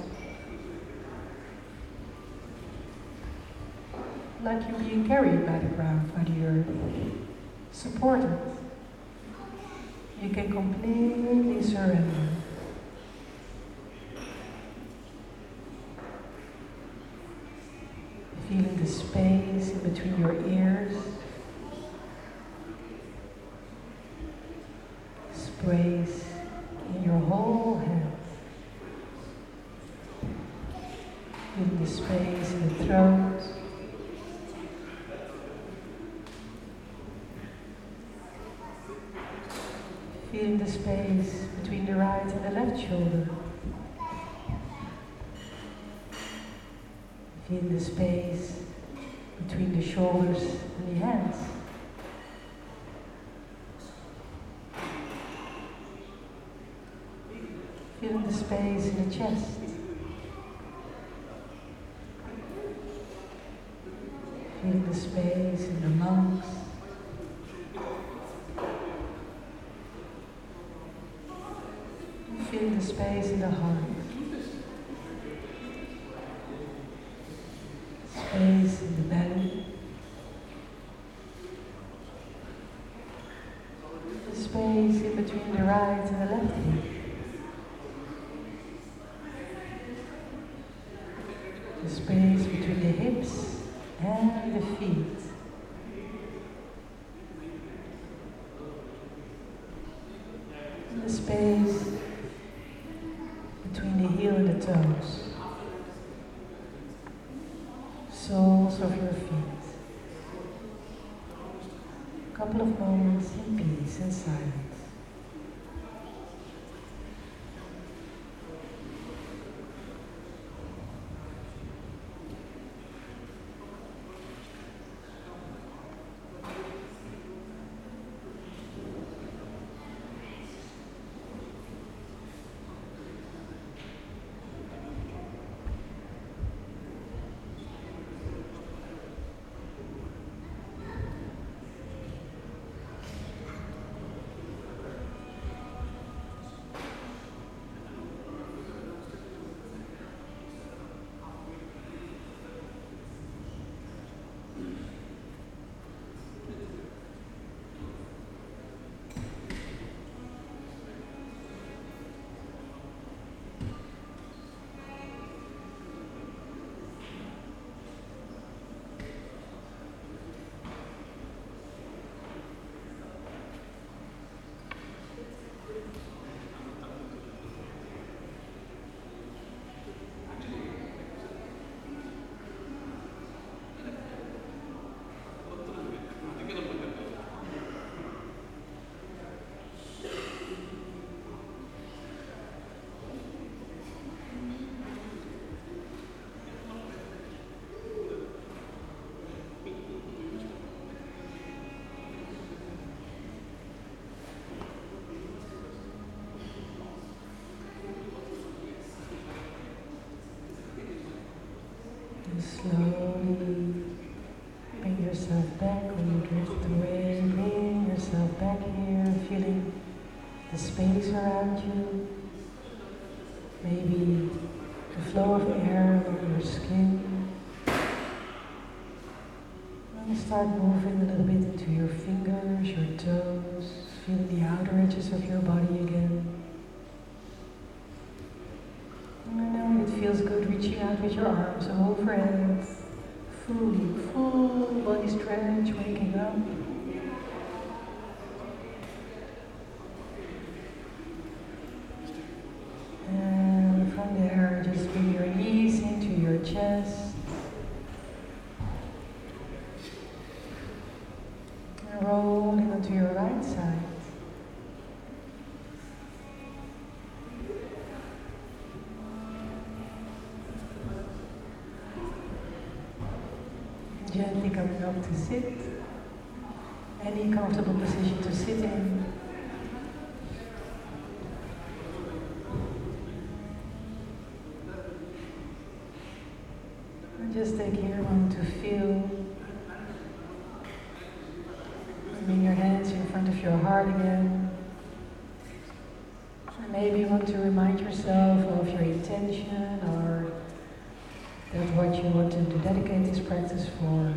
Like you're being carried by the ground, by the earth supported. You can completely surrender. Feeling the space in between your ears. Space in your whole head. Feeling the space in the throat. Feeling the space between the right and the left shoulder. Feeling the space between the shoulders and the hands. Feeling the space in the chest. Feeling the space in the lungs. Feel the space in the heart. Start moving a little bit into your fingers, your toes, feeling the outer edges of your body again. And I know it feels good reaching out with your arms fully, Gently coming up to sit. Any comfortable position to sit in. And just take here a moment to feel. Bring your hands in front of your heart again. And maybe you want to remind yourself of your intention or that what you want to dedicate this practice for.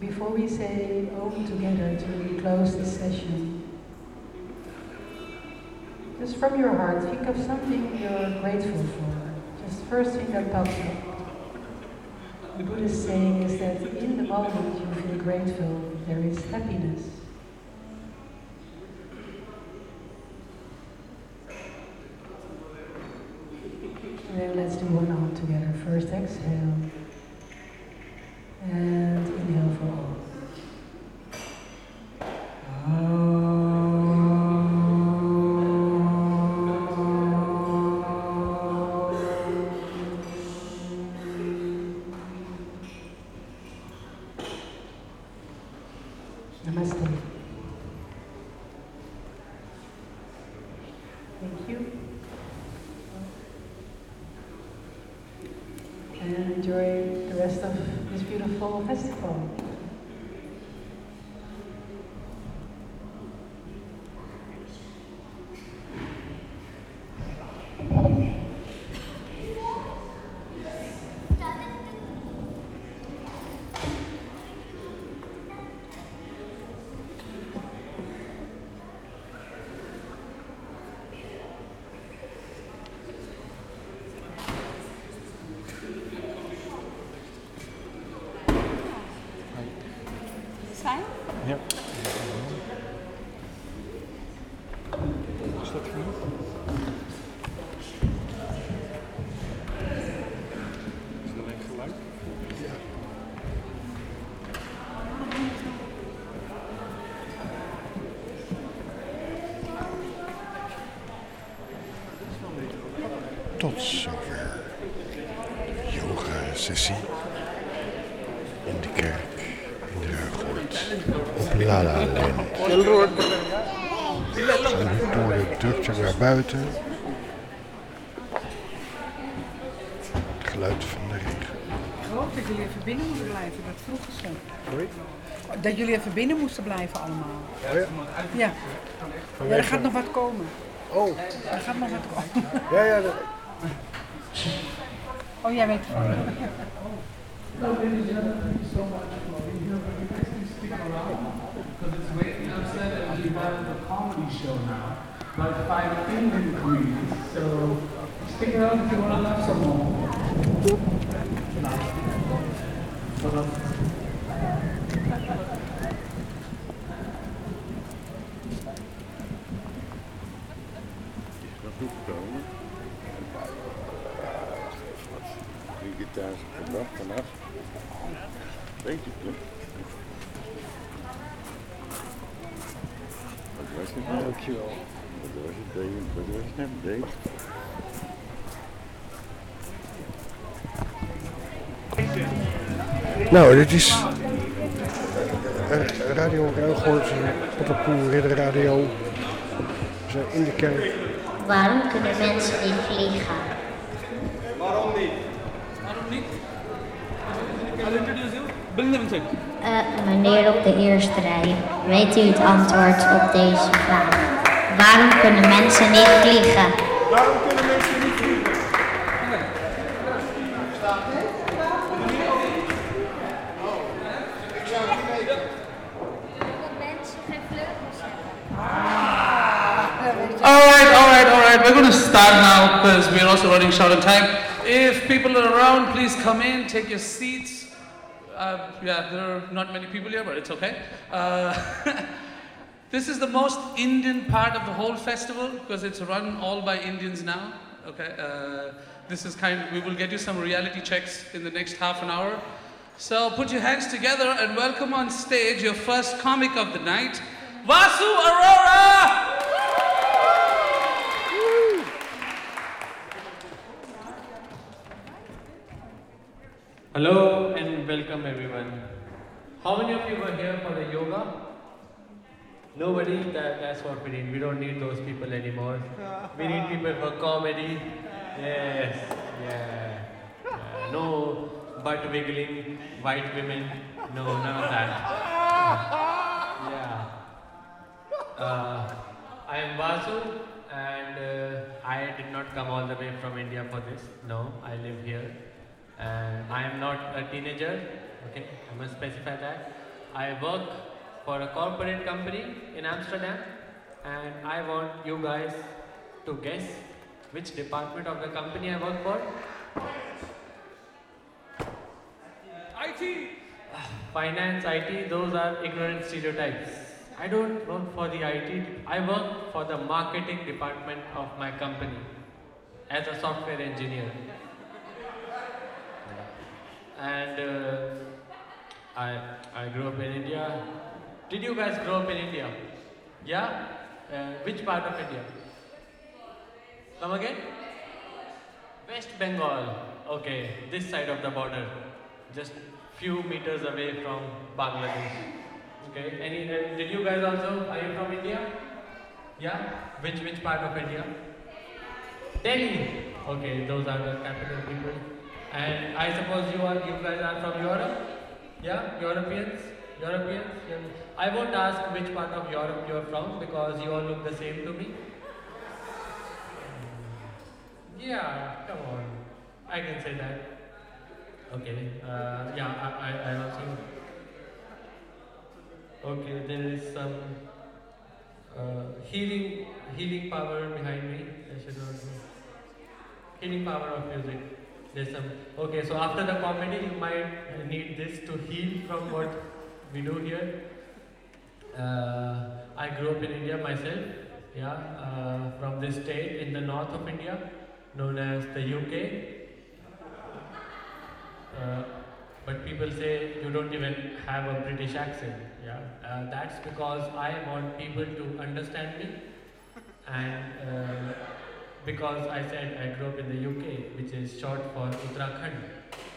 Before we say Om together to close this session, just from your heart, think of something you're grateful for. Just first thing that pops up. The Buddhist saying is that in the moment you feel grateful, there is happiness. Enjoy the rest of this beautiful festival. Tot zover de yoga-sessie in de kerk in de Ruigoord op Lala Land. En door de drukte naar buiten. Het geluid van de regen. Ik hoop dat jullie even binnen moeten blijven, dat vroegen ze. Sorry? Dat jullie even binnen moesten blijven allemaal. Oh ja? Ja. Ja, er gaat nog wat komen. Oh. Er gaat nog wat komen. Ja, ja. Dat... Oh, jij weet het van. Well, ladies and gentlemen, thank you so much for being here. But you guys can stick around because it's waiting upset and we have a comedy show now by five Indian comedians. So stick around if you want to laugh some more. Nou, dit is eh, Radio Ruigoort, Potterpoel, Ridder Radio. We zijn in de kerk. Waarom kunnen mensen niet vliegen? Waarom niet? Waarom niet? Eh, meneer op de eerste rij, weet u het antwoord op deze vraag? Waarom kunnen mensen niet vliegen? Because we're also running short on time. If people are around, please come in, take your seats. Uh, yeah, there are not many people here, but it's okay. Uh, this is the most Indian part of the whole festival because it's run all by Indians now. Okay, uh, this is kind. we will get you some reality checks in the next half an hour. So put your hands together and welcome on stage your first comic of the night, Vasu Arora! Hello and welcome everyone. How many of you were here for the yoga? Nobody? That, that's what we need. We don't need those people anymore. We need people for comedy. Yes, yeah. yeah. No butt wiggling, white women. No, none of that. Yeah. Uh, I am Vasu and uh, I did not come all the way from India for this. No, I live here. And I am not a teenager. Okay, I must specify that. I work for a corporate company in Amsterdam and I want you guys to guess which department of the company I work for. IT! Finance, IT, those are ignorant stereotypes. I don't work for the IT, I work for the marketing department of my company as a software engineer. And uh, I, I grew up in India. Did you guys grow up in India? Yeah? Uh, which part of India? Come again? West Bengal. Okay, this side of the border. Just few meters away from Bangladesh. Okay, any, uh, did you guys also, are you from India? Yeah? Which, which part of India? Delhi. Okay, those are the capital people. And I suppose you are, you guys are from Europe? Yeah? Europeans? Europeans? Yeah. I won't ask which part of Europe you're from because you all look the same to me. Yeah, come on. I can say that. Okay. Uh, yeah, I, I, I also. Okay, there is some uh, healing healing power behind me. I should not know. Healing power of music. There's some. Okay, so after the comedy, you might need this to heal from what we do here. Uh, I grew up in India myself. Yeah, uh, from this state in the north of India, known as the UK. Uh, but people say you don't even have a British accent. Yeah, uh, that's because I want people to understand me, and uh, because I said I grew up in the UK, which is short for Uttarakhand.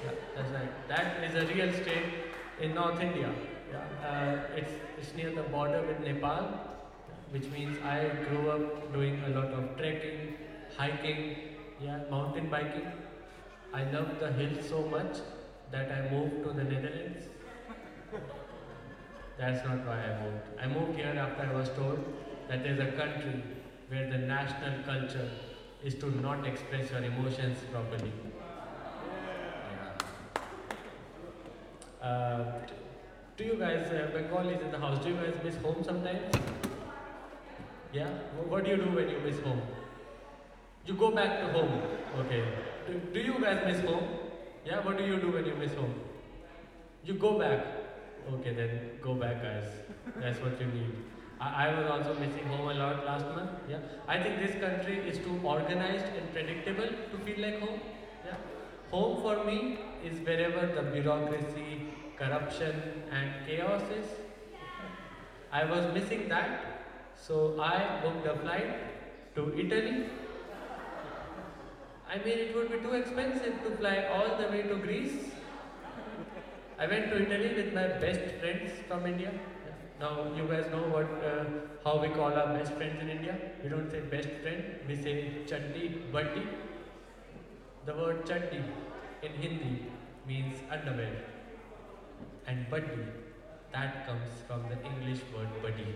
Yeah, that's right. That is a real state in North India. Yeah, uh, it's it's near the border with Nepal, which means I grew up doing a lot of trekking, hiking, yeah, mountain biking. I love the hills so much that I moved to the Netherlands. That's not why I moved. I moved here after I was told that there's a country where the national culture is to not express your emotions properly. Uh, do you guys, uh, Bengal is in the house, do you guys miss home sometimes? Yeah? What do you do when you miss home? You go back to home. Okay. Do, do you guys miss home? Yeah, what do you do when you miss home? You go back. Okay, then go back, guys. That's what you need. I, was also missing home a lot last month. Yeah, I think this country is too organized and predictable to feel like home. Yeah, home for me is wherever the bureaucracy, corruption, and chaos is. I was missing that, so I booked a flight to Italy. I mean, it would be too expensive to fly all the way to Greece. I went to Italy with my best friends from India. Now you guys know what uh, how we call our best friends in India. We don't say best friend, we say chatti, batti. The word chatti in Hindi means underwear, and batti that comes from the English word buddy.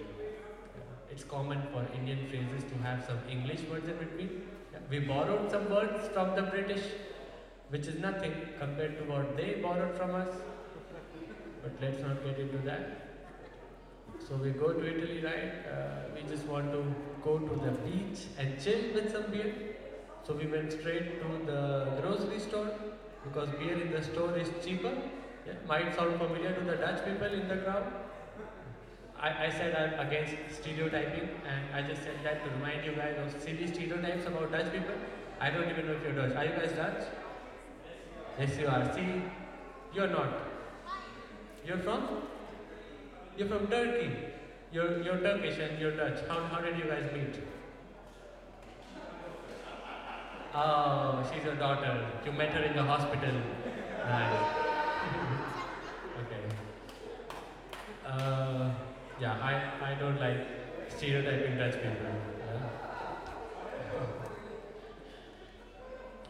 It's common for Indian phrases to have some English words in between. We borrowed some words from the British, which is nothing compared to what they borrowed from us. But let's not get into that. So we go to Italy, right? Uh, we just want to go to the beach and chill with some beer. So we went straight to the grocery store because beer in the store is cheaper. Yeah, might sound familiar to the Dutch people in the crowd. I, I said I'm against stereotyping and I just said that to remind you guys of silly stereotypes about Dutch people. I don't even know if you're Dutch. Are you guys Dutch? Yes, you are. See, you're not. You're from? You're from Turkey. You're, you're Turkish and you're Dutch. How, how did you guys meet? Oh, she's your daughter. You met her in the hospital. Nice. okay. Uh, yeah, I, I don't like stereotyping Dutch people. Yeah.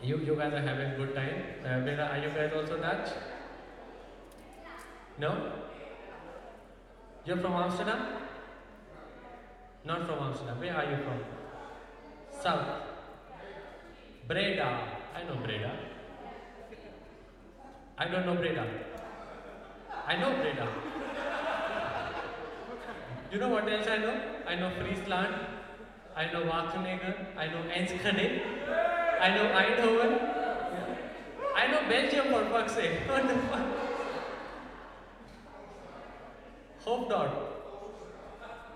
You, you guys are having a good time. Uh, are you guys also Dutch? No? You're from Amsterdam? Not from Amsterdam. Where are you from? South. Breda. I know Breda. I don't know Breda. I know Breda. You know what else I know? I know Friesland. I know Wageningen. I know Enschede. I know Eindhoven. I know Belgium for fuck's sake. Hoofddorp.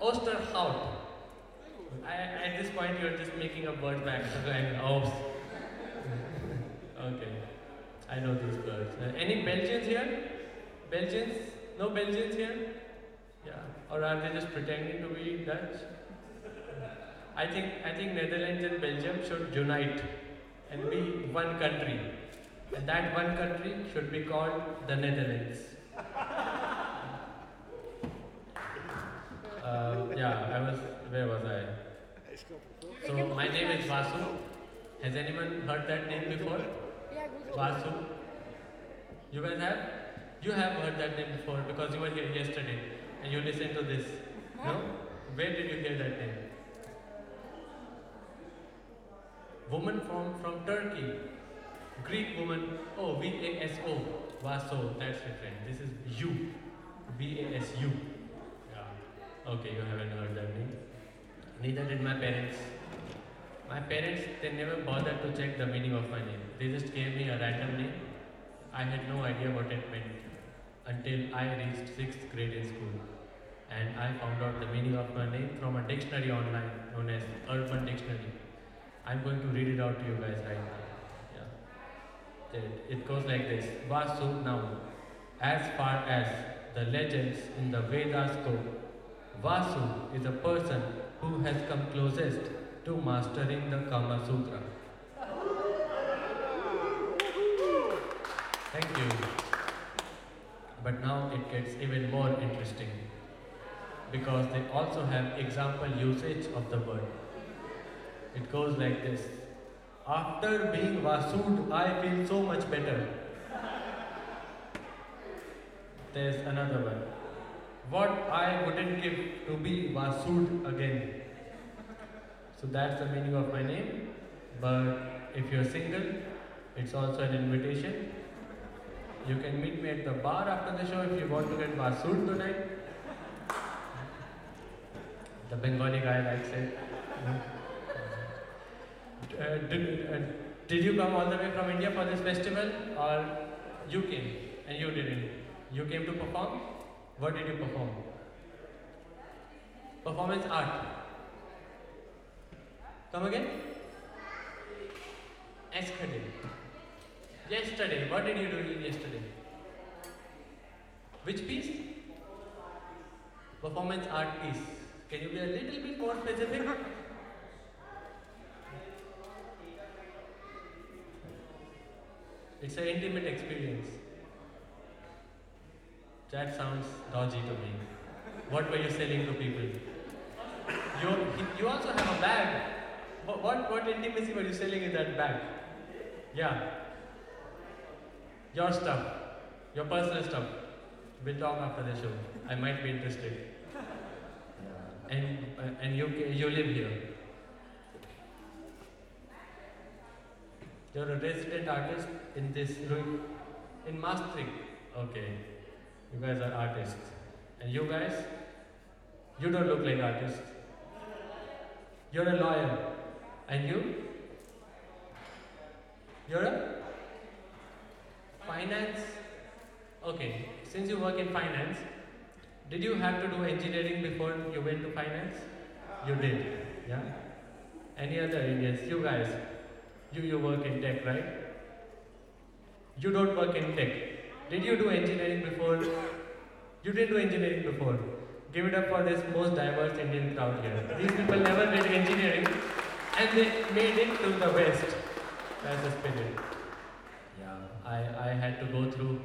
Oosterhout. I, at this point, you're just making a bird back. Going, oh. okay. I know these birds. Uh, any Belgians here? Belgians? No Belgians here? Yeah. Or are they just pretending to be Dutch? I think I think Netherlands and Belgium should unite and be one country. And that one country should be called the Netherlands. Uh, yeah, I was. Where was I? So my name is Vasu. Has anyone heard that name before? Vasu. You guys have? You have heard that name before because you were here yesterday and you listened to this. No? Where did you hear that name? Woman from from Turkey. Greek woman. Oh, V A S O. Vaso. That's different. This is you. Yeah. Okay, you haven't heard that name. Neither did my parents. My parents, they never bothered to check the meaning of my name. They just gave me a random name. I had no idea what it meant until I reached sixth grade in school. And I found out the meaning of my name from a dictionary online known as Urban Dictionary. I'm going to read it out to you guys right now. Yeah. It, it goes like this Vasu now. As far as the legends in the Vedas go, Vasu is a person who has come closest to mastering the Kama Sutra. Thank you. But now it gets even more interesting because they also have example usage of the word. It goes like this After being Vasud, I feel so much better. There's another one. What I wouldn't give to be Vasud again. So that's the meaning of my name. But if you're single, it's also an invitation. You can meet me at the bar after the show if you want to get Vasud tonight. The Bengali guy likes it. Uh, did, uh, did you come all the way from India for this festival or you came and you didn't? You came to perform? What did you perform? Performance art. Come again? Yesterday. Yesterday. What did you do yesterday? Which piece? Performance art piece. Can you be a little bit more specific? It's an intimate experience. That sounds dodgy to me. What were you selling to people? You, you also have a bag. What, what, what intimacy were you selling in that bag? Yeah. Your stuff. Your personal stuff. We'll talk after the show. I might be interested. And, uh, and you, you live here. You're a resident artist in this room, in Maastricht. Okay, you guys are artists. And you guys, you don't look like artists. You're a lawyer. And you? You're a finance? Okay, since you work in finance, did you have to do engineering before you went to finance? You did, yeah? Any other Indians? You guys, you, you work in tech, right? You don't work in tech. Did you do engineering before You didn't do engineering before. Give it up for this most diverse Indian crowd here. These people never did engineering and they made it to the West. That's the spirit. Yeah, I, I had to go through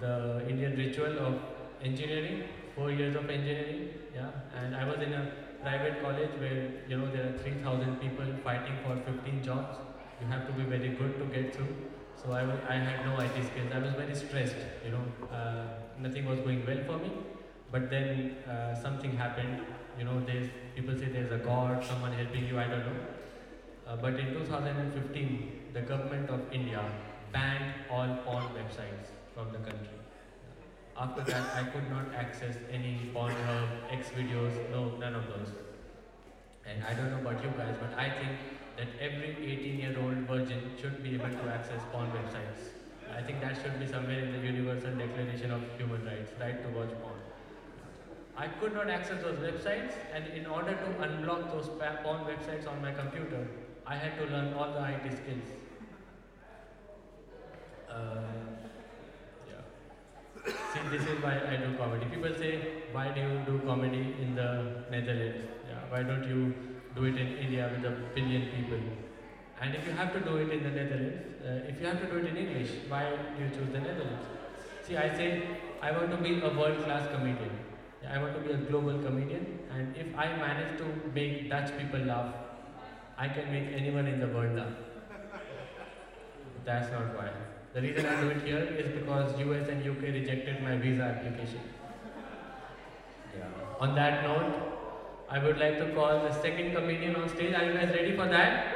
the Indian ritual of engineering, four years of engineering, yeah, and I was in a private college where, you know, there are 3,000 people fighting for 15 jobs. You have to be very good to get through. So I, I had no IT skills. I was very stressed, you know, uh, nothing was going well for me. But then uh, something happened, you know, there's, people say there's a God, someone helping you, I don't know. Uh, but in 2015, the government of India banned all porn websites from the country. After that, I could not access any Pornhub, X videos, no, none of those. And I don't know about you guys, but I think that every 18 year old virgin should be able to access porn websites. I think that should be somewhere in the Universal Declaration of Human Rights, right to watch porn. I could not access those websites, and in order to unblock those porn websites on my computer, I had to learn all the IT skills. Uh, yeah. See, this is why I do comedy. People say, why do you do comedy in the Netherlands? Yeah, why don't you do it in India with a billion people? And if you have to do it in the Netherlands, uh, if you have to do it in English, why do you choose the Netherlands? See, I say, I want to be a world class comedian. I want to be a global comedian, and if I manage to make Dutch people laugh, I can make anyone in the world laugh. That's not why. The reason I do it here is because US and UK rejected my visa application. Yeah. On that note, I would like to call the second comedian on stage. Are you guys ready for that?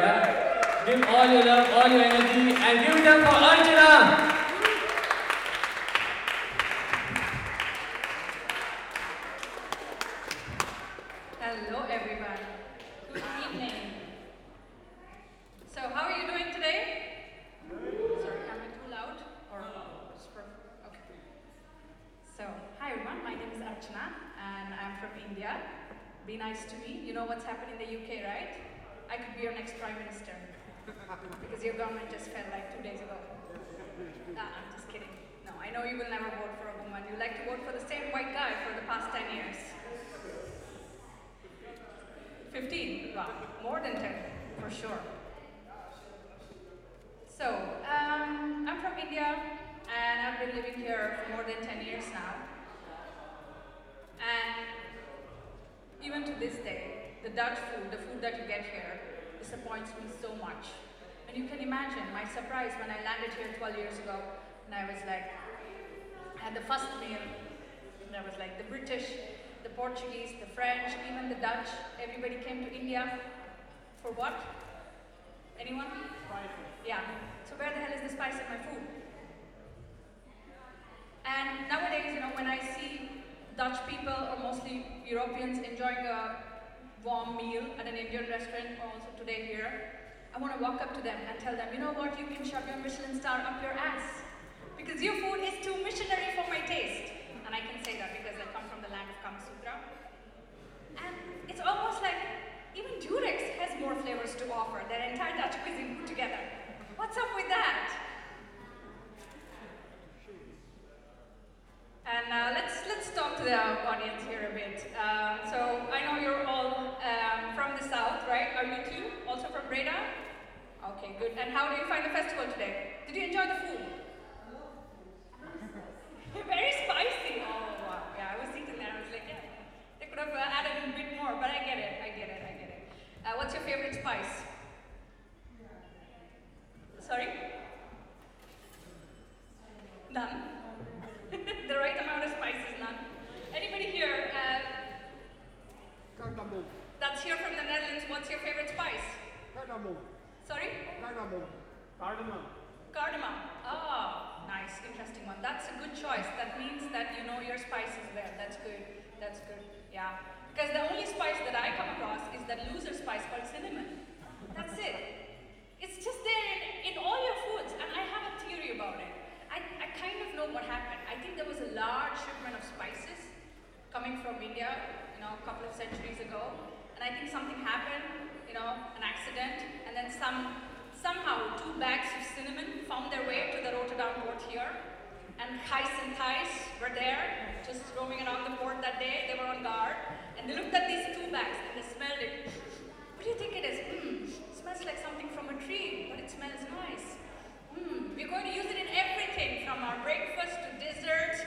Yeah. Give all your love, all your energy, and give it up for Archana. Hello, everybody. Good evening. So, how are you doing today? Sorry, am I too loud? Or it's perfect? Okay. So, hi everyone. My name is Archana, and I'm from India. Be nice to me. You know what's happened in the UK, right? I could be your next prime minister because your government just fell like two days ago. Nah, I'm just kidding. No, I know you will never vote for a woman. You like to vote for the same white guy for the past 10 years. 15, wow, more than 10, for sure. So, um, I'm from India, and I've been living here for more than 10 years now. And even to this day, the Dutch food, the food that you get here, disappoints me so much. And you can imagine my surprise when I landed here 12 years ago, and I was like, I had the first meal, and I was like, the British, the Portuguese, the French, even the Dutch, everybody came to India for what? Anyone? Yeah. So where the hell is the spice in my food? And nowadays, you know, when I see Dutch people or mostly Europeans enjoying a warm meal at an Indian restaurant also today here, I want to walk up to them and tell them, you know what, you can shove your Michelin star up your ass. Because your food is too missionary for my taste. And I can say that because I come from the land of Kama Sutra. And it's almost like even Durex has more flavors to offer than entire Dutch cuisine put together. What's up with that? And uh, let's let's talk to the audience here a bit. Um, so I know you're all um, from the south, right? Are you too? Also from Breda? Okay, good. And how do you find the festival today? Did you enjoy the food? Very spicy. Oh wow. Yeah, I was eating there. I was like, yeah, they could have uh, added a bit more, but I get it. I get it. I get it. Uh, what's your favorite spice? Sorry. None. The right amount of spice is none. Anybody here? Uh, Cardamom. that's here from the Netherlands. What's your favorite spice? Cardamom. Sorry. Cardamom. Cardamom. Cardamom. Oh, nice, interesting one. That's a good choice. That means that you know your spices there. That's good. That's good. Yeah. Because the only spice that I come across is that loser spice called cinnamon. That's it. It's just there in, in all your foods, and I have a theory about it. Kind of know what happened. I think there was a large shipment of spices coming from India, you know, a couple of centuries ago, and I think something happened, you know, an accident, and then some somehow two bags of cinnamon found their way to the Rotterdam port here, and Kees and Thijs were there, just roaming around the port that day. They were on guard, and they looked at these two bags and they smelled it. What do you think it is? Hmm, smells like something from a tree, but it smells nice. Hmm, we're going to use it in everything, from our breakfast to dessert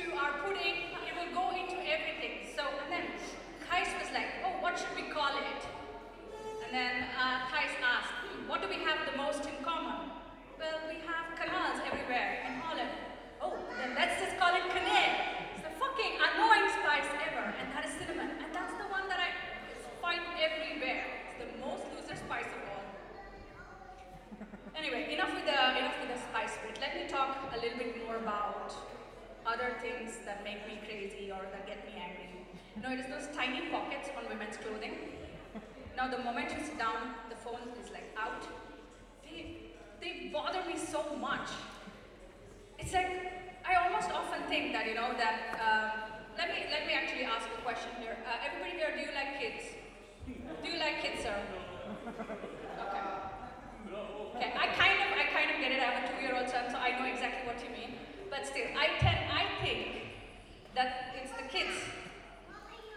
to our pudding. It will go into everything. So, and then Kees was like, oh, what should we call it? And then uh, Thijs asked, hmm, what do we have the most in common? Well, we have canals everywhere in Holland. Oh, then let's just call it Kane. It's the fucking annoying spice ever, and that is cinnamon. And that's the one that I find everywhere. It's the most loser spice of. Anyway, enough with the enough with the spice bit. Let me talk a little bit more about other things that make me crazy or that get me angry. You know, it is those tiny pockets on women's clothing. Now, the moment you sit down, the phone is like out. They, they bother me so much. It's like I almost often think that you know that. Um, let me let me actually ask a question here. Uh, everybody here, do you like kids? Do you like kids, sir? Okay. I kind of I kind of get it. I have a two-year-old son, so I know exactly what you mean. But still, I tend I think that it's the kids,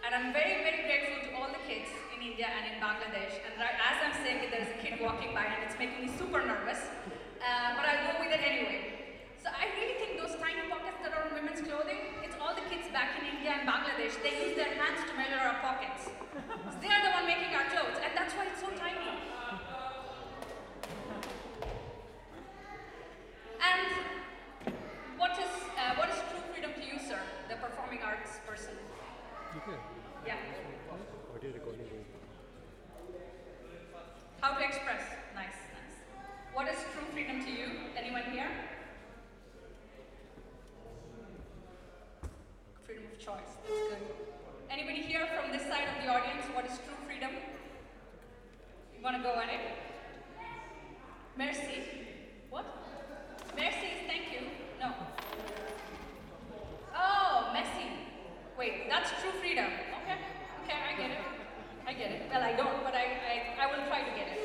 and I'm very very grateful to all the kids in India and in Bangladesh. And right as I'm saying it, there's a kid walking by, and it's making me super nervous. Uh, but I'll go with it anyway. So I really think those tiny pockets that are on women's clothing, it's all the kids back in India and Bangladesh. They use their hands to measure our pockets. So they are the one making our clothes, and that's why it's so tiny. And what is uh, what is true freedom to you, sir, the performing arts person? Yeah. How to express? Nice, nice. What is true freedom to you? Anyone here? Freedom of choice. That's good. Anybody here from this side of the audience? What is true freedom? You want to go on it? Mercy. Mercy thank you. No. Oh, messy. Wait, that's true freedom. Okay. Okay, I get it. I get it. Well, I don't, but I, I, I will try to get it.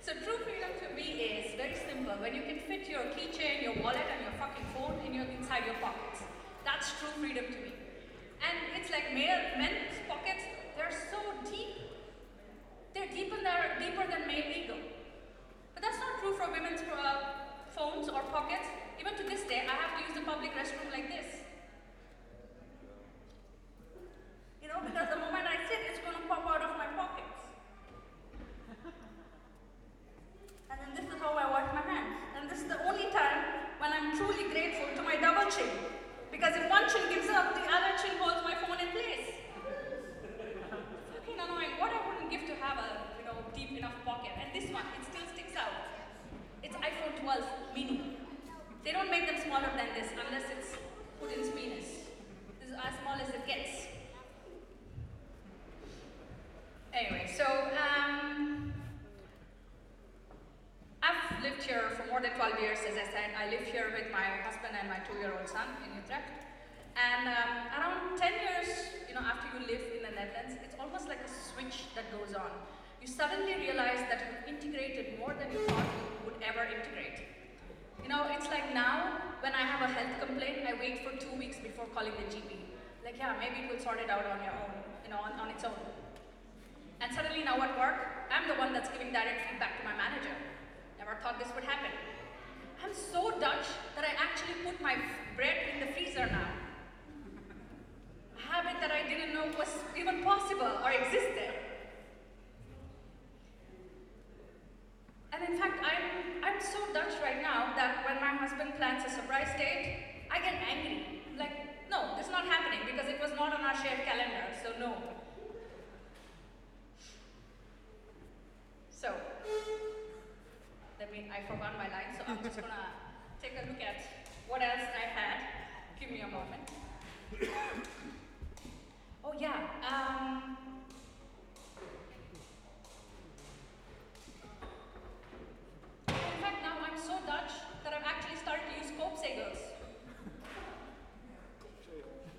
So true freedom to me is very simple. When you can fit your keychain, your wallet, and your fucking phone in your inside your pockets. That's true freedom to me. And it's like male men's pockets, they're so deep. They're deep in their, deeper than male ego. But that's not true for women's uh, phones or pockets. Even to this day, I have to use the public restroom like this. You know, because the moment I sit, it's going to pop out of my pockets. And then this is how I wash my hands. And this is the only time when I'm truly grateful to my double chin. Because if one chin gives up, the other chin holds my phone in place. Fucking annoying. What I wouldn't give to have a you know deep enough pocket. And this one, it still sticks out. It's iPhone 12 mini. They don't make them smaller than this unless it's Putin's penis. This is as small as it gets. Anyway, so um, I've lived here for more than 12 years, as I said. I live here with my husband and my two-year-old son in Utrecht. And um, around 10 years, you know, after you live in the Netherlands, it's almost like a switch that goes on. You suddenly realize that you've integrated more than you thought you would ever integrate. You know, it's like now, when I have a health complaint, I wait for two weeks before calling the GP. Like, yeah, maybe it will sort it out on your own, you know, on, on its own. And suddenly now at work, I'm the one that's giving direct feedback to my manager. Never thought this would happen. I'm so Dutch that I actually put my bread in the freezer now. A habit that I didn't know was even possible or existed. And in fact, I'm, I'm so Dutch right now that when my husband plans a surprise date, I get angry. Like, no, is not happening because it was not on our shared calendar, so no. So, let me, I forgot my line, so I'm just gonna take a look at what else I had. Give me a moment. oh, yeah. Um, in fact, now I'm so Dutch that I've actually started to use Koopzegels.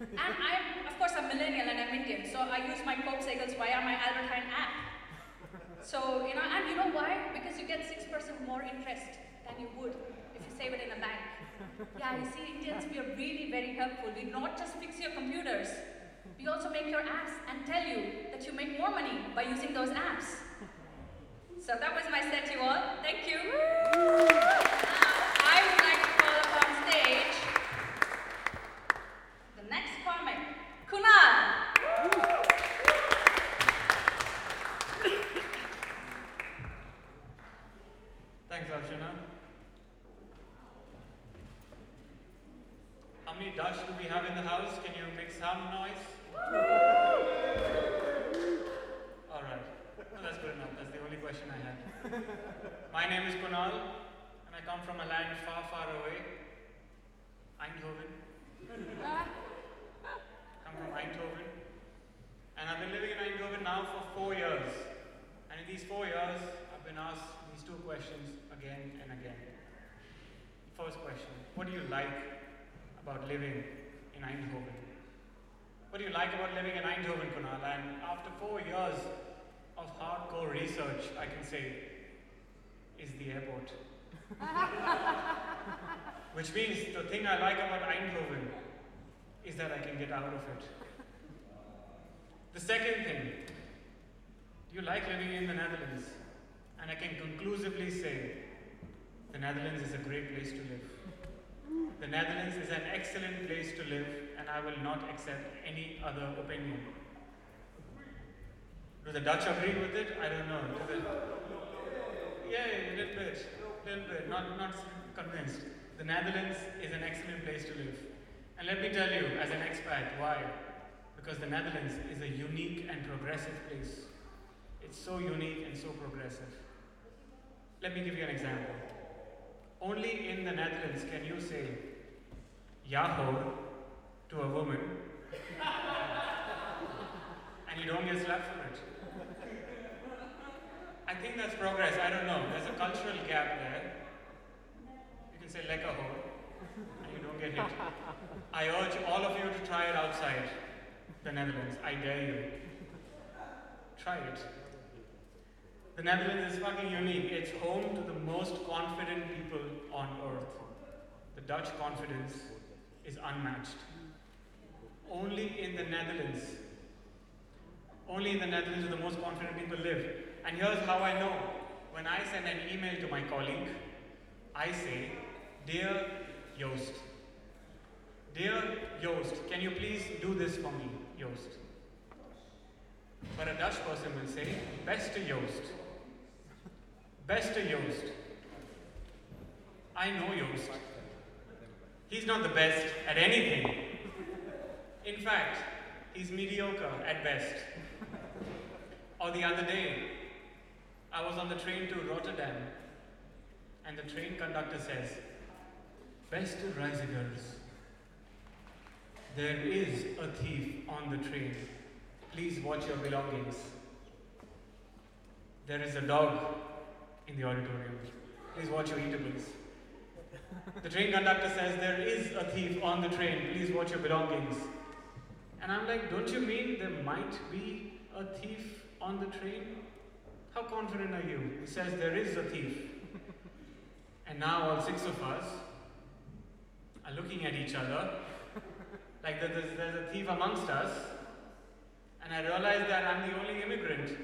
and I'm, of course, I'm millennial and I'm Indian, so I use my Koopzegels via my Heijn app. So, you know, and you know why? Because you get 6% more interest than you would if you save it in a bank. Yeah, you see, Indians, we are really very helpful. We not just fix your computers, we also make your apps and tell you that you make more money by using those apps. So that was my set, you all. Thank you. Now, I would like to call up on stage the next comic, Kunal. Thanks, Archana. How many Dutch do we have in the house? Can you make some noise? All right. No, that's good enough. That's the only question I had. My name is Kunal, and I come from a land far, far away. Eindhoven. come from Eindhoven. And I've been living in Eindhoven now for four years. And in these four years, I've been asked these two questions again and again. First question What do you like about living in Eindhoven? What do you like about living in Eindhoven, Kunal? And after four years of hardcore research, I can say, is the airport. Which means the thing I like about Eindhoven is that I can get out of it. The second thing, do you like living in the Netherlands, and I can conclusively say the Netherlands is a great place to live. The Netherlands is an excellent place to live, and I will not accept any other opinion. Do the Dutch agree with it? I don't know. Do the, yeah, a little bit, little bit. Not not convinced. The Netherlands is an excellent place to live, and let me tell you, as an expat, why? Because the Netherlands is a unique and progressive place. It's so unique and so progressive. Let me give you an example. Only in the Netherlands can you say Yahoo to a woman and you don't get slapped for it. I think that's progress. I don't know. There's a cultural gap there. Can say lekker hoe and you don't get hit. I urge all of you to try it outside the Netherlands. I dare you. Try it. The Netherlands is fucking unique. It's home to the most confident people on earth. The Dutch confidence is unmatched. Only in the Netherlands, only in the Netherlands do the most confident people live. And here's how I know. When I send an email to my colleague, I say, Dear Joost, Dear Joost, can you please do this for me, Joost? But a Dutch person will say, Beste Joost. Beste Joost. I know Joost. He's not the best at anything. In fact, he's mediocre at best. Or the other day, I was on the train to Rotterdam, and the train conductor says, Beste reizigers, there is a thief on the train. Please watch your belongings. There is a dog in the auditorium. Please watch your eatables. The train conductor says, There is a thief on the train. Please watch your belongings. And I'm like, Don't you mean there might be a thief on the train? How confident are you? He says, There is a thief. And now all six of us are looking at each other like there's, there's a thief amongst us. And I realize that I'm the only immigrant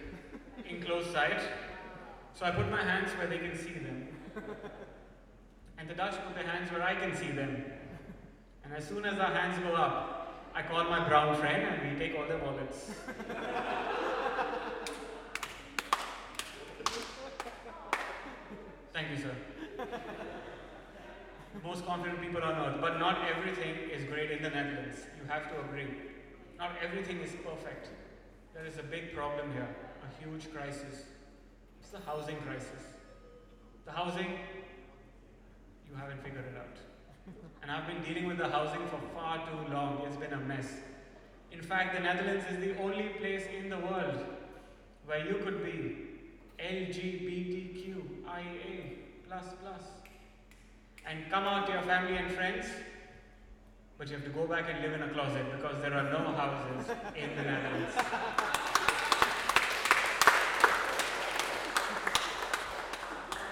in close sight. So I put my hands where they can see them. And the Dutch put their hands where I can see them. And as soon as our hands go up, I call my brown friend and we take all their wallets. Thank you, sir. Most confident people on earth, but not everything is great in the Netherlands. You have to agree. Not everything is perfect. There is a big problem here, a huge crisis. It's the housing crisis. The housing, you haven't figured it out. And I've been dealing with the housing for far too long. It's been a mess. In fact, the Netherlands is the only place in the world where you could be LGBTQIA plus plus and come out to your family and friends, but you have to go back and live in a closet because there are no houses in the Netherlands.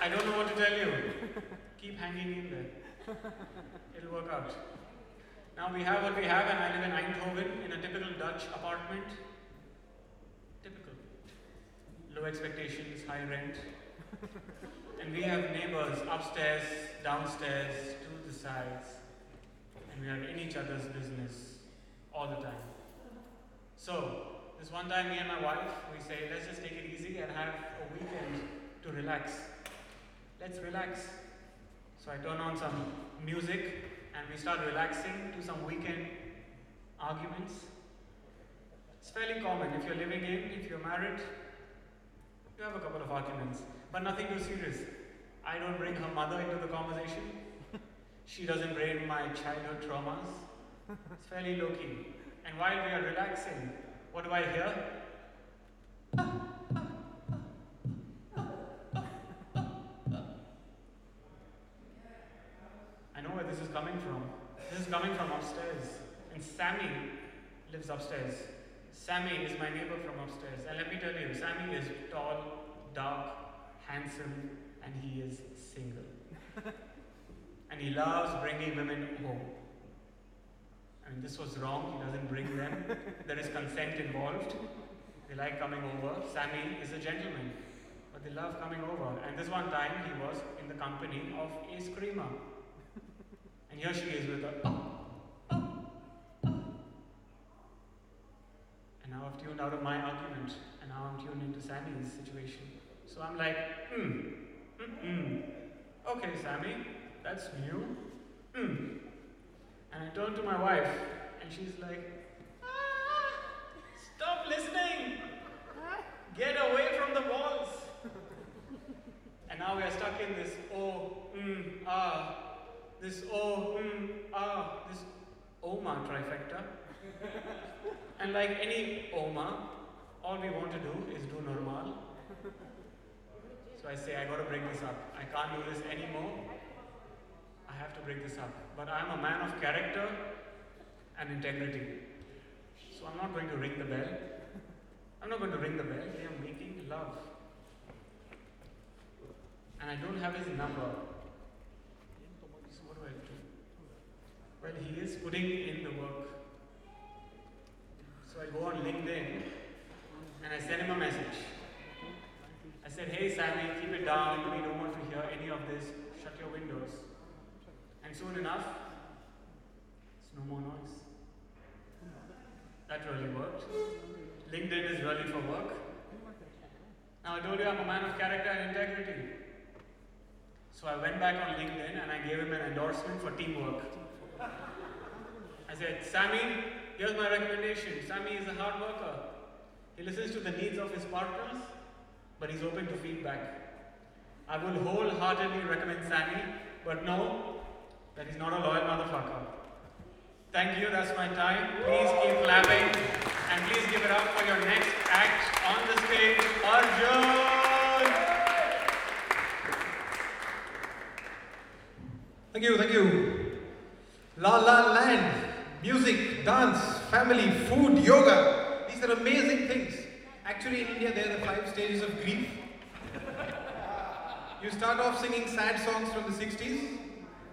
I don't know what to tell you. keep hanging in there. It'll work out. Now we have what we have, and I live in Eindhoven in a typical Dutch apartment. Typical. Low expectations, high rent. And we have neighbors upstairs, downstairs, to the sides. And we are in each other's business all the time. So, this one time, me and my wife, we say, let's just take it easy and have a weekend to relax. Let's relax. So I turn on some music and we start relaxing to some weekend arguments. It's fairly common if you're living in, if you're married, you have a couple of arguments, but nothing too serious. I don't bring her mother into the conversation. She doesn't bring my childhood traumas. It's fairly low key. And while we are relaxing, what do I hear? I know where this is coming from. This is coming from upstairs. And Sammy lives upstairs. Sammy is my neighbor from upstairs. And let me tell you, Sammy is tall, dark, handsome, and he is single. and he loves bringing women home. I mean, this was wrong. He doesn't bring them. there is consent involved. They like coming over. Sammy is a gentleman, but they love coming over. And this one time, he was in the company of a screamer. And here she is with a. Oh, oh, oh. And now I've tuned out of my argument, and now I'm tuned into Sammy's situation. So I'm like, hmm, mm-mm. Okay, Sammy, that's new. Hmm. And I turn to my wife, and she's like, "Ah, Stop listening! Get away from the walls! And now we are stuck in this oh, mm, ah, this oh, mm, ah, this Oma trifecta. and like any Oma, all we want to do is do normal. So I say, I gotta break this up. I can't do this anymore. I have to break this up. But I'm a man of character and integrity. So I'm not going to ring the bell. I'm not going to ring the bell. We are making love. And I don't have his number. So what do I do? Well, he is putting in the work. So I go on LinkedIn and I send him a message. I said, hey Sammy, keep it down. We don't want to hear any of this. Shut your windows. And soon enough, it's no more noise. That really worked. LinkedIn is really for work. Now I told you I'm a man of character and integrity. So I went back on LinkedIn and I gave him an endorsement for teamwork. I said, Sammy, here's my recommendation. Sammy is a hard worker. He listens to the needs of his partners, but he's open to feedback. I will wholeheartedly recommend Sammy, but know that he's not a loyal motherfucker. Thank you, that's my time. Please keep clapping and please give it up for your next act on the stage, Arjun! Thank you, thank you. La La Land, music, dance, family, food, yoga. These are amazing things. Actually, in India, there are the five stages of grief. You start off singing sad songs from the 60s,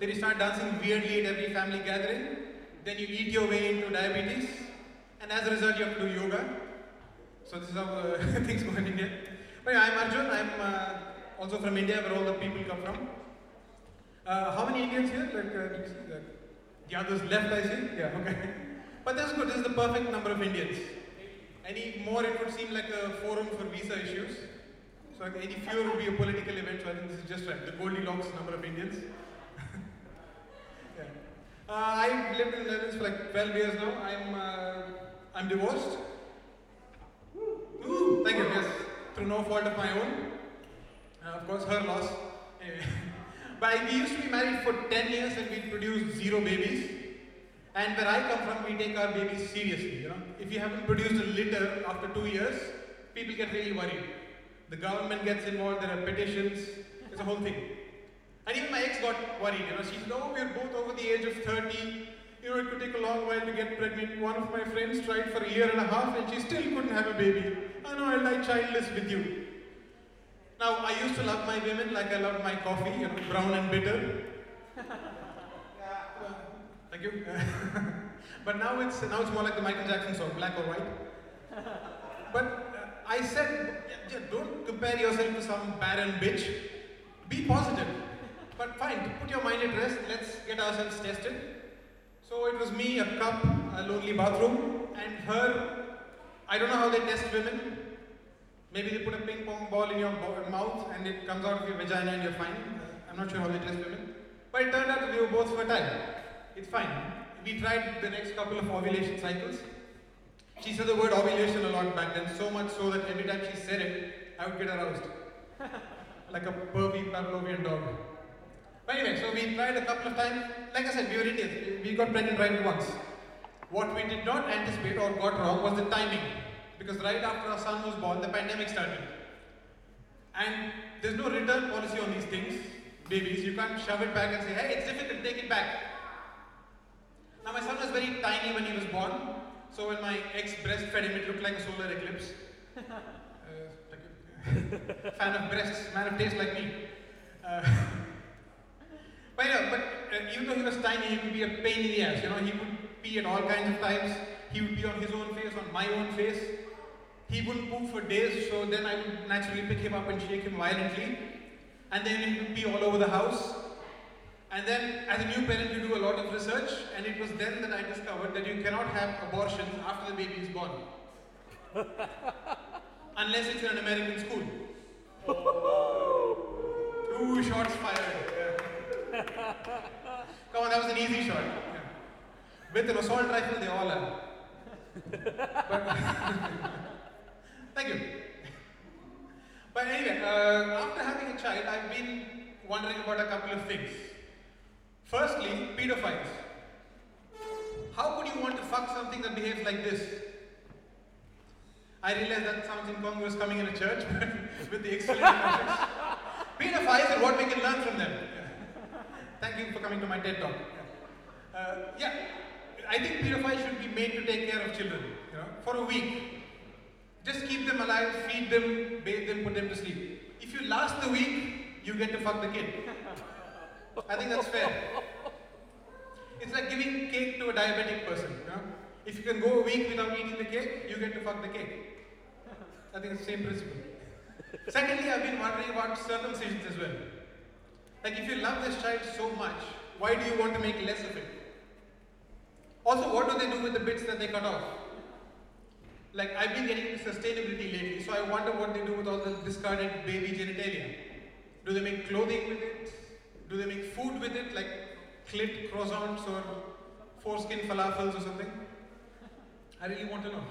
then you start dancing weirdly at every family gathering, then you eat your way into diabetes, and as a result, you have to do yoga. So, this is how uh, things go in India. But yeah, I'm Arjun, I'm uh, also from India, where all the people come from. Uh, how many Indians here? Like, uh, the others left, I see. Yeah, okay. But that's good. This is the perfect number of Indians. Any more, it would seem like a forum for visa issues. So any fewer would be a political event. So I think this is just right. The Goldilocks number of Indians. yeah. Uh, I've lived in the Netherlands for like 12 years now. I'm uh, I'm divorced. Ooh, thank you. Yes, through no fault of my own. Uh, of course, her loss. But we used to be married for 10 years and we produced zero babies. And where I come from, we take our babies seriously. You know, if you haven't produced a litter after two years, people get really worried. The government gets involved. There are petitions. It's a whole thing. And even my ex got worried. You know, she said, "Oh, we're both over the age of 30. You know, it could take a long while to get pregnant. One of my friends tried for a year and a half, and she still couldn't have a baby. I know I'll die childless with you." Now, I used to love my women like I loved my coffee, you know, brown and bitter. Thank you. but now it's now it's more like the Michael Jackson song, black or white. But uh, I said, yeah, yeah, don't compare yourself to some barren bitch. Be positive. But fine, to put your mind at rest, let's get ourselves tested. So it was me, a cup, a lonely bathroom, and her. I don't know how they test women. Maybe they put a ping pong ball in your bo- mouth and it comes out of your vagina and you're fine. I'm not sure how they test women. But it turned out that we were both fertile. It's fine. We tried the next couple of ovulation cycles. She said the word ovulation a lot back then, so much so that every time she said it, I would get aroused. like a pervy Pavlovian dog. But anyway, so we tried a couple of times. Like I said, we were Indians. We got pregnant right once. What we did not anticipate or got wrong was the timing. Because right after our son was born, the pandemic started. And there's no return policy on these things, babies. You can't shove it back and say, hey, it's difficult, take it back. Now, my son was very tiny when he was born. So when my ex breastfed him, it looked like a solar eclipse. Uh. Fan of breasts, man of taste like me. Uh, but yeah, but uh, even though he was tiny, he would be a pain in the ass. You know, he would pee at all kinds of times. He would be on his own face, on my own face. He wouldn't poop for days, so then I would naturally pick him up and shake him violently. And then he would pee all over the house. And then, as a new parent, you do a lot of research, and it was then that I discovered that you cannot have abortions after the baby is born. Unless it's in an American school. Two shots fired. Come on, that was an easy shot. Yeah. With an assault rifle, they all are. But Thank you. But anyway, uh, after having a child, I've been wondering about a couple of things. Firstly, pedophiles. How could you want to fuck something that behaves like this? I realize that sounds incongruous coming in a church, but with the excellent emotions. Pedophiles and what we can learn from them. Thank you for coming to my TED talk. Uh, yeah, I think pedophiles should be made to take care of children, you know, for a week. Just keep them alive, feed them, bathe them, put them to sleep. If you last the week, you get to fuck the kid. I think that's fair. It's like giving cake to a diabetic person. You know? If you can go a week without eating the cake, you get to fuck the cake. I think it's the same principle. Secondly, I've been wondering about circumcisions as well. Like, if you love this child so much, why do you want to make less of it? Also, what do they do with the bits that they cut off? Like, I've been getting into sustainability lately, so I wonder what they do with all the discarded baby genitalia. Do they make clothing with it? Do they make food with it, like clit croissants or foreskin falafels or something? I really want to know.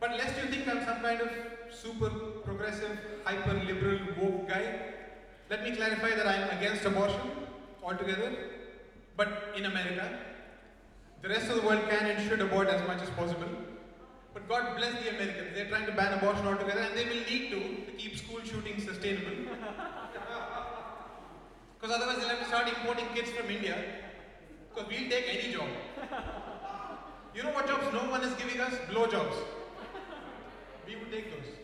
But lest you think I'm some kind of super progressive, hyper liberal, woke guy, let me clarify that I'm against abortion altogether. But in America, the rest of the world can and should abort as much as possible. But God bless the Americans. They're trying to ban abortion altogether and they will need to to keep school shootings sustainable. Because otherwise they'll have to start importing kids from India. Because we'll take any job. You know what jobs no one is giving us? Blow jobs. We would take those.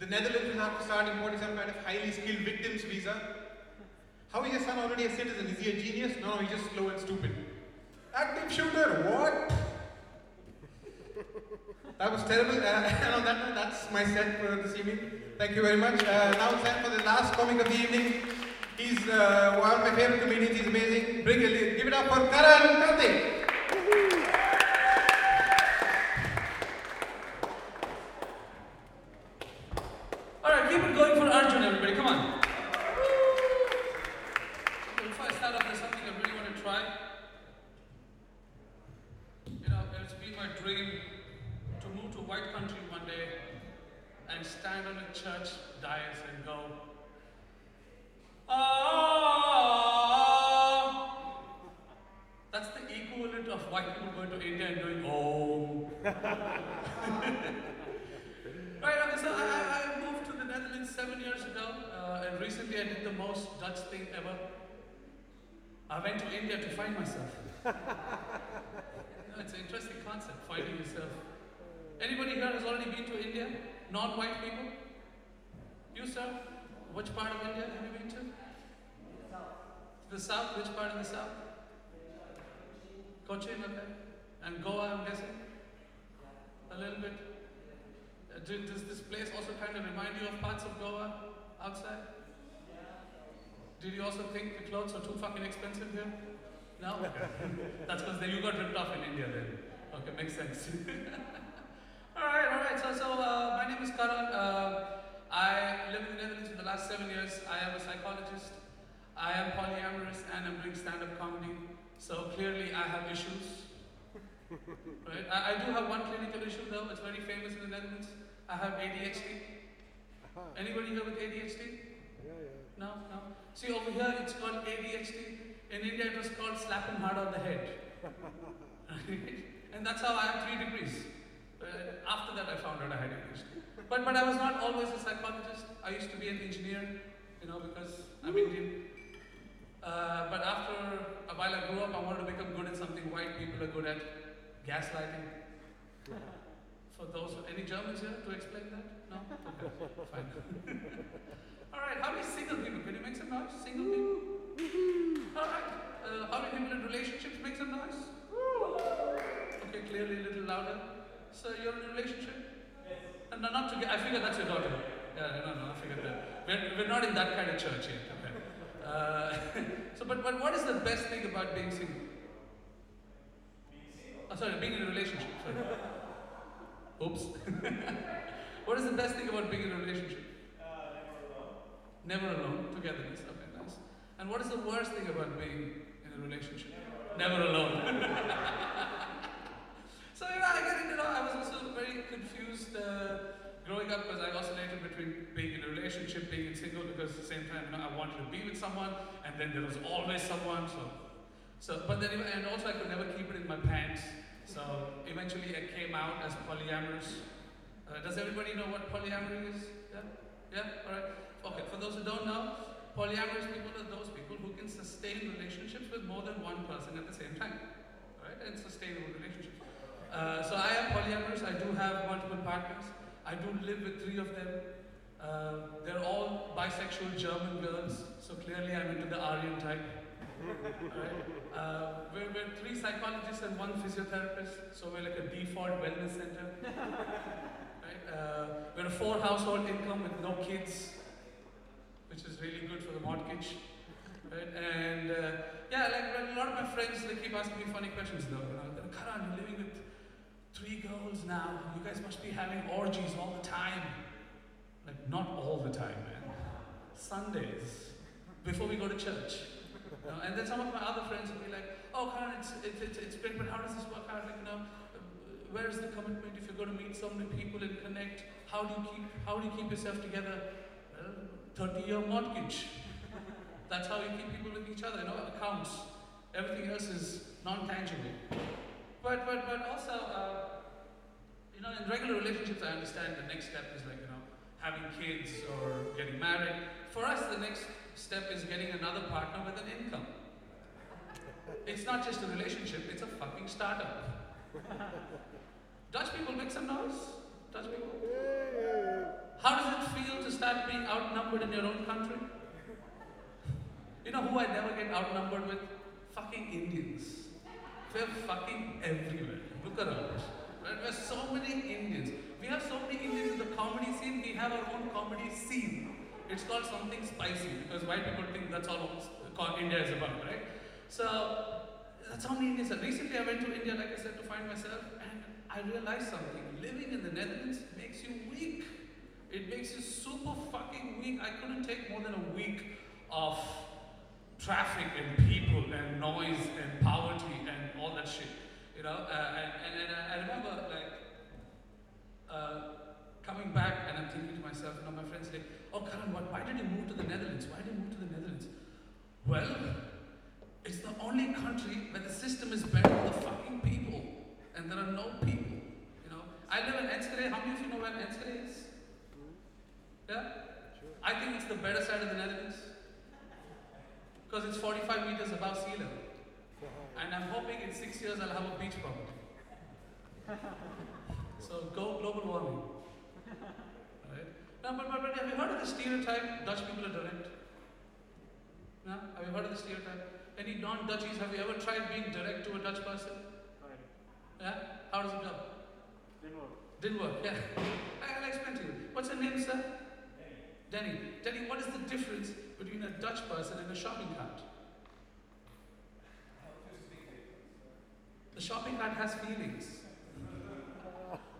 The Netherlands will have to start importing some kind of highly skilled victims visa. How is your son already a citizen? Is he a genius? No, no, he's just slow and stupid. Active shooter, what? That was terrible. Uh, that that's my set for this evening. Thank you very much. Uh, now it's time for the last comic of the evening. He's uh, one of my favorite comedians. He's amazing. Bring it, give it up for Karan Karthik. Alright, keep it going for Arjun, everybody. Come on. Before I start off, there's something I really want to try. You know, it's been my dream to move to a white country one day and stand on a church dais and go, Ah! That's the equivalent of white people going to India and doing, Oh. Right, okay, so I, I moved to the Netherlands seven years ago, uh, and recently I did the most Dutch thing ever. I went to India to find myself. Know, it's an interesting concept, finding yourself. Anybody here has already been to India? Non-white people? You, sir? Which part of India have you been to? The south? Which part of the south? Cochin, okay. And Goa, I'm guessing? A little bit? Uh, does this place also kind of remind you of parts of Goa outside? Did you also think the clothes are too fucking expensive here? No? Okay. That's because you got ripped off in India then. Okay, makes sense. alright, alright. So, so uh, my name is Karan. Uh, I live in the Netherlands for the last seven years. I am a psychologist. I am polyamorous and I'm doing stand-up comedy. So clearly I have issues. Right? I, I do have one clinical issue though. It's very famous in the Netherlands. I have ADHD. Anybody here with ADHD? Yeah, yeah. No, no. See, over here it's called ADHD. In India it was called slapping hard on the head. and that's how I have three degrees. Uh, after that I found out I had ADHD. But, but I was not always a psychologist. I used to be an engineer, you know, because I'm Indian. Uh, but after a while I grew up, I wanted to become good at something white people are good at, gaslighting. For those, any Germans here to explain that? No? Okay, fine. All right, how many single people? Can you make some noise? Single people? All right. Uh, how many people in relationships make some noise? Okay, clearly a little louder. So you're in a relationship? Yes. No, not together. I figured that's your daughter. Yeah, no, no, I figured that. We're, we're not in that kind of church yet. Okay. Uh, so, but, but what is the best thing about being single? Oh, sorry, being in a relationship. Sorry. Oops. what is the best thing about being in a relationship? Never alone. Never alone. Togetherness. Okay, nice. And what is the worst thing about being in a relationship? Never alone. so know, I get it. You I was also very confused uh, growing up because I oscillated between being in a relationship, being in single, because at the same time, you know, I wanted to be with someone, and then there was always someone. So, so, but then, and also I could never keep it in my pants. So eventually, I came out as polyamorous. Uh, does everybody know what polyamory is? Yeah, yeah. All right. Okay. For those who don't know, polyamorous people are those people who can sustain relationships with more than one person at the same time. Right, and sustainable relationships. Uh, so I am polyamorous. I do have multiple partners. I do live with three of them. Uh, they're all bisexual German girls, so clearly I'm into the Aryan type. Right? Uh, we're, we're three psychologists and one physiotherapist, so we're like a default wellness center. Right? Uh, we're a four household income with no kids, which is really good for the mortgage. Right? And uh, yeah, like a lot of my friends, they keep asking me funny questions though. You know, Karan, you're living with three girls now. You guys must be having orgies all the time. Like, not all the time, man. Sundays, before we go to church. You know, and then some of my other friends will be like, oh, Karan, it's, it's, it's, it's great, but how does this work out? Like, you know, where is the commitment if you're going to meet so many people and connect? How do you keep, how do you keep yourself together? Well, 30 year mortgage. That's how you keep people with each other, you know, accounts. Everything else is non tangible. But, but, but also, uh, you know, in regular relationships, I understand the next step is like, you know, having kids or getting married. For us, the next step is getting another partner with an income. It's not just a relationship, it's a fucking startup. Dutch people make some noise? Dutch people? How does it feel to start being outnumbered in your own country? You know who I never get outnumbered with? Fucking Indians. We're fucking everywhere. Look around. Right? We're so many Indians. We have so many Indians in the comedy scene, we have our own comedy scene. It's called something spicy because white people think that's all India is about, right? So that's how many Indians are. Recently I went to India, like I said, to find myself, and I realized something. Living in the Netherlands makes you weak. It makes you super fucking weak. I couldn't take more than a week of traffic and people and noise and poverty and all that shit. You know, uh, and, and, and I- I remember like uh, coming back and I'm thinking to myself, you know, my friends like, oh Karan, what, why did you move to the Netherlands? Why did you move to the Netherlands? Well, it's the only country where the system is better than the fucking people. And there are no people. You know, I live in Enschede. How many of you know where Enschede is? Yeah? I think it's the better side of the Netherlands. Because it's 45 meters above sea level. And I'm hoping in six years I'll have a beach bum. So go global warming. No, but, but, but have you heard of the stereotype Dutch people are direct? No? Have you heard of the stereotype? Any non-Dutchies, have you ever tried being direct to a Dutch person? Right. Yeah? How does it go? Didn't work. Didn't work, yeah. I- I'll explain to you. What's your name, sir? Danny. Danny, what is the difference between a Dutch person and a shopping cart? The shopping cart has feelings.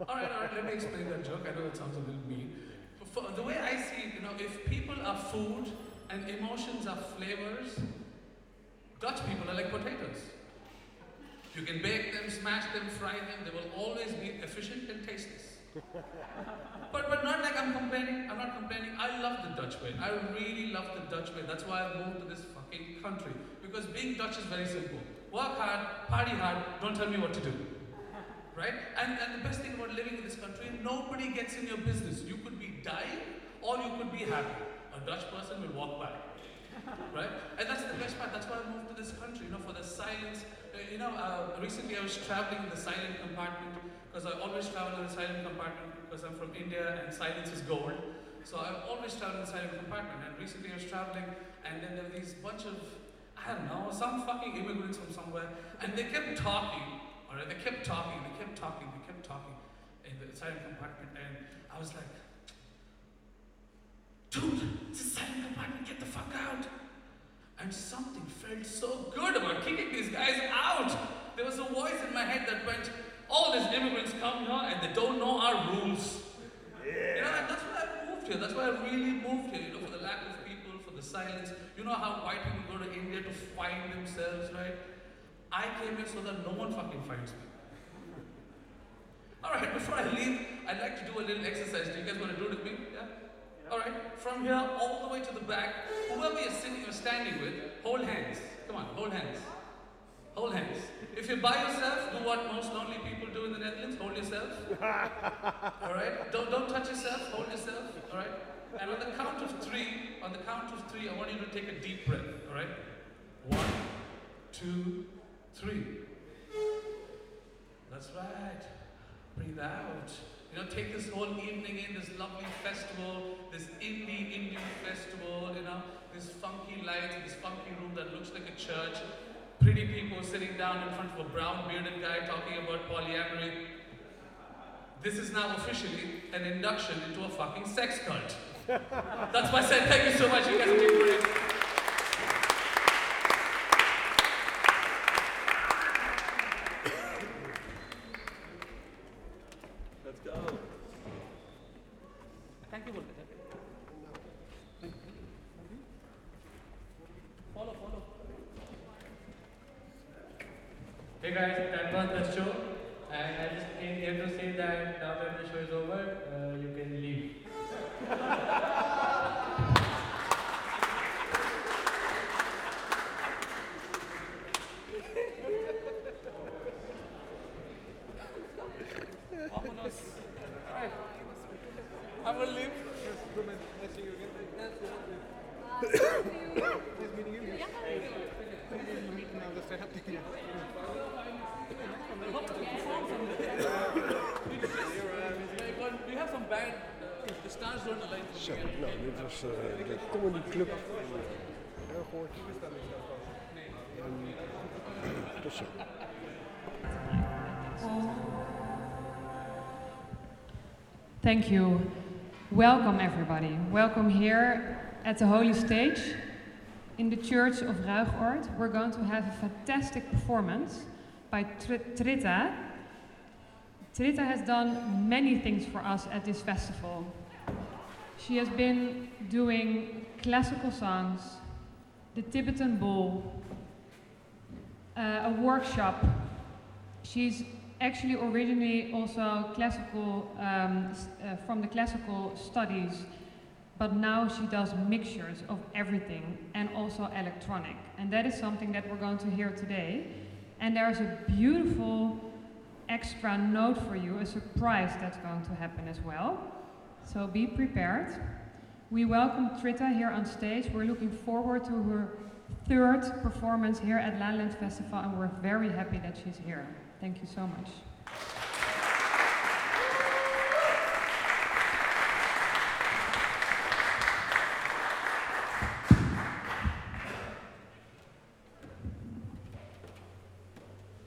Alright, alright, let me explain that joke. I know it sounds a little mean. For, the way I see it, you know, if people are food and emotions are flavors, Dutch people are like potatoes. You can bake them, smash them, fry them, they will always be efficient and tasteless. But but not like I'm complaining. I'm not complaining. I love the Dutch way. I really love the Dutch way. That's why I moved to this fucking country. Because being Dutch is very simple. Work hard, party hard, don't tell me what to do. Right? And and the best thing about living in this country, nobody gets in your business. You could be dying or you could be happy. A Dutch person will walk by. Right? And that's the best part. That's why I moved to this country, you know, for the silence. Uh, You know, uh, recently I was traveling in the silent compartment because I always travel in the silent compartment because I'm from India and silence is gold. So I always travel in the silent compartment. And recently I was traveling and then there were these bunch of, I don't know, some fucking immigrants from somewhere and they kept talking. Alright, they kept talking, they kept talking, they kept talking in the silent compartment and I was like, dude, it's a silent compartment, get the fuck out. And something felt so good about kicking these guys out. There was a voice in my head that went, all these immigrants come here and they don't know our rules. You know, and that's why I moved here. That's why I really moved here, you know, for the lack of people, for the silence. You know how white people go to India to find themselves, right? I came here so that no one fucking finds me. Alright, before I leave, I'd like to do a little exercise. Do you guys want to do it with me? Yeah? Alright, from here all the way to the back, whoever you're sitting or standing with, hold hands. Come on, hold hands. Hold hands. If you're by yourself, do what most lonely people do in the Netherlands, hold yourself. Alright? Don't, don't touch yourself, hold yourself. Alright? And on the count of three, on the count of three, I want you to take a deep breath. Alright? One, two, three. That's right. Breathe out. You know, take this whole evening in, this lovely festival, this indie Indian festival, you know, this funky lights, this funky room that looks like a church, pretty people sitting down in front of a brown bearded guy talking about polyamory. This is now officially an induction into a fucking sex cult. That's my said thank you so much. You guys have been great. Thank you. Welcome, everybody. Welcome here at the Holy Stage in the Church of Ruigoord. We're going to have a fantastic performance by Tr- Tritha. Tritha has done many things for us at this festival. She has been doing classical songs, the Tibetan Bowl, uh, a workshop. She's actually originally also classical um, uh, from the classical studies, but now she does mixtures of everything and also electronic, and that is something that we're going to hear today. And there's a beautiful extra note for you, a surprise that's going to happen as well. So be prepared. We welcome Tritha here on stage. We're looking forward to her third performance here at Landland Festival, and we're very happy that she's here. Thank you so much.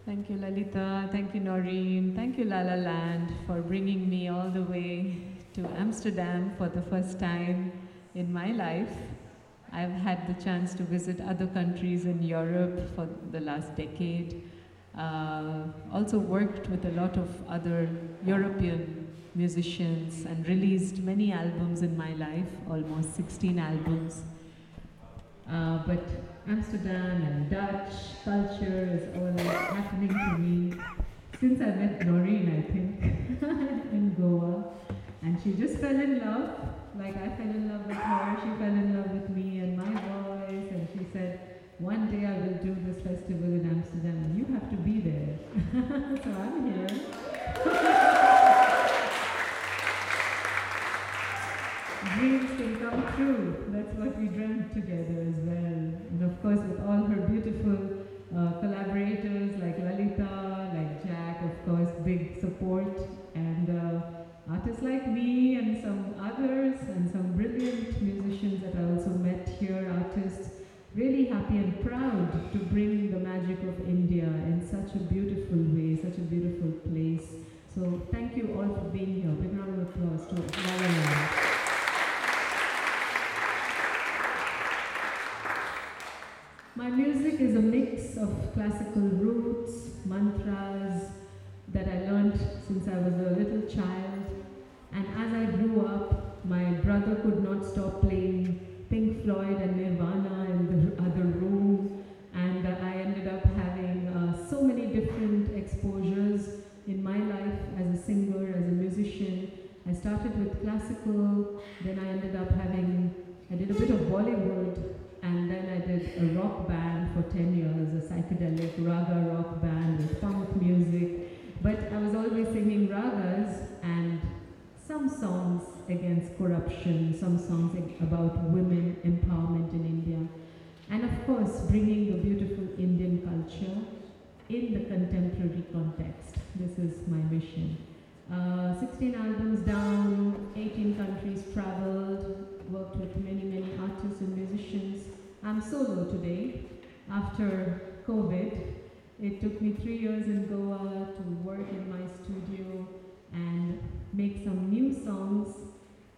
Thank you, Lalita. Thank you, Noreen. Thank you, La La Land, for bringing me all the way to Amsterdam for the first time in my life. I've had the chance to visit other countries in Europe for the last decade. Uh, also worked with a lot of other European musicians and released many albums in my life, almost 16 albums. Uh, but Amsterdam and Dutch culture is all happening to me since I met Noreen, I think, in Goa. And she just fell in love, like I fell in love with her, she fell in love with me and my voice, and she said, one day I will do this festival in Amsterdam and you have to be there. so I'm here. Dreams can come true. That's what we dreamt together as well. And of course, with all her beautiful uh, collaborators really happy and proud to bring the magic of India in such a beautiful way, such a beautiful place. So thank you all for being here. Big round of applause to La La Land. My music is a mix of classical roots, mantras that I learned since I was a little child. And as I grew up, my brother could not stop playing Pink Floyd and Nirvana in the other room. And uh, I ended up having uh, so many different exposures in my life as a singer, as a musician. I started with classical, then I ended up having, I did a bit of Bollywood, and then I did a rock band for 10 years, a psychedelic raga rock band with funk music. But I was always singing ragas and some songs against corruption, some songs about women empowerment in India. And of course, bringing the beautiful Indian culture in the contemporary context. This is my mission. Uh, 16 albums down, 18 countries traveled, worked with many, many artists and musicians. I'm solo today. After COVID, it took me three years in Goa to work in my studio and make some new songs.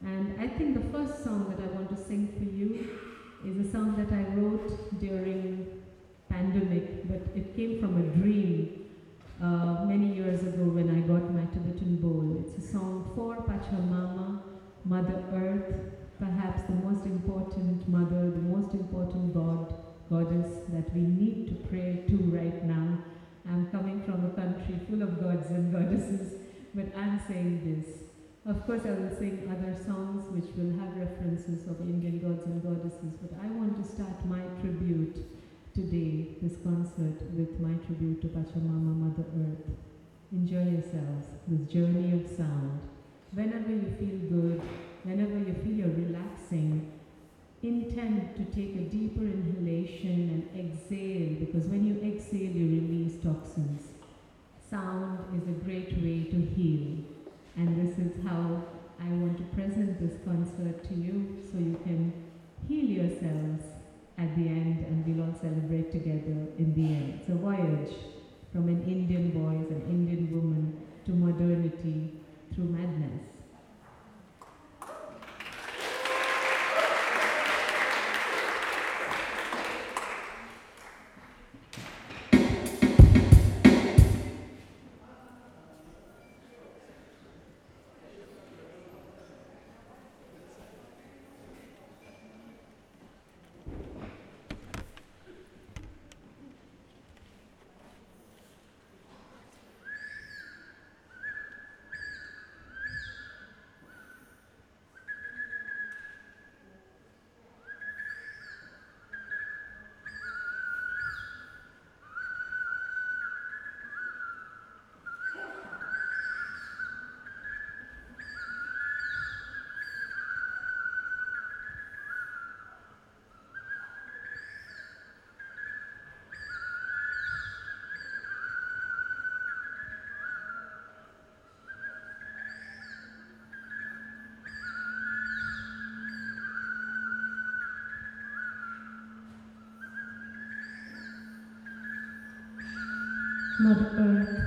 And I think the first song that I want to sing for you is a song that I wrote during pandemic, but it came from a dream uh, many years ago when I got my Tibetan bowl. It's a song for Pachamama, Mother Earth, perhaps the most important mother, the most important god, goddess that we need to pray to right now. I'm coming from a country full of gods and goddesses, but I'm saying this. Of course, I will sing other songs which will have references of Indian gods and goddesses, but I want to start my tribute today, this concert, with my tribute to Pachamama, Mother Earth. Enjoy yourselves, this journey of sound. Whenever you feel good, whenever you feel you're relaxing, intend to take a deeper inhalation and exhale, because when you exhale, you release toxins. Sound is a great way to heal. And this is how I want to present this concert to you so you can heal yourselves at the end and we'll all celebrate together in the end. It's a voyage from an Indian voice, an Indian woman, to modernity through madness. not earth.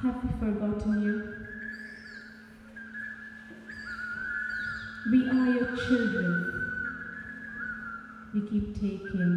Have we forgotten you? We are your children. We keep taking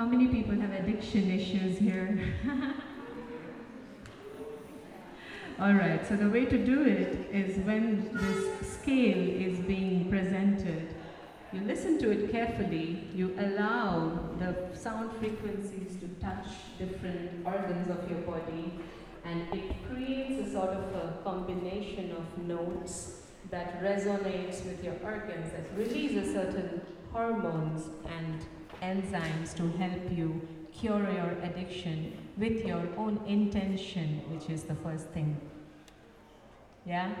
How many people have addiction issues here? All right, so the way to do it is when this scale is being presented, you listen to it carefully, you allow the sound frequencies to touch different organs of your body, and it creates a sort of a combination of notes that resonates with your organs, that releases certain hormones and enzymes to help you cure your addiction with your own intention, which is the first thing. Yeah?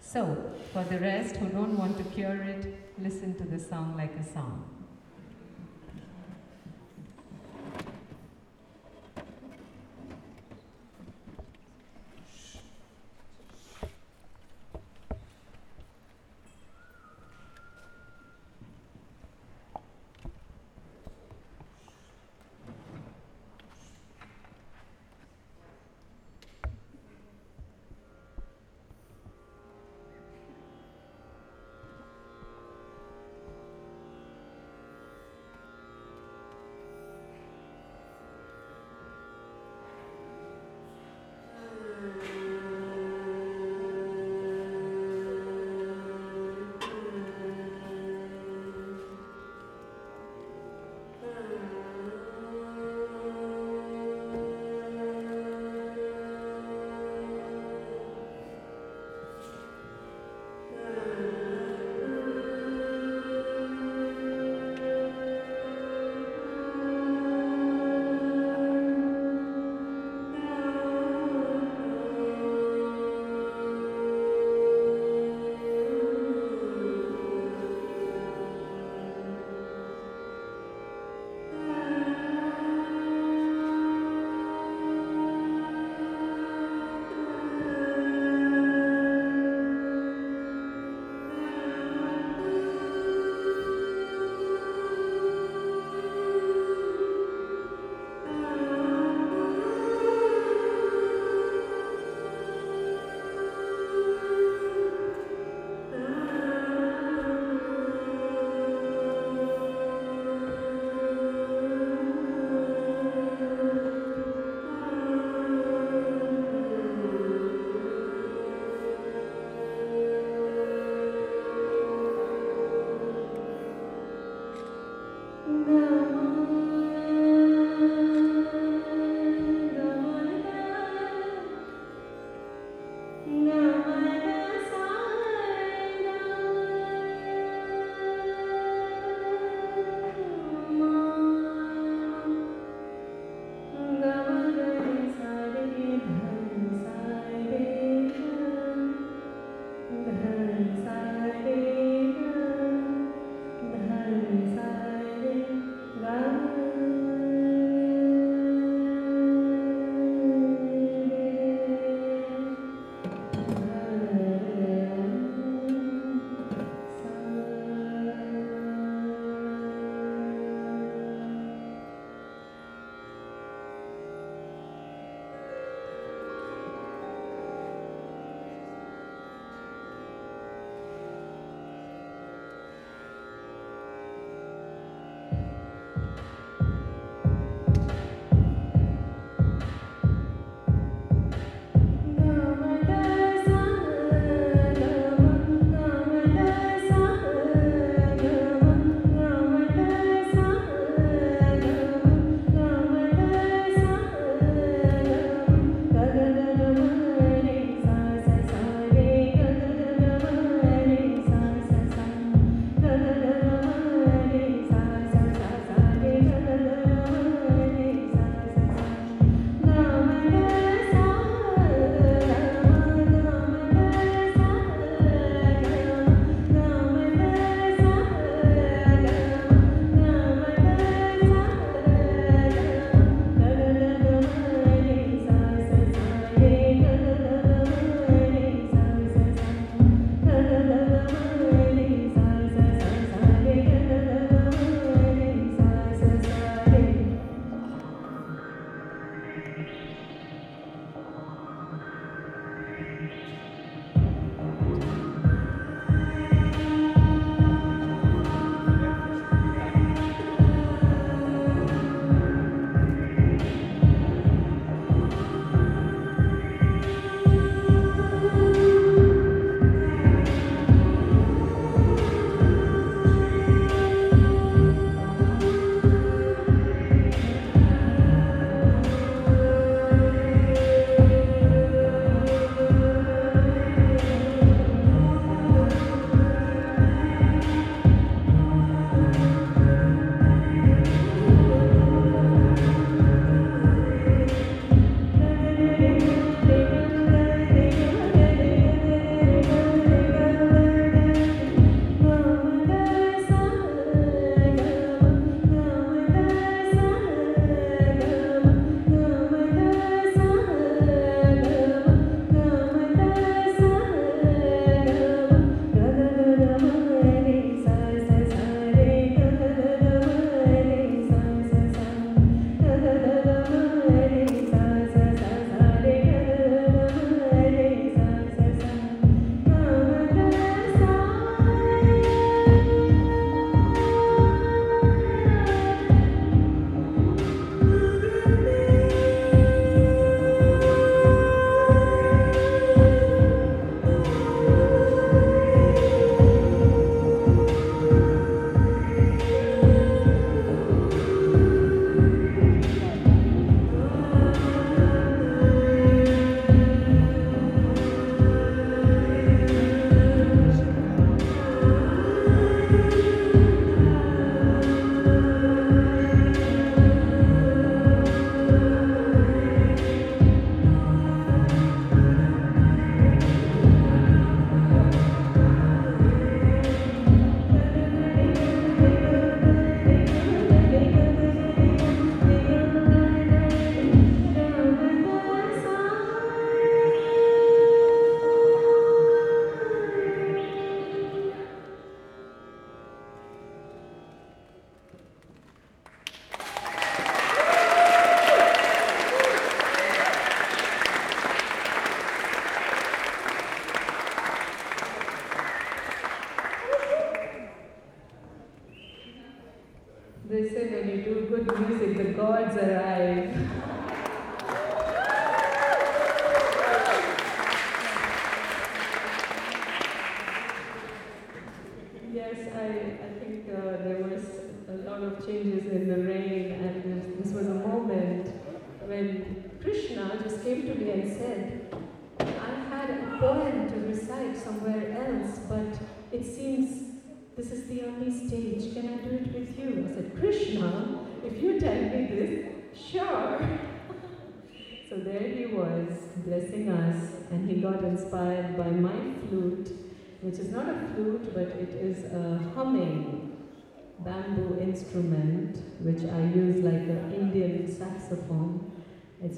So, for the rest who don't want to cure it, listen to the song like a song.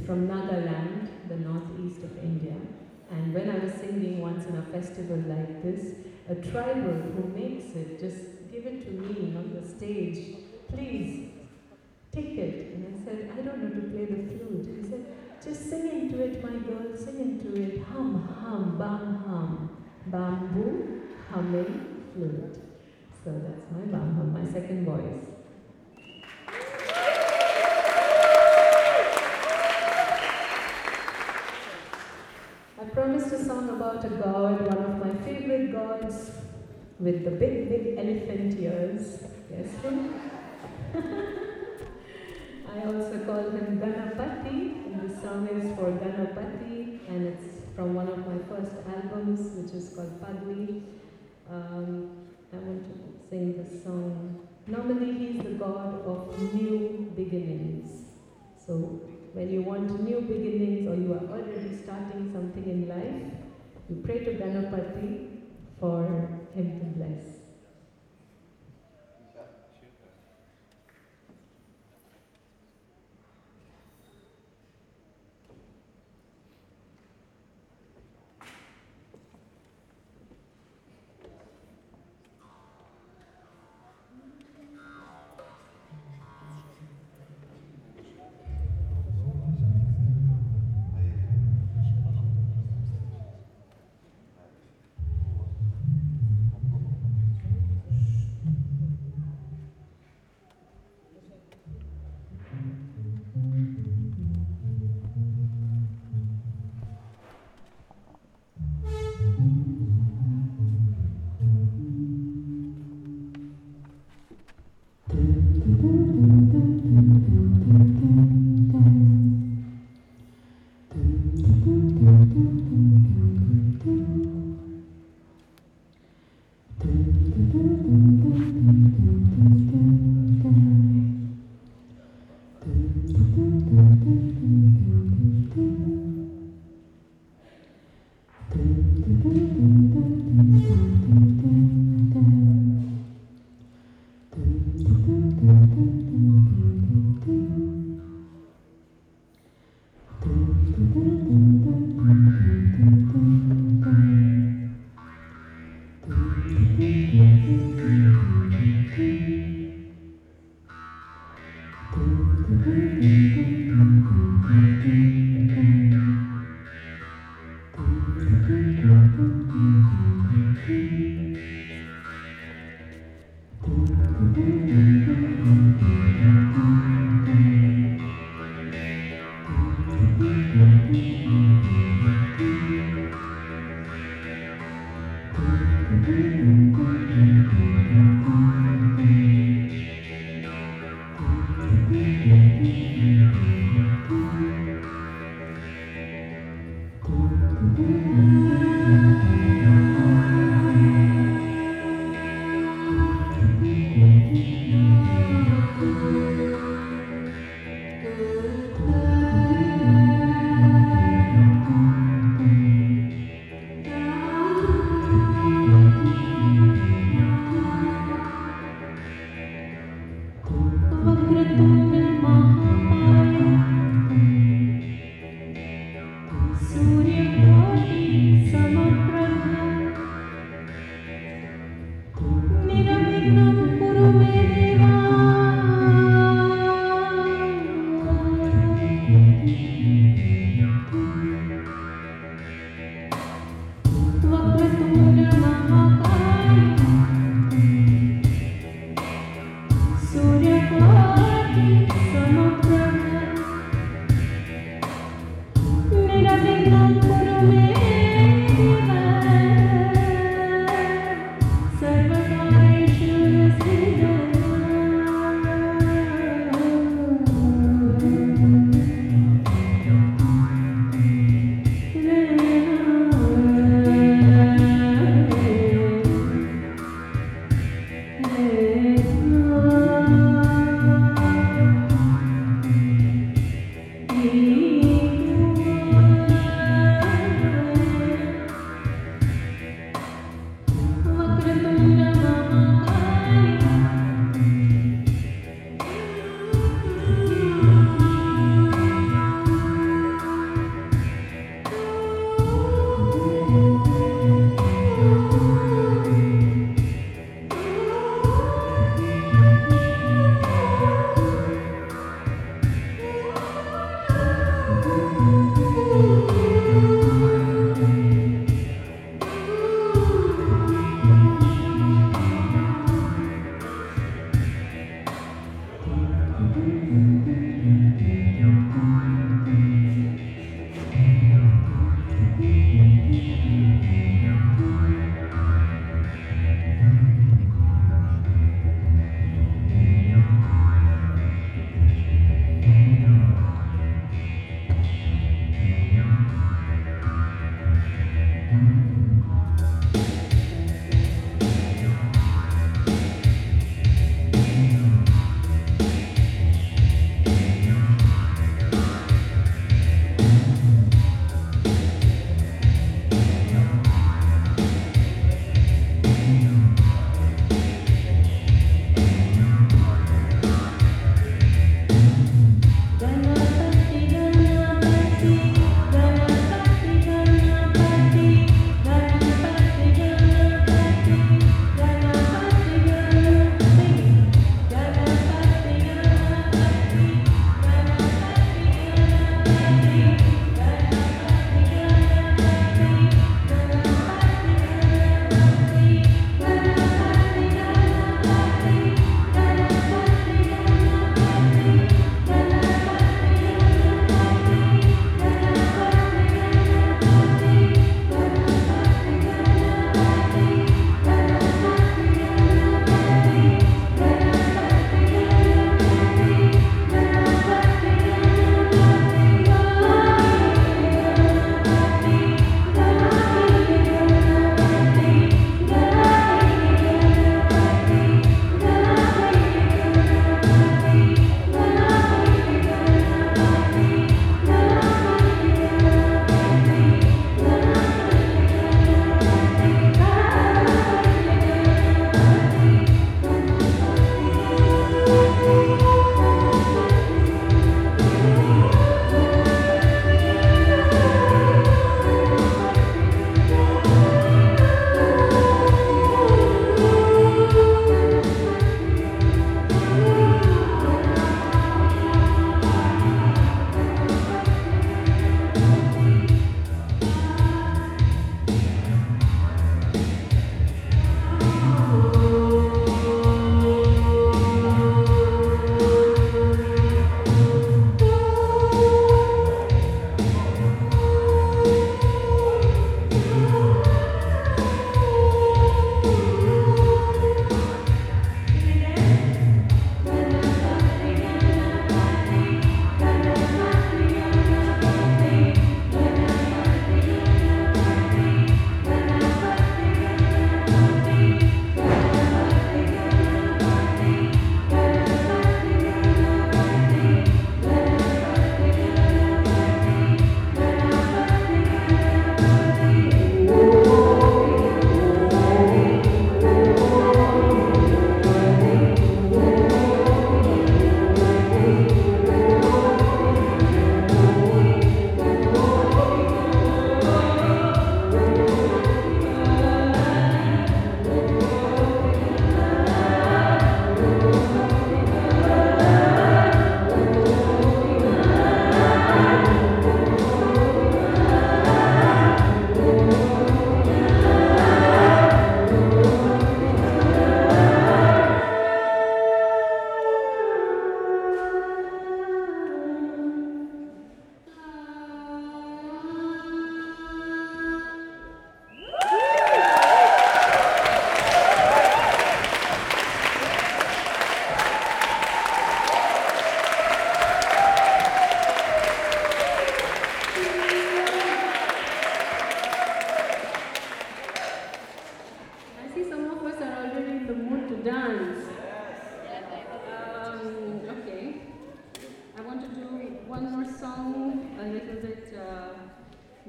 From Nagaland, the northeast of India. And when I was singing once in a festival like this, a tribal who makes it just give it to me on the stage. Please, take it. And I said, I don't know to play the flute. He said, just sing into it, my girl, sing into it. Hum, hum, bam, hum. Bamboo, humming, flute. So that's my bam hum, my second voice. I promised a song about a god, one of my favorite gods, with the big, big elephant ears. Guess him? I also call him Ganapati, and the song is for Ganapati, and it's from one of my first albums, which is called Padmi. Um, I want to sing the song. Normally, he's the god of new beginnings. So, when you want new beginnings or you are already starting something in life, you pray to Ganapati for him to bless.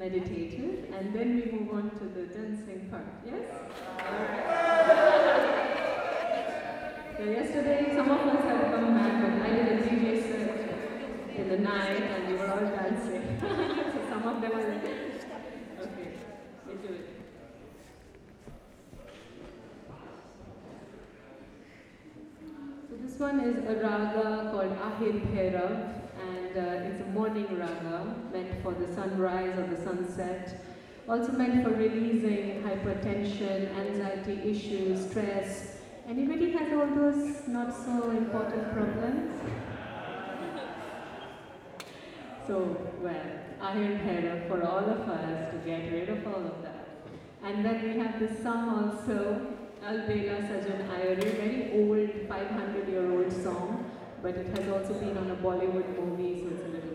Meditative, and then we move on to the dancing part. Yes? So yesterday, some of us have come back, I did a DJ set in the night, and we were all dancing. so some of them are like, okay, it. So this one is a raga called Ahir Bhairav, and uh, it's a morning raga meant for the sunrise or the sunset. Also meant for releasing hypertension, anxiety issues, stress. Anybody has all those not so important problems? So, well, Ahir Bhairav for all of us to get rid of all of that. And then we have this song also, Al Bela Sajan Ayare, very old, 500 year old song, but it has also been on a Bollywood movie, so it's a little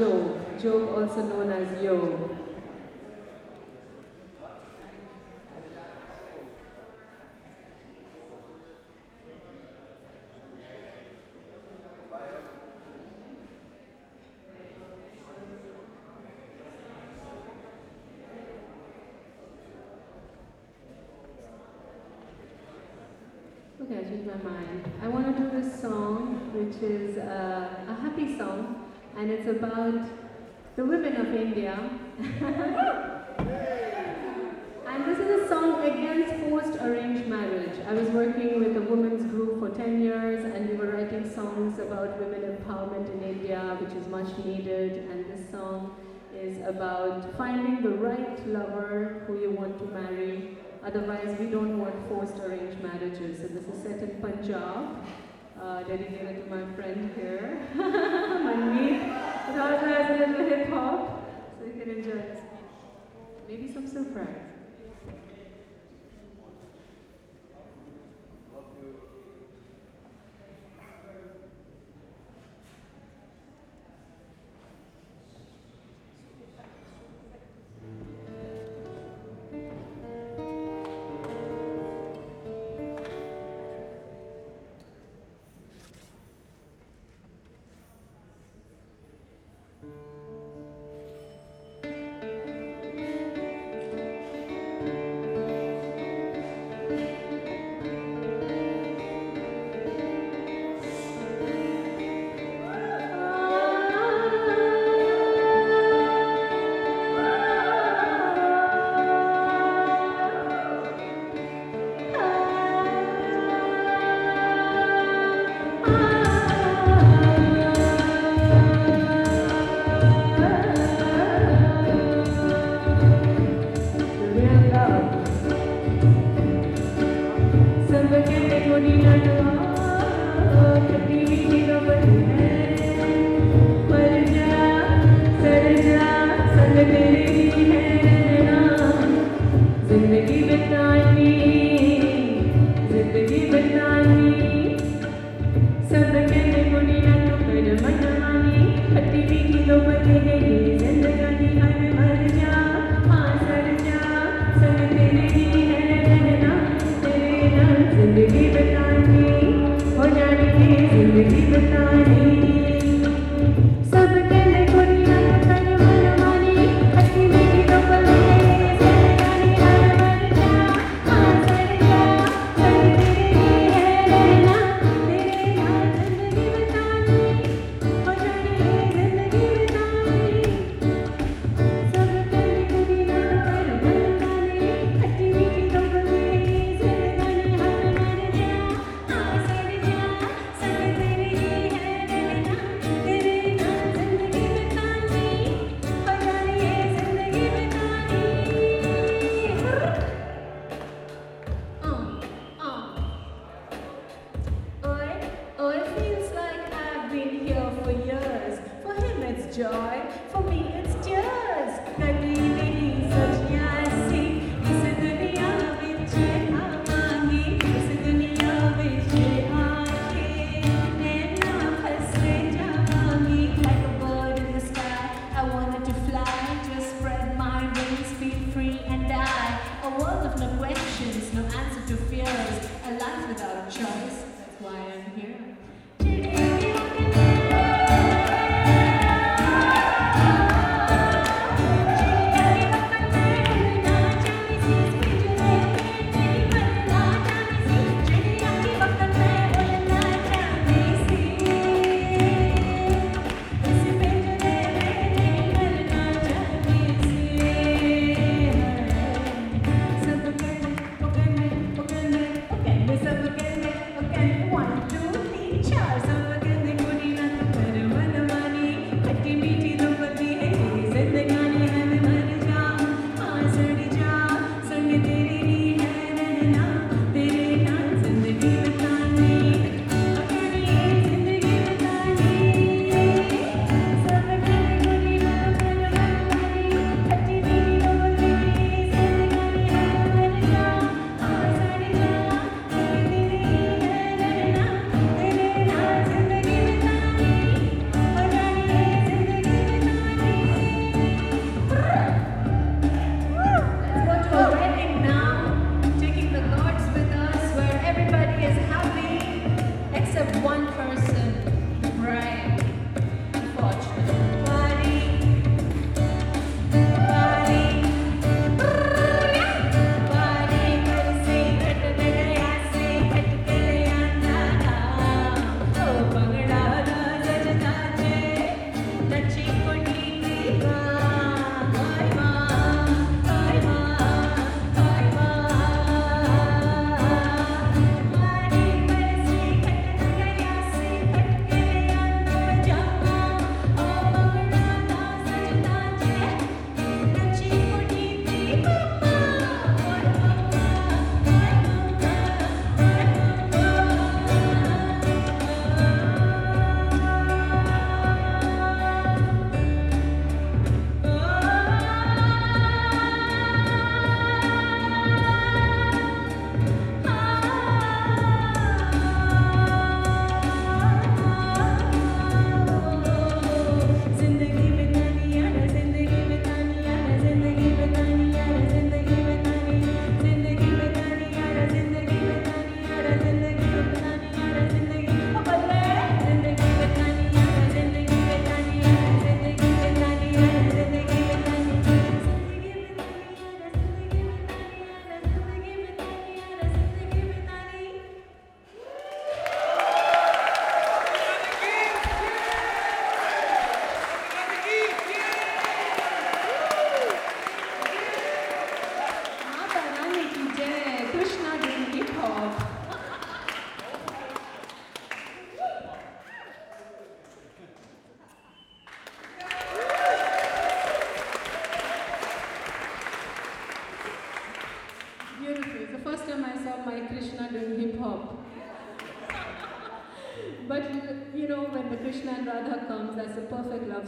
Joe, Joe, also known as Yo. Okay, I changed my mind. I want to do this song, which is of India. and this is a song against forced arranged marriage. I was working with a women's group for 10 years and we were writing songs about women empowerment in India, which is much needed. And this song is about finding the right lover who you want to marry. Otherwise, we don't want forced arranged marriages. So this is set in Punjab uh, dedicated to my friend here, Manmeet. It also has a little hip hop, so you can enjoy it. Maybe some surprise.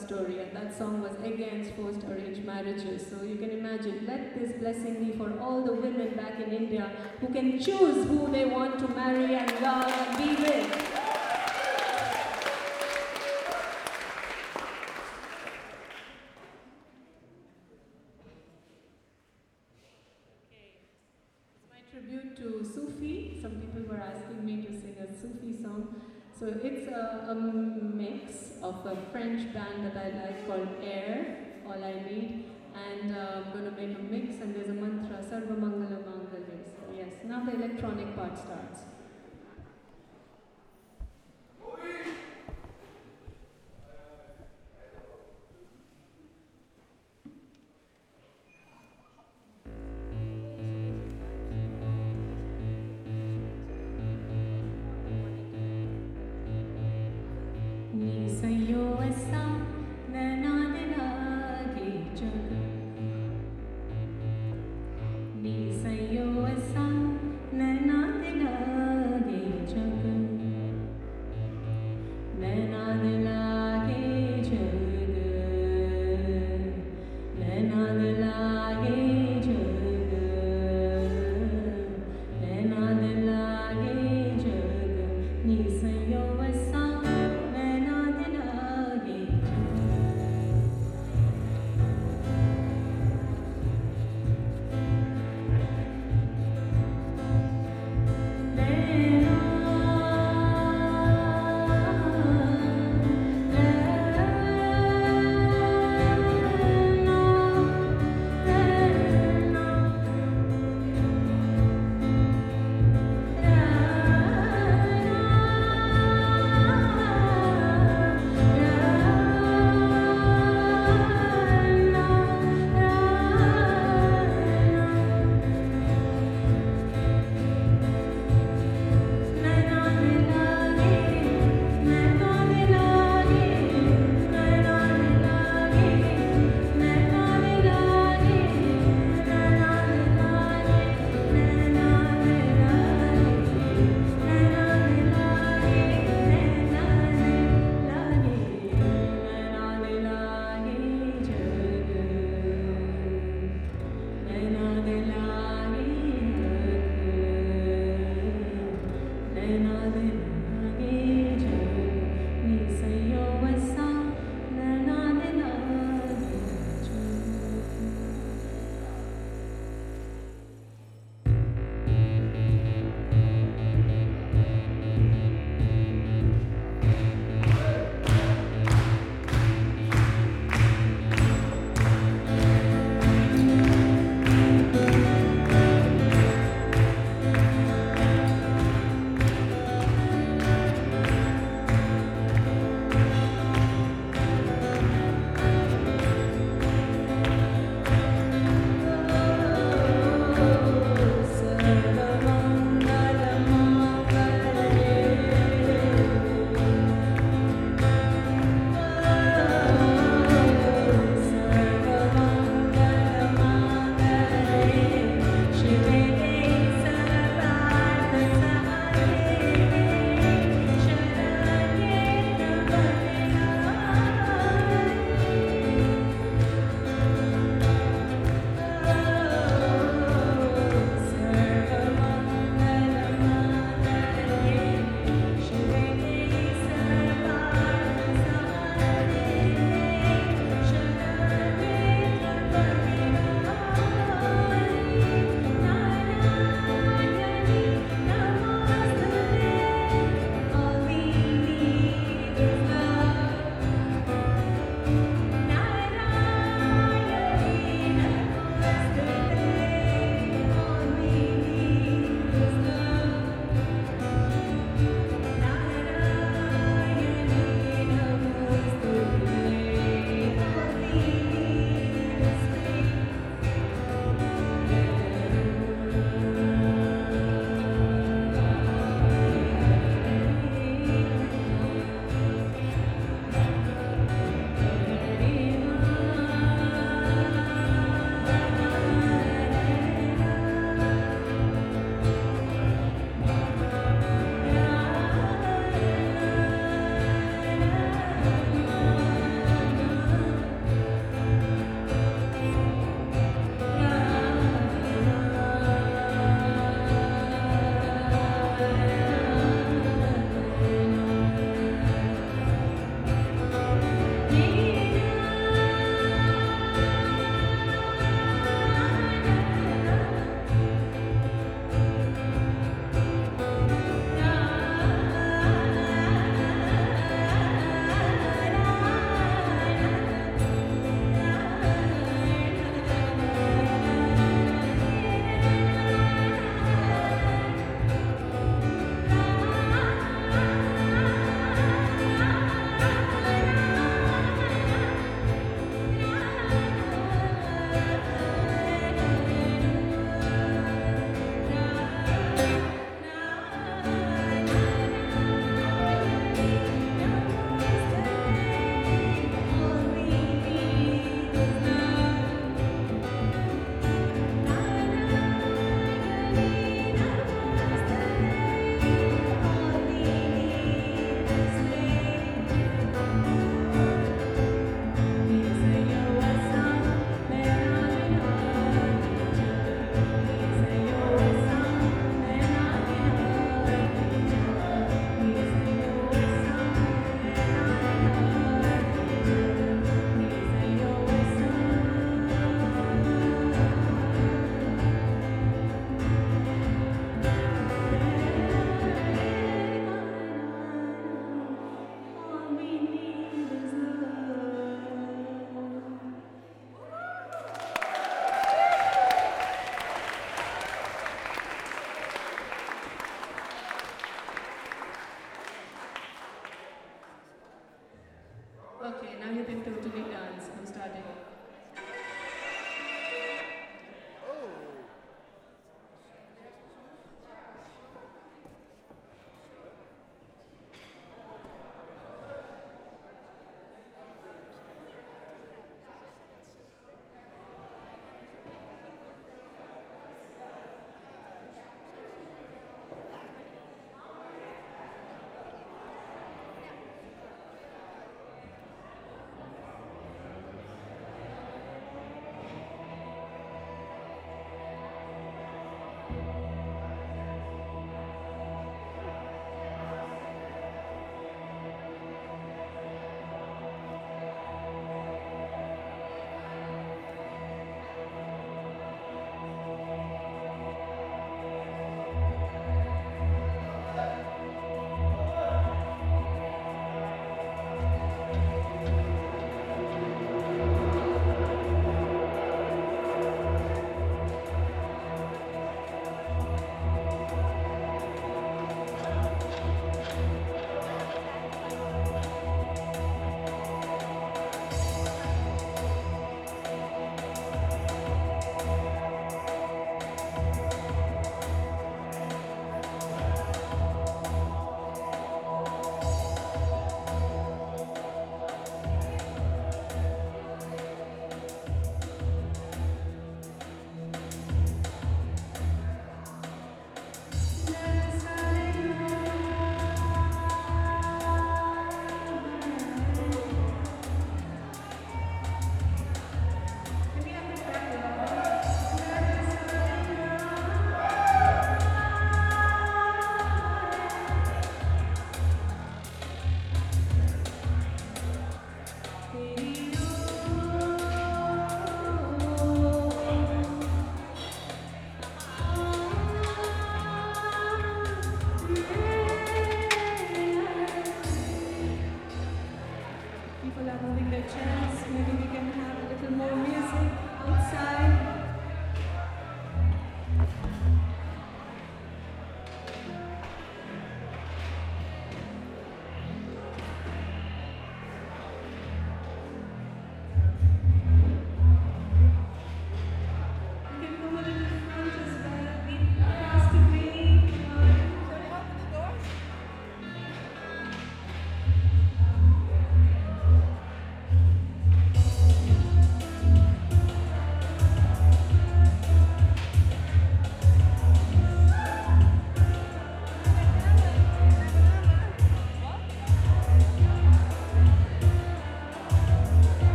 Story, and that song was against forced arranged marriages. So you can imagine, let this blessing be for all the women back in India who can choose who they want to marry and love and be with. my tribute to Sufi. Some people were asking me to sing a Sufi song. So it's a, a mix of a French band that I like called Air, All I Need. And uh, I'm going to make a mix and there's a mantra, Sarva Mangala Mangale. So yes, now the electronic part starts.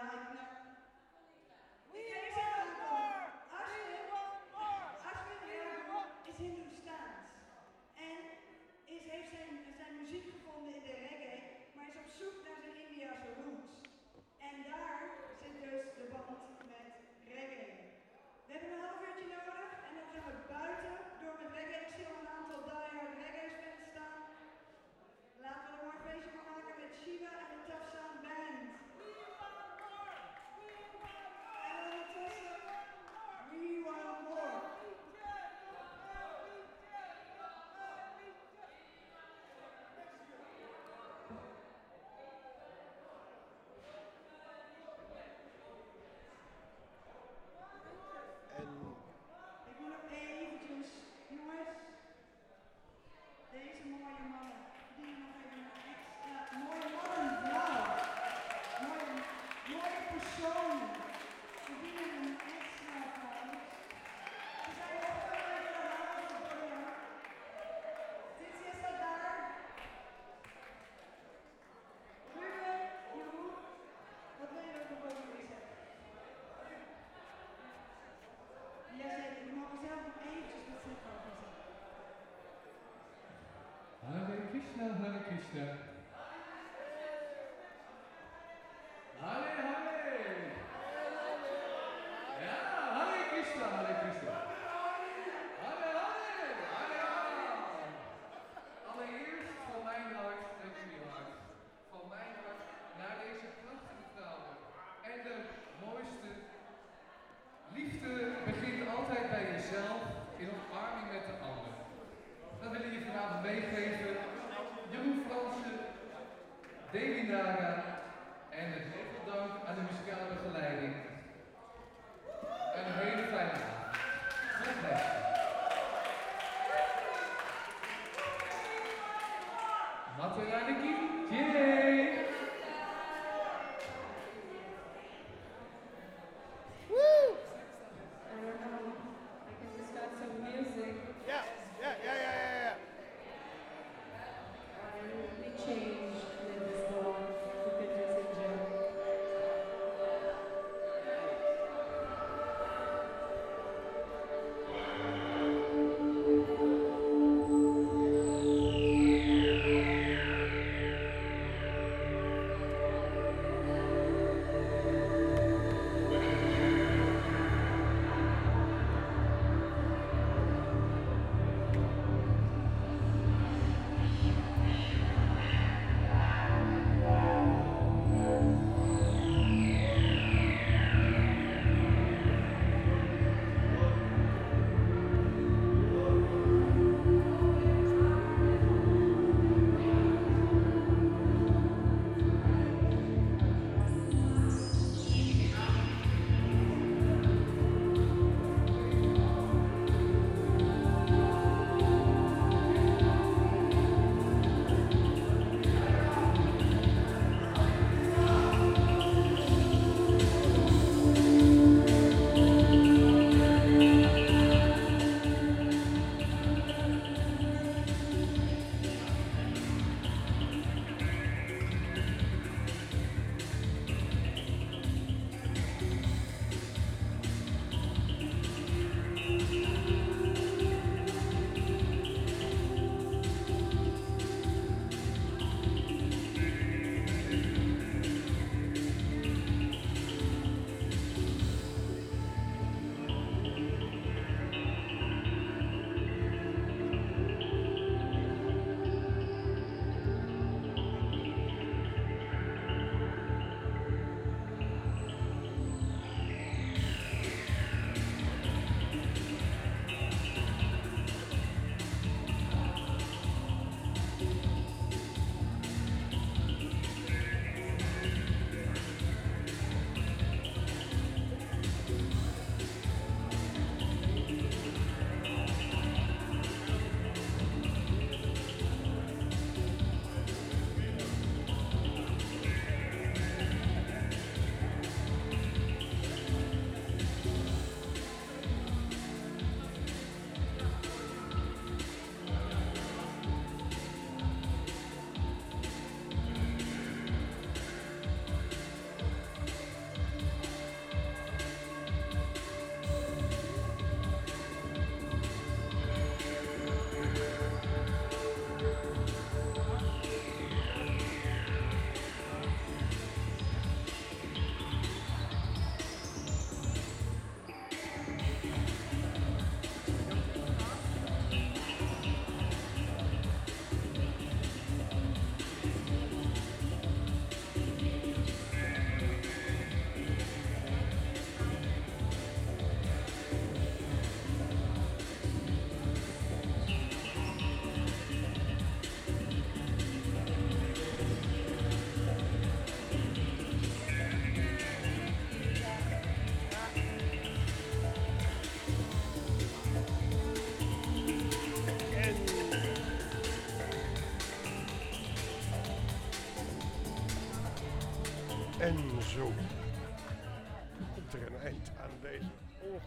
Ja, ik, Krishna, Hare Krishna.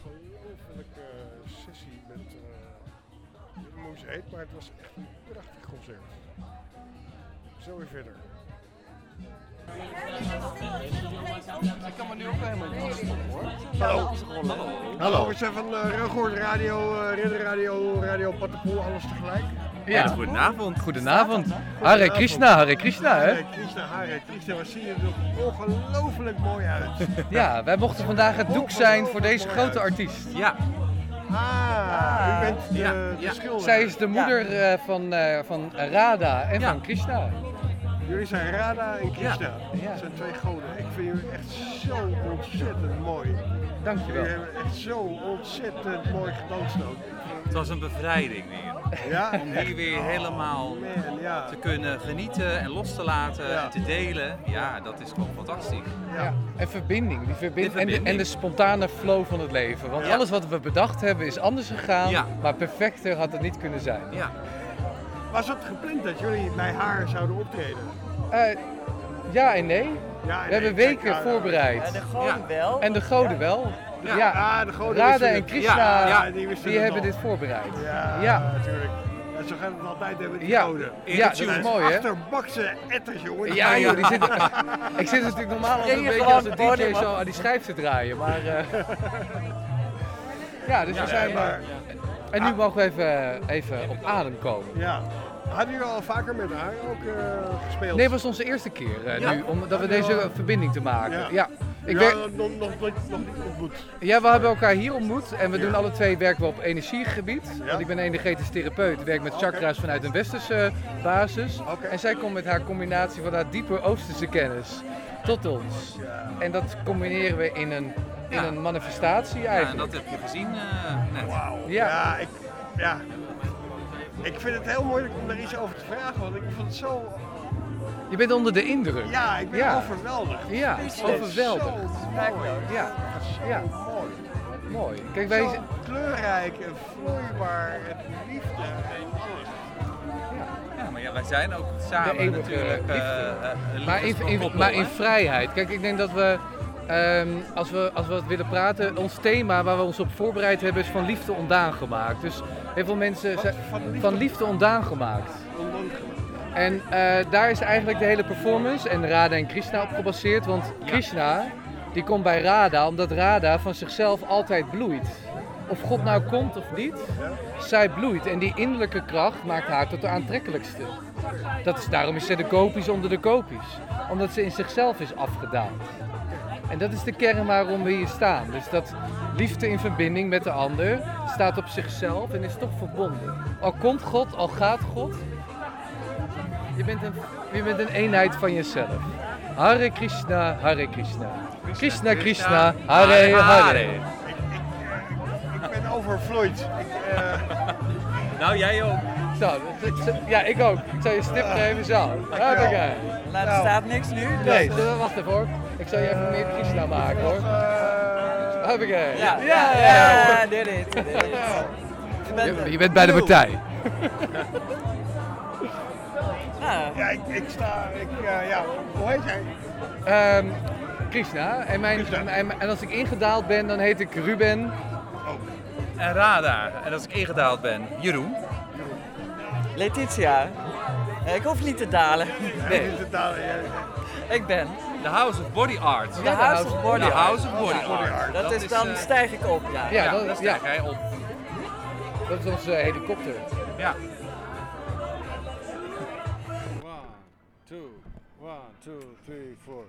Ongelofelijke sessie met. eh weet niet hoe ze heet, maar het was echt een prachtig concert. Zo weer verder. Ik kan me nu ook helemaal niet stoppen hoor. Hallo. Hallo. We zijn van uh, Ruigoord Radio, uh, Ridder Radio, Radio Patapoel, alles tegelijk. Ja, goedenavond. Goedenavond. Hare Krishna, Hare Krishna, hè? Hare Krishna, Hare Krishna. Wat zie je er ongelooflijk mooi uit. Ja, wij mochten vandaag het doek zijn voor deze grote artiest. Ja. Ah, u bent de, Ja, de ja. schilder. Zij is de moeder eh, van, eh, van Radha en Ja. van Krishna. Jullie zijn Radha en Krishna. Ja. Dat zijn twee goden. Ik vind jullie echt zo ontzettend mooi. Dankjewel. Jullie hebben echt zo ontzettend mooi gedoodstoot. Het was een bevrijding weer. Ja? Om hier weer helemaal Man, ja. te kunnen genieten en los te laten Ja. en te delen. Ja, dat is gewoon fantastisch. Ja. En verbinding, die verbinding, De En, de, en de spontane flow van het leven. Want Ja. alles wat we bedacht hebben is anders gegaan, Ja. maar perfecter had het niet kunnen zijn. Ja. Was het gepland dat jullie bij haar zouden optreden? Eh, ja en nee. Ja en we hebben weken voorbereid. en de goden wel. En de goden wel. Ja. Ja, Ah, de goden Radha en. Krishna, Ja, ja, die die, hebben al. dit voorbereid. Ja, Ja. natuurlijk. En zo gaat het altijd hebben met die Ja. goden. Ja, dat is mooi, hè? Achterbakse etters, jongen. Ja, joh, die zitten, ik zit natuurlijk normaal altijd een beetje als een DJ zo aan die schijf te draaien, maar... eh, ja, dus Ja, we zijn... maar- en nu mogen we even, even op adem komen. Ja. Hadden jullie al vaker met haar ook eh, gespeeld? Nee, het was onze eerste keer eh, Ja. nu, om dat we deze verbinding te maken. Ja. Ja. Ik Ja, nog, nog, nog, nog niet ontmoet. Ja, we hebben elkaar hier ontmoet en we doen alle twee werken we op energiegebied. Ja. Want ik ben energetisch therapeut, ik werk met chakra's vanuit een westerse basis. En zij komt met haar combinatie van haar diepe oosterse kennis tot ons. En dat combineren we in een, in Ja. een manifestatie Ja, en eigenlijk. dat heb je gezien eh, net. Ja. Ja, ik, ja. Ik vind het heel moeilijk om daar iets over te vragen, want ik vond het zo... Je bent onder de indruk. Ja, ik ben Ja. overweldigd. Ja, Het is overweldigd. Mooi. Ja. Zo Ja. mooi. Mooi. Kijk, wij Zo zijn- kleurrijk en vloeibaar en liefde en alles. Ja, maar ja, wij zijn ook samen eeuwige natuurlijk. eh, liefde. eh, maar, in, maar in vrijheid. Kijk, ik denk dat we, ehm, als we, als we wat willen praten, ons thema waar we ons op voorbereid hebben is van liefde ondaan gemaakt. Dus heel veel mensen zijn van liefde, ondaan gemaakt. En eh, daar is eigenlijk de hele performance en Radha en Krishna op gebaseerd. Want Krishna, die komt bij Radha omdat Radha van zichzelf altijd bloeit. Of God nou komt of niet, zij bloeit. En die innerlijke kracht maakt haar tot de aantrekkelijkste. Dat is, daarom is zij de kopies onder de kopies. Omdat ze in zichzelf is afgedaald. En dat is de kern waarom we hier staan. Dus dat liefde in verbinding met de ander staat op zichzelf en is toch verbonden. Al komt God, al gaat God. Je bent een, je bent een eenheid van jezelf. Hare Krishna, Hare Krishna. Krishna Krishna, Hare Hare. Ik ben overvloeid. Ik, eh, Nou, jij ook. Dat- ja, ik ook. Ik zal je stip geven zo. Hoppakee. Maar er staat niks nu. dus- Nee, wacht even hoor. Ik zal je even meer Krishna maken hoor. Hoppakee. Ja, ja, ja, ja, dit is. dit is. Je, je bent bij de partij. Ja, ik, ik sta, ik, eh, ja, hoe heet jij? Ehm, Krishna. En, mijn, en, en als ik ingedaald ben, dan heet ik Ruben. En Radha. En als ik ingedaald ben, Jeroen. Letitia. Eh, Ik hoef niet te dalen. Nee. Niet te dalen, Ik ben. The House of Body Art. The House of Body The Art. House of Body Art. Dat is dan eh, stijg ik op, ja. Ja, dat, ja. stijg jij op. Dat is onze helikopter. Ja. One, two, one, two, three, four.